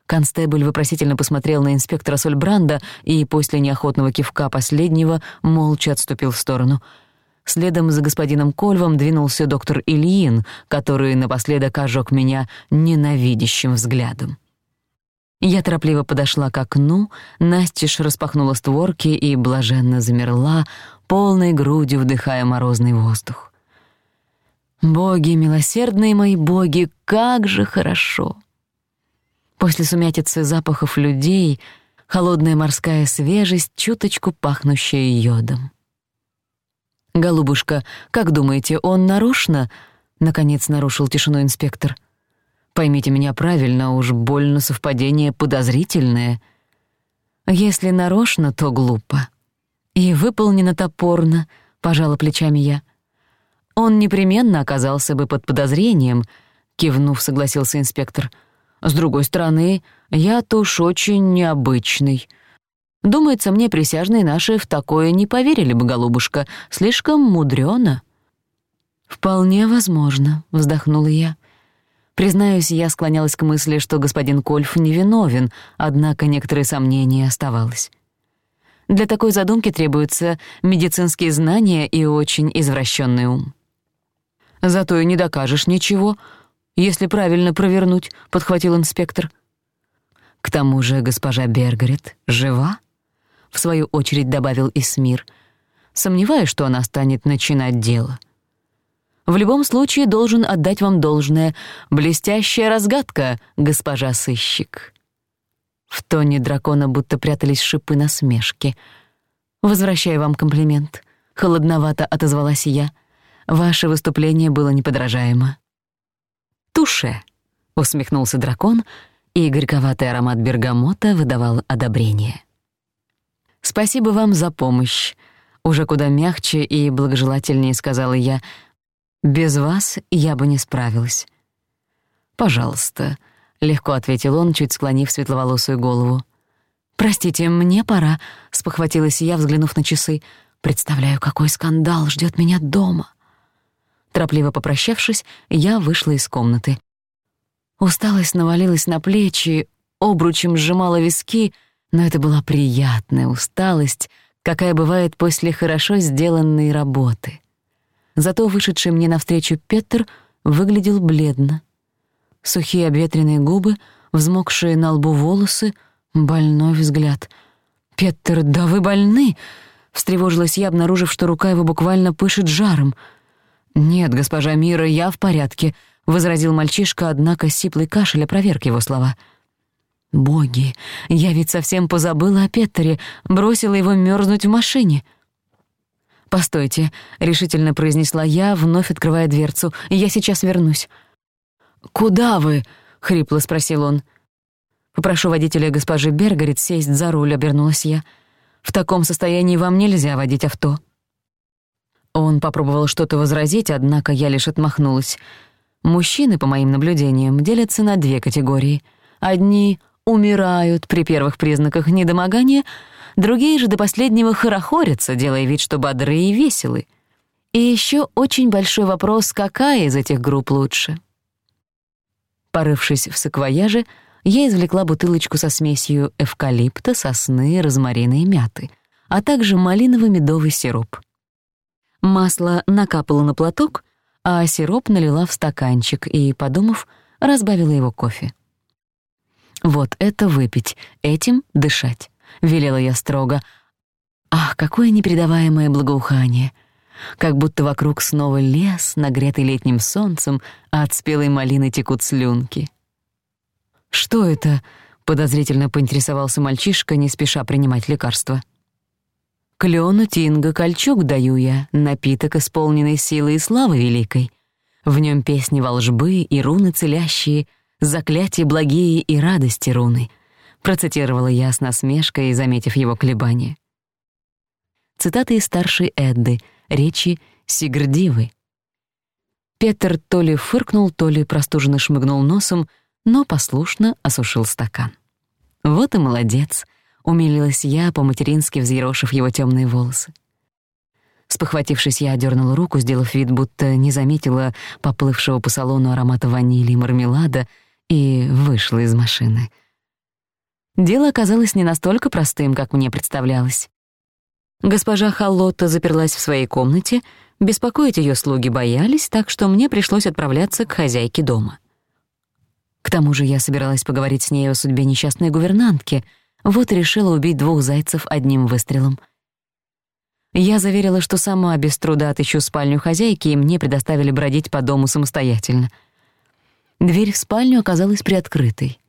Констебль вопросительно посмотрел на инспектора Сольбранда и после неохотного кивка последнего молча отступил в сторону. Следом за господином Кольвом двинулся доктор Ильин, который напоследок ожег меня ненавидящим взглядом. Я торопливо подошла к окну, настежь распахнула створки и блаженно замерла, полной грудью вдыхая морозный воздух. «Боги, милосердные мои боги, как же хорошо!» После сумятицы запахов людей холодная морская свежесть, чуточку пахнущая йодом. «Голубушка, как думаете, он нарочно?» — наконец нарушил тишину инспектор. «Поймите меня правильно, уж больно совпадение подозрительное. Если нарочно, то глупо. И выполнено топорно», — пожала плечами я он непременно оказался бы под подозрением», — кивнув, согласился инспектор. «С другой стороны, я-то уж очень необычный. Думается, мне присяжные наши в такое не поверили бы, голубушка, слишком мудрёно». «Вполне возможно», — вздохнула я. Признаюсь, я склонялась к мысли, что господин Кольф невиновен, однако некоторые сомнения оставалось. Для такой задумки требуются медицинские знания и очень извращенный ум. Зато и не докажешь ничего, если правильно провернуть», — подхватил инспектор. «К тому же госпожа Бергарет жива?» — в свою очередь добавил Исмир. «Сомневаюсь, что она станет начинать дело». «В любом случае должен отдать вам должное. Блестящая разгадка, госпожа сыщик». В тоне дракона будто прятались шипы на насмешки. «Возвращаю вам комплимент», — холодновато отозвалась я. Ваше выступление было неподражаемо. «Туше!» — усмехнулся дракон, и горьковатый аромат бергамота выдавал одобрение. «Спасибо вам за помощь», — уже куда мягче и благожелательнее сказала я. «Без вас я бы не справилась». «Пожалуйста», — легко ответил он, чуть склонив светловолосую голову. «Простите, мне пора», — спохватилась я, взглянув на часы. «Представляю, какой скандал ждёт меня дома». Торопливо попрощавшись, я вышла из комнаты. Усталость навалилась на плечи, обручем сжимала виски, но это была приятная усталость, какая бывает после хорошо сделанной работы. Зато вышедший мне навстречу Петр выглядел бледно. Сухие обветренные губы, взмокшие на лбу волосы, больной взгляд. «Петр, да вы больны!» — встревожилась я, обнаружив, что рука его буквально пышет жаром — «Нет, госпожа Мира, я в порядке», — возразил мальчишка, однако сиплый кашель опроверг его слова. «Боги, я ведь совсем позабыла о Петтере, бросила его мёрзнуть в машине». «Постойте», — решительно произнесла я, вновь открывая дверцу, — «я сейчас вернусь». «Куда вы?» — хрипло спросил он. «Попрошу водителя госпожи Бергерит сесть за руль», — обернулась я. «В таком состоянии вам нельзя водить авто». Он попробовал что-то возразить, однако я лишь отмахнулась. Мужчины, по моим наблюдениям, делятся на две категории. Одни умирают при первых признаках недомогания, другие же до последнего хорохорятся, делая вид, что бодры и веселы. И еще очень большой вопрос, какая из этих групп лучше. Порывшись в саквояже, я извлекла бутылочку со смесью эвкалипта, сосны, розмарина и мяты, а также малиново-медовый сироп. Масло накапало на платок, а сироп налила в стаканчик и, подумав, разбавила его кофе. «Вот это выпить, этим дышать», — велела я строго. «Ах, какое непередаваемое благоухание!» Как будто вокруг снова лес, нагретый летним солнцем, а от спелой малины текут слюнки. «Что это?» — подозрительно поинтересовался мальчишка, не спеша принимать лекарство. Клену Тинга кольчуг даю я, напиток, исполненный силы и славы великой. В нем песни волжбы и руны целящие, заклятия благие и радости руны», — процитировала я с насмешкой, заметив его колебания. Цитаты из старшей Эдды, речи Сигрдивы. Петер то ли фыркнул, то ли простуженно шмыгнул носом, но послушно осушил стакан. «Вот и молодец», — умилилась я, по-матерински взъерошив его темные волосы. Спохватившись, я дёрнула руку, сделав вид, будто не заметила поплывшего по салону аромата ванили и мармелада, и вышла из машины. Дело оказалось не настолько простым, как мне представлялось. Госпожа Халлотта заперлась в своей комнате, беспокоить ее слуги боялись, так что мне пришлось отправляться к хозяйке дома. К тому же я собиралась поговорить с ней о судьбе несчастной гувернантки — вот решила убить двух зайцев одним выстрелом. Я заверила, что сама без труда отыщу спальню хозяйки, и мне предоставили бродить по дому самостоятельно. Дверь в спальню оказалась приоткрытой.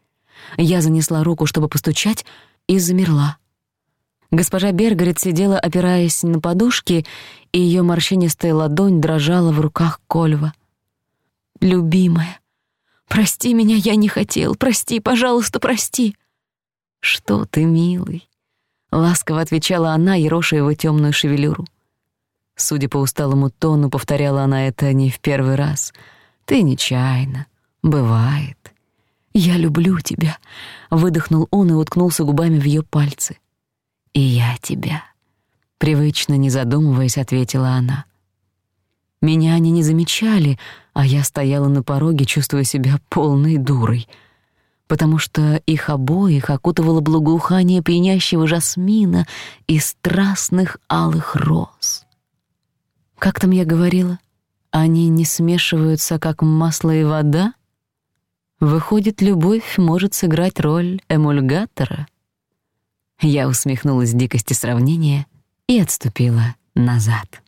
Я занесла руку, чтобы постучать, и замерла. Госпожа Бергарет сидела, опираясь на подушки, и её морщинистая ладонь дрожала в руках Кольва. «Любимая, прости меня, я не хотел. Прости, пожалуйста, прости!» Что ты, милый? Ласково отвечала она, ероша его темную шевелюру. Судя по усталому тону, повторяла она это не в первый раз. «Ты нечаянно. Бывает». «Я люблю тебя», — выдохнул он и уткнулся губами в ее пальцы. «И я тебя», — привычно, не задумываясь, ответила она. Меня они не замечали, а я стояла на пороге, чувствуя себя полной дурой — потому что их обоих окутывало благоухание пьянящего жасмина и страстных алых роз. Как там я говорила? Они не смешиваются, как масло и вода? Выходит, любовь может сыграть роль эмульгатора? Я усмехнулась дикости сравнения и отступила назад.